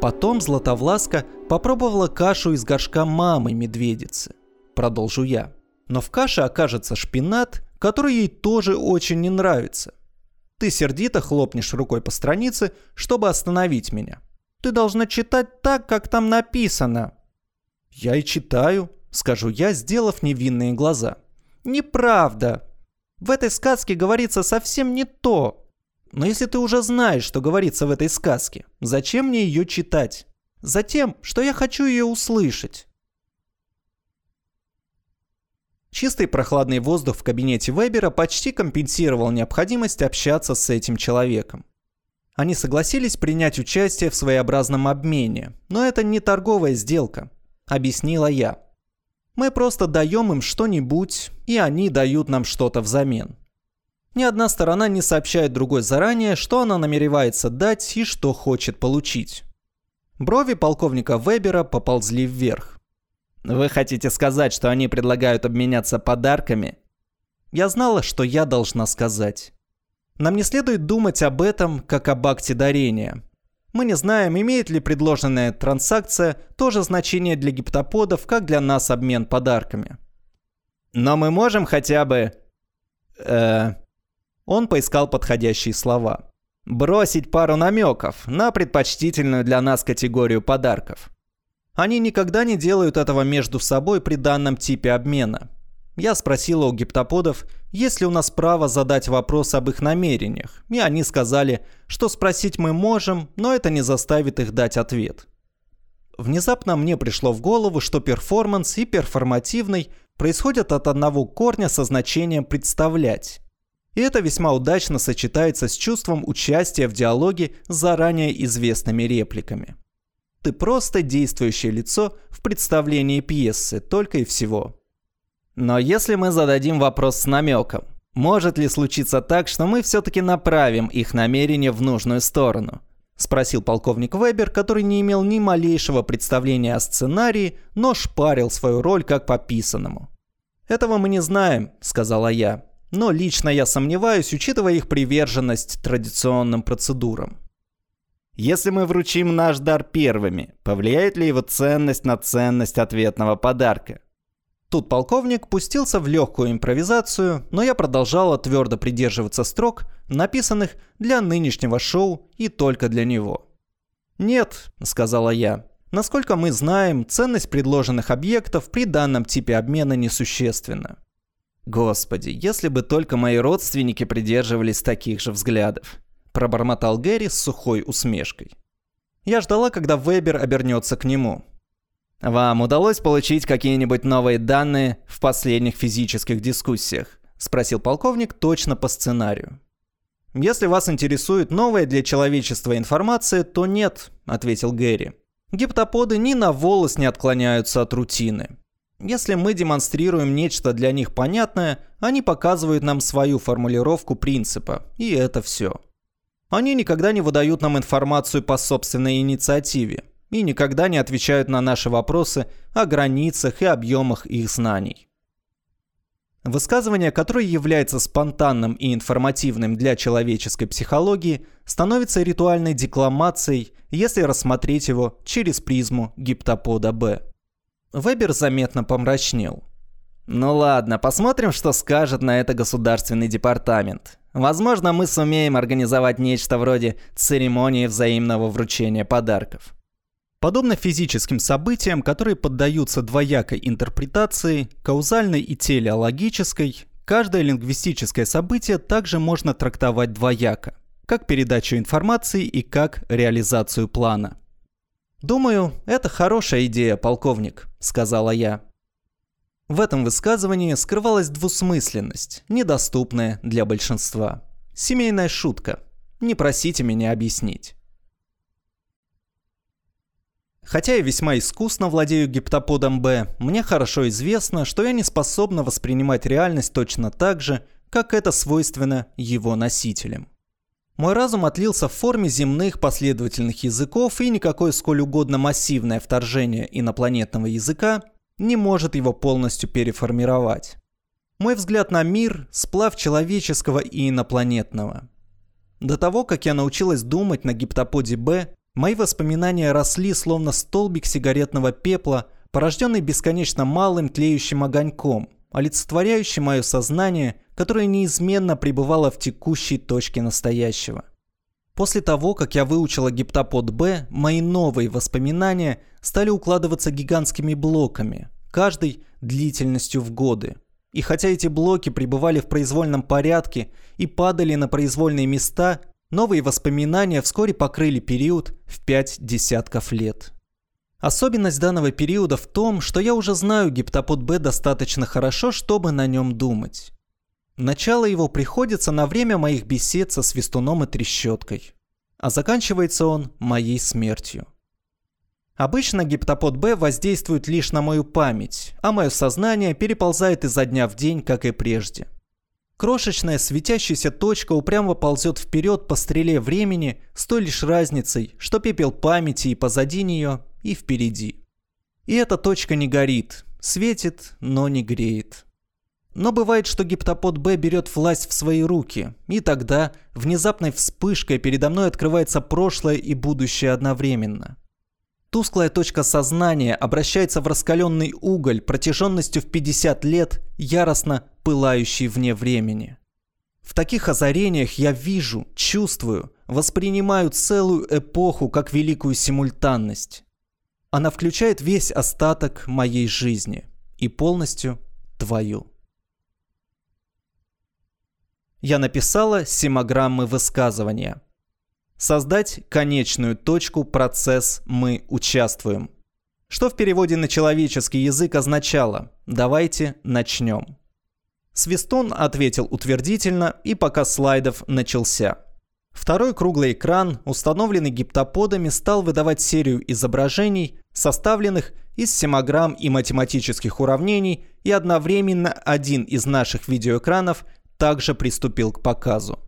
Потом Златовласка попробовала кашу из горшка мамы медведицы. Продолжу я. Но в каше окажется шпинат, который ей тоже очень не нравится. Ты сердито хлопнешь рукой по странице, чтобы остановить меня. Ты должна читать так, как там написано. Я и читаю, скажу я, сделав невинные глаза. Неправда. В этой сказке говорится совсем не то. Но если ты уже знаешь, что говорится в этой сказке, зачем мне ее читать? Затем, что я хочу ее услышать. Чистый прохладный воздух в кабинете Вебера почти компенсировал необходимость общаться с этим человеком. Они согласились принять участие в своеобразном обмене, но это не торговая сделка, объяснила я. Мы просто даем им что-нибудь, и они дают нам что-то взамен. Ни одна сторона не сообщает другой заранее, что она намеревается дать и что хочет получить. Брови полковника Вебера поползли вверх. «Вы хотите сказать, что они предлагают обменяться подарками?» Я знала, что я должна сказать. Нам не следует думать об этом, как об акте дарения. Мы не знаем, имеет ли предложенная транзакция то же значение для гиптоподов, как для нас обмен подарками. Но мы можем хотя бы... Э, он поискал подходящие слова. Бросить пару намеков на предпочтительную для нас категорию подарков. Они никогда не делают этого между собой при данном типе обмена. Я спросила у гиптоподов, есть ли у нас право задать вопрос об их намерениях, и они сказали, что спросить мы можем, но это не заставит их дать ответ. Внезапно мне пришло в голову, что перформанс и перформативный происходят от одного корня со значением «представлять». И это весьма удачно сочетается с чувством участия в диалоге с заранее известными репликами. Ты просто действующее лицо в представлении пьесы, только и всего. Но если мы зададим вопрос с намеком, может ли случиться так, что мы все-таки направим их намерение в нужную сторону? Спросил полковник Вебер, который не имел ни малейшего представления о сценарии, но шпарил свою роль как по писанному. «Этого мы не знаем», — сказала я но лично я сомневаюсь, учитывая их приверженность традиционным процедурам. Если мы вручим наш дар первыми, повлияет ли его ценность на ценность ответного подарка? Тут полковник пустился в легкую импровизацию, но я продолжала твердо придерживаться строк, написанных для нынешнего шоу и только для него. «Нет», — сказала я, — «насколько мы знаем, ценность предложенных объектов при данном типе обмена несущественна. Господи, если бы только мои родственники придерживались таких же взглядов. Пробормотал Гэри с сухой усмешкой. Я ждала, когда Вебер обернется к нему. «Вам удалось получить какие-нибудь новые данные в последних физических дискуссиях?» – спросил полковник точно по сценарию. «Если вас интересует новая для человечества информация, то нет», – ответил Гэри. «Гиптоподы ни на волос не отклоняются от рутины. Если мы демонстрируем нечто для них понятное, они показывают нам свою формулировку принципа, и это все. Они никогда не выдают нам информацию по собственной инициативе и никогда не отвечают на наши вопросы о границах и объемах их знаний. Высказывание, которое является спонтанным и информативным для человеческой психологии, становится ритуальной декламацией, если рассмотреть его через призму гиптопода Б. Вебер заметно помрачнел. «Ну ладно, посмотрим, что скажет на это государственный департамент. Возможно, мы сумеем организовать нечто вроде церемонии взаимного вручения подарков». Подобно физическим событиям, которые поддаются двоякой интерпретации, каузальной и телеологической, каждое лингвистическое событие также можно трактовать двояко, как передачу информации и как реализацию плана. «Думаю, это хорошая идея, полковник», — сказала я. В этом высказывании скрывалась двусмысленность, недоступная для большинства. Семейная шутка. Не просите меня объяснить. Хотя я весьма искусно владею гиптоподом Б, мне хорошо известно, что я не способна воспринимать реальность точно так же, как это свойственно его носителям. Мой разум отлился в форме земных последовательных языков, и никакое сколь угодно массивное вторжение инопланетного языка не может его полностью переформировать. Мой взгляд на мир – сплав человеческого и инопланетного. До того, как я научилась думать на гиптоподе Б, мои воспоминания росли словно столбик сигаретного пепла, порожденный бесконечно малым тлеющим огоньком, олицетворяющий мое сознание, которое неизменно пребывало в текущей точке настоящего. После того, как я выучила гиптопод Б, мои новые воспоминания стали укладываться гигантскими блоками, каждый длительностью в годы. И хотя эти блоки пребывали в произвольном порядке и падали на произвольные места, новые воспоминания вскоре покрыли период в пять десятков лет. Особенность данного периода в том, что я уже знаю гиптопод Б достаточно хорошо, чтобы на нем думать. Начало его приходится на время моих бесед со свистуном и трещоткой, а заканчивается он моей смертью. Обычно гиптопод Б воздействует лишь на мою память, а мое сознание переползает изо дня в день, как и прежде. Крошечная светящаяся точка упрямо ползет вперед по стреле времени с той лишь разницей, что пепел памяти и позади нее, и впереди. И эта точка не горит, светит, но не греет. Но бывает, что гиптопод Б берет власть в свои руки, и тогда внезапной вспышкой передо мной открывается прошлое и будущее одновременно. Тусклая точка сознания обращается в раскаленный уголь протяженностью в 50 лет, яростно пылающий вне времени. В таких озарениях я вижу, чувствую, воспринимаю целую эпоху как великую симультанность. Она включает весь остаток моей жизни и полностью твою. Я написала семограммы высказывания – Создать конечную точку процесс «мы участвуем». Что в переводе на человеческий язык означало «давайте начнем». Свистон ответил утвердительно, и пока слайдов начался. Второй круглый экран, установленный гиптоподами, стал выдавать серию изображений, составленных из семограмм и математических уравнений, и одновременно один из наших видеоэкранов также приступил к показу.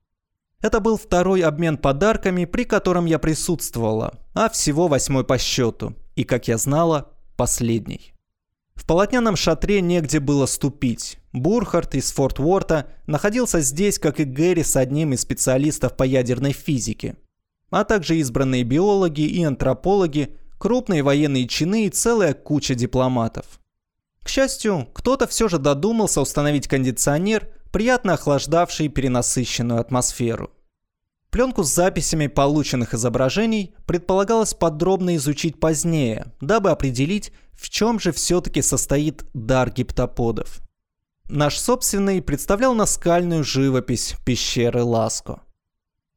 Это был второй обмен подарками, при котором я присутствовала, а всего восьмой по счету. И, как я знала, последний. В полотняном шатре негде было ступить. Бурхард из Форт Уорта находился здесь, как и Гэри с одним из специалистов по ядерной физике. А также избранные биологи и антропологи, крупные военные чины и целая куча дипломатов. К счастью, кто-то все же додумался установить кондиционер, приятно охлаждавший перенасыщенную атмосферу. Пленку с записями полученных изображений предполагалось подробно изучить позднее, дабы определить, в чем же все-таки состоит дар гиптоподов. Наш собственный представлял наскальную живопись пещеры Ласко.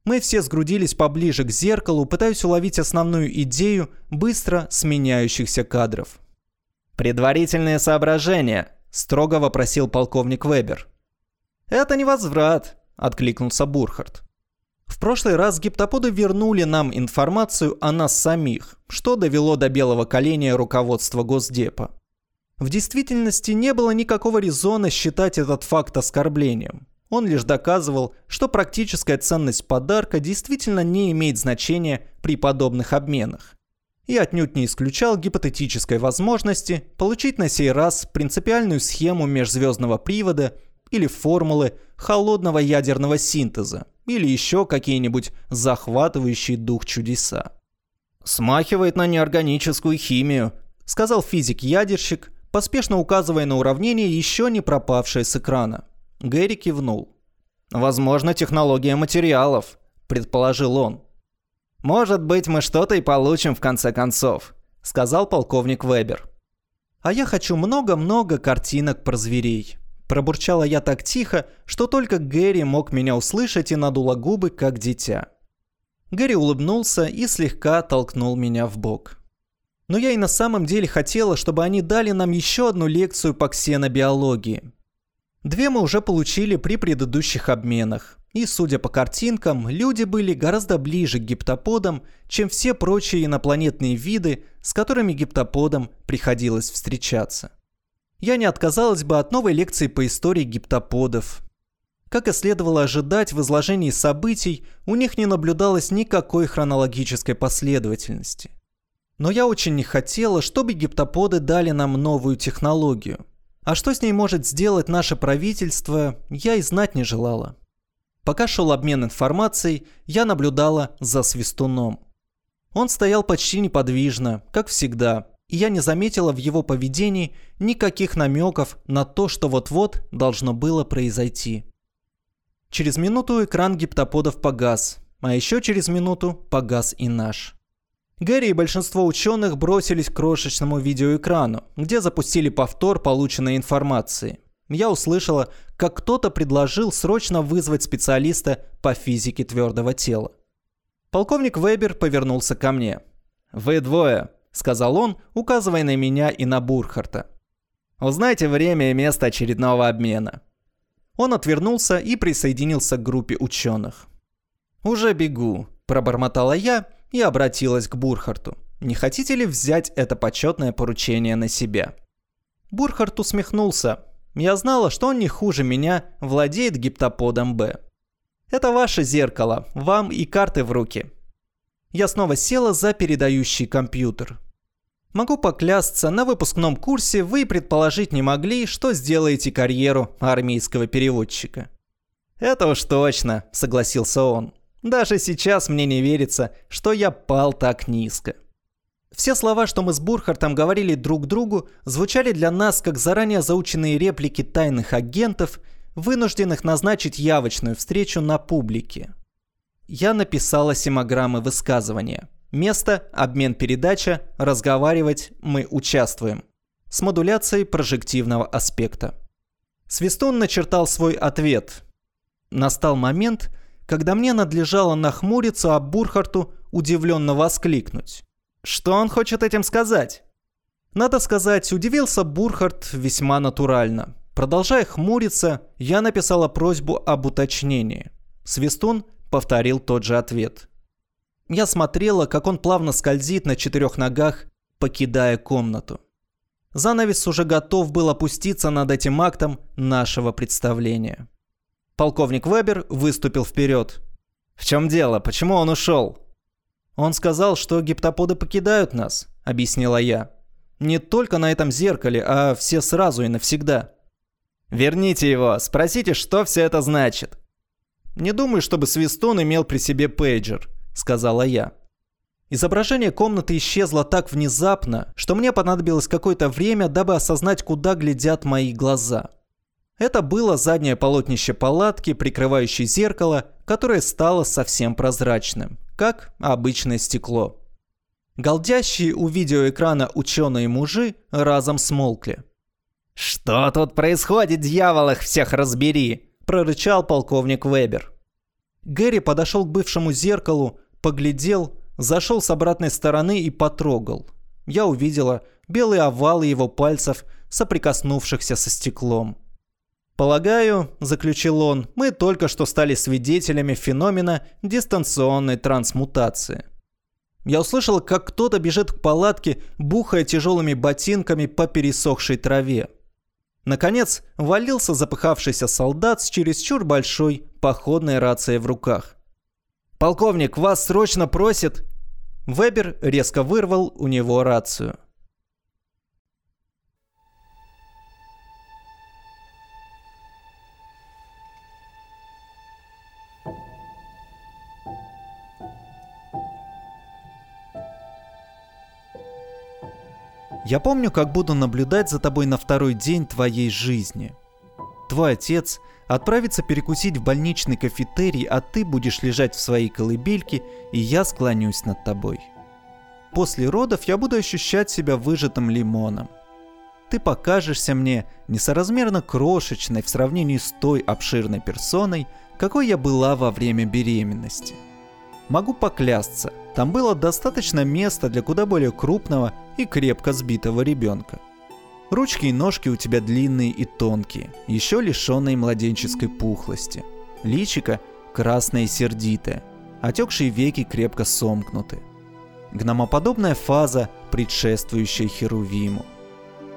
Мы все сгрудились поближе к зеркалу, пытаясь уловить основную идею быстро сменяющихся кадров. «Предварительные соображения», – строго вопросил полковник Вебер. «Это не возврат», – откликнулся Бурхард. В прошлый раз гиптоподы вернули нам информацию о нас самих, что довело до белого коленя руководства Госдепа. В действительности не было никакого резона считать этот факт оскорблением. Он лишь доказывал, что практическая ценность подарка действительно не имеет значения при подобных обменах. И отнюдь не исключал гипотетической возможности получить на сей раз принципиальную схему межзвездного привода или формулы холодного ядерного синтеза, или еще какие-нибудь захватывающие дух чудеса. «Смахивает на неорганическую химию», — сказал физик-ядерщик, поспешно указывая на уравнение, еще не пропавшее с экрана. Гэри кивнул. «Возможно, технология материалов», — предположил он. «Может быть, мы что-то и получим в конце концов», — сказал полковник Вебер. «А я хочу много-много картинок про зверей», Пробурчала я так тихо, что только Гэри мог меня услышать и надула губы, как дитя. Гэри улыбнулся и слегка толкнул меня в бок. Но я и на самом деле хотела, чтобы они дали нам еще одну лекцию по ксенобиологии. Две мы уже получили при предыдущих обменах. И, судя по картинкам, люди были гораздо ближе к гиптоподам, чем все прочие инопланетные виды, с которыми гиптоподам приходилось встречаться. Я не отказалась бы от новой лекции по истории гиптоподов. Как и следовало ожидать, в изложении событий у них не наблюдалось никакой хронологической последовательности. Но я очень не хотела, чтобы гиптоподы дали нам новую технологию. А что с ней может сделать наше правительство, я и знать не желала. Пока шел обмен информацией, я наблюдала за свистуном. Он стоял почти неподвижно, как всегда, и я не заметила в его поведении никаких намеков на то, что вот-вот должно было произойти. Через минуту экран гиптоподов погас, а еще через минуту погас и наш. Гэри и большинство ученых бросились к крошечному видеоэкрану, где запустили повтор полученной информации. Я услышала, как кто-то предложил срочно вызвать специалиста по физике твердого тела. Полковник Вебер повернулся ко мне. «Вы двое», — сказал он, указывая на меня и на Бурхарта. «Узнайте время и место очередного обмена». Он отвернулся и присоединился к группе ученых. «Уже бегу», – пробормотала я и обратилась к Бурхарту. «Не хотите ли взять это почетное поручение на себя?» Бурхарт усмехнулся. Я знала, что он не хуже меня владеет гиптоподом Б. «Это ваше зеркало, вам и карты в руки». Я снова села за передающий компьютер. Могу поклясться, на выпускном курсе вы предположить не могли, что сделаете карьеру армейского переводчика. «Это уж точно», — согласился он. Даже сейчас мне не верится, что я пал так низко. Все слова, что мы с Бурхартом говорили друг другу, звучали для нас как заранее заученные реплики тайных агентов, вынужденных назначить явочную встречу на публике. Я написала симограммы высказывания. Место, обмен передача, разговаривать, мы участвуем. С модуляцией прожективного аспекта. Свистун начертал свой ответ. Настал момент, когда мне надлежало нахмуриться, а Бурхарту удивленно воскликнуть. Что он хочет этим сказать? Надо сказать, удивился Бурхарт весьма натурально. Продолжая хмуриться, я написала просьбу об уточнении. Свистун повторил тот же ответ. Я смотрела, как он плавно скользит на четырех ногах, покидая комнату. Занавес уже готов был опуститься над этим актом нашего представления. Полковник Вебер выступил вперед. «В чем дело? Почему он ушел?» «Он сказал, что гиптоподы покидают нас», — объяснила я. «Не только на этом зеркале, а все сразу и навсегда». «Верните его, спросите, что все это значит». «Не думаю, чтобы Свистон имел при себе пейджер», — сказала я. Изображение комнаты исчезло так внезапно, что мне понадобилось какое-то время, дабы осознать, куда глядят мои глаза. Это было заднее полотнище палатки, прикрывающее зеркало, которое стало совсем прозрачным, как обычное стекло. Голдящие у видеоэкрана ученые-мужи разом смолкли. «Что тут происходит, дьявол их всех разбери!» – прорычал полковник Вебер. Гэри подошел к бывшему зеркалу, поглядел, зашел с обратной стороны и потрогал. Я увидела белые овалы его пальцев, соприкоснувшихся со стеклом. Полагаю, заключил он, мы только что стали свидетелями феномена дистанционной трансмутации. Я услышал, как кто-то бежит к палатке, бухая тяжелыми ботинками по пересохшей траве. Наконец, валился запыхавшийся солдат с чересчур большой походной рацией в руках. «Полковник, вас срочно просит!» Вебер резко вырвал у него рацию. Я помню, как буду наблюдать за тобой на второй день твоей жизни. Твой отец отправится перекусить в больничный кафетерий, а ты будешь лежать в своей колыбельке, и я склонюсь над тобой. После родов я буду ощущать себя выжатым лимоном. Ты покажешься мне несоразмерно крошечной в сравнении с той обширной персоной, какой я была во время беременности – Могу поклясться, там было достаточно места для куда более крупного и крепко сбитого ребенка. Ручки и ножки у тебя длинные и тонкие, еще лишенные младенческой пухлости. Личика красное и сердитое, отекшие веки крепко сомкнуты. Гномоподобная фаза, предшествующая Херувиму.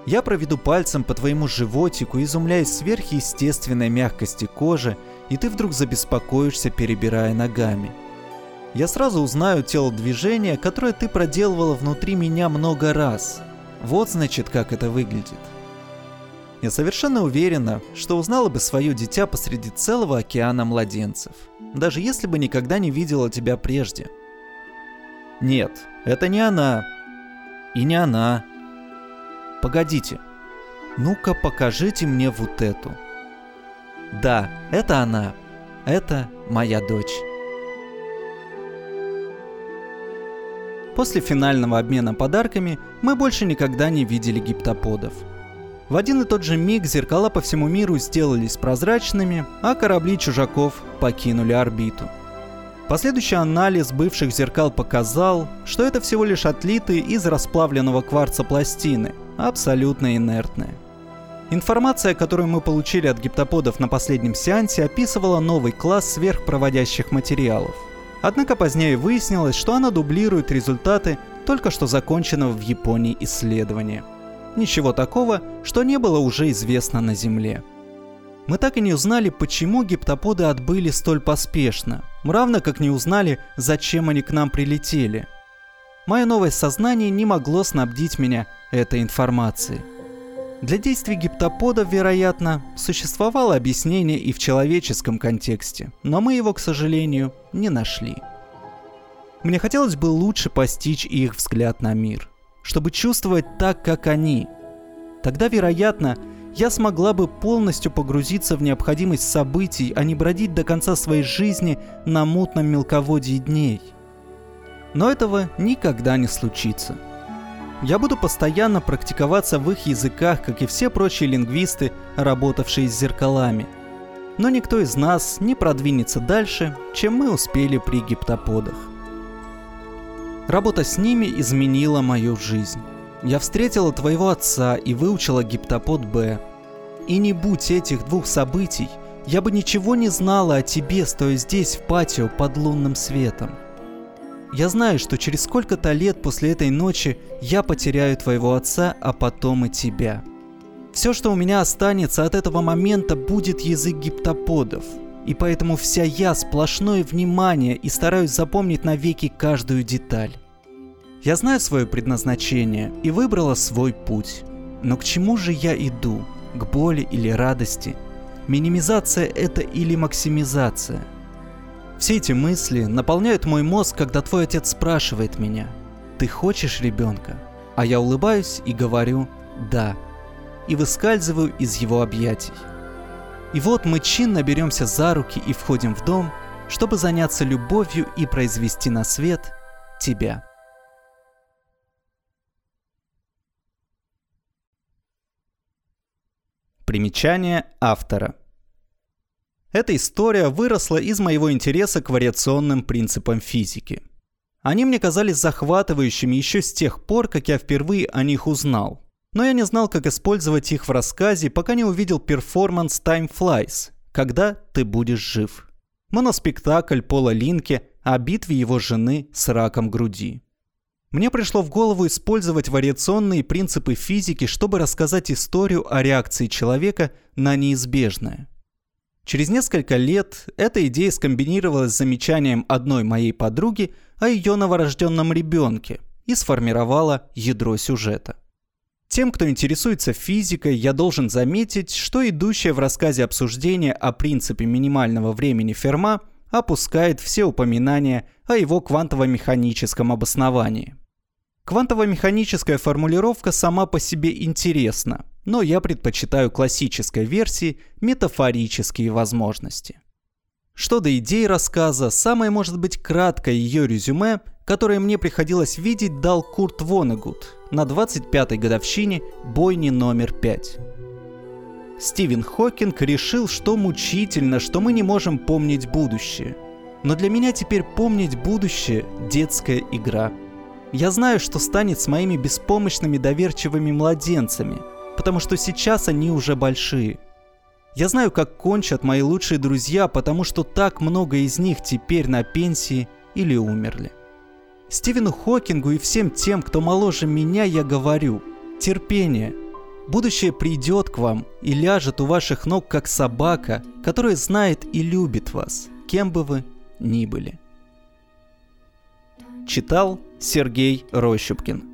Я проведу пальцем по твоему животику, изумляясь сверхъестественной мягкости кожи, и ты вдруг забеспокоишься, перебирая ногами. Я сразу узнаю телодвижение, которое ты проделывала внутри меня много раз. Вот значит, как это выглядит. Я совершенно уверена, что узнала бы свое дитя посреди целого океана младенцев, даже если бы никогда не видела тебя прежде. Нет, это не она. И не она. Погодите. Ну-ка покажите мне вот эту. Да, это она. Это моя дочь. После финального обмена подарками мы больше никогда не видели гиптоподов – в один и тот же миг зеркала по всему миру сделались прозрачными, а корабли чужаков покинули орбиту. Последующий анализ бывших зеркал показал, что это всего лишь отлитые из расплавленного кварца пластины, абсолютно инертные. Информация, которую мы получили от гиптоподов на последнем сеансе, описывала новый класс сверхпроводящих материалов. Однако позднее выяснилось, что она дублирует результаты только что законченного в Японии исследования – Ничего такого, что не было уже известно на Земле. Мы так и не узнали, почему гиптоподы отбыли столь поспешно, равно как не узнали, зачем они к нам прилетели. Мое новое сознание не могло снабдить меня этой информацией. Для действий гиптоподов, вероятно, существовало объяснение и в человеческом контексте, но мы его, к сожалению, не нашли. Мне хотелось бы лучше постичь их взгляд на мир чтобы чувствовать так, как они. Тогда, вероятно, я смогла бы полностью погрузиться в необходимость событий, а не бродить до конца своей жизни на мутном мелководье дней. Но этого никогда не случится. Я буду постоянно практиковаться в их языках, как и все прочие лингвисты, работавшие с зеркалами. Но никто из нас не продвинется дальше, чем мы успели при гиптоподах. Работа с ними изменила мою жизнь. Я встретила твоего отца и выучила гиптопод Б. И не будь этих двух событий, я бы ничего не знала о тебе, стоя здесь в патио под лунным светом. Я знаю, что через сколько-то лет после этой ночи я потеряю твоего отца, а потом и тебя. Все, что у меня останется от этого момента, будет язык гиптоподов. И поэтому вся я сплошное внимание и стараюсь запомнить навеки каждую деталь. Я знаю свое предназначение и выбрала свой путь. Но к чему же я иду? К боли или радости? Минимизация это или максимизация? Все эти мысли наполняют мой мозг, когда твой отец спрашивает меня, ты хочешь ребенка? А я улыбаюсь и говорю «да» и выскальзываю из его объятий. И вот мы чинно беремся за руки и входим в дом, чтобы заняться любовью и произвести на свет тебя. Примечание автора. Эта история выросла из моего интереса к вариационным принципам физики. Они мне казались захватывающими еще с тех пор, как я впервые о них узнал. Но я не знал, как использовать их в рассказе, пока не увидел перформанс Time Flies «Когда ты будешь жив». Моноспектакль Пола Линке о битве его жены с раком груди. Мне пришло в голову использовать вариационные принципы физики, чтобы рассказать историю о реакции человека на неизбежное. Через несколько лет эта идея скомбинировалась с замечанием одной моей подруги о ее новорожденном ребенке и сформировала ядро сюжета. Тем, кто интересуется физикой, я должен заметить, что идущее в рассказе обсуждение о принципе минимального времени Ферма опускает все упоминания о его квантово-механическом обосновании. Квантово-механическая формулировка сама по себе интересна, но я предпочитаю классической версии метафорические возможности. Что до идеи рассказа, самое может быть краткое ее резюме, которое мне приходилось видеть, дал Курт Вонегут на 25-й годовщине бойни номер 5. Стивен Хокинг решил, что мучительно, что мы не можем помнить будущее. Но для меня теперь помнить будущее – детская игра – я знаю, что станет с моими беспомощными доверчивыми младенцами, потому что сейчас они уже большие. Я знаю, как кончат мои лучшие друзья, потому что так много из них теперь на пенсии или умерли. Стивену Хокингу и всем тем, кто моложе меня, я говорю – терпение. Будущее придет к вам и ляжет у ваших ног, как собака, которая знает и любит вас, кем бы вы ни были. Читал Сергей Рощупкин.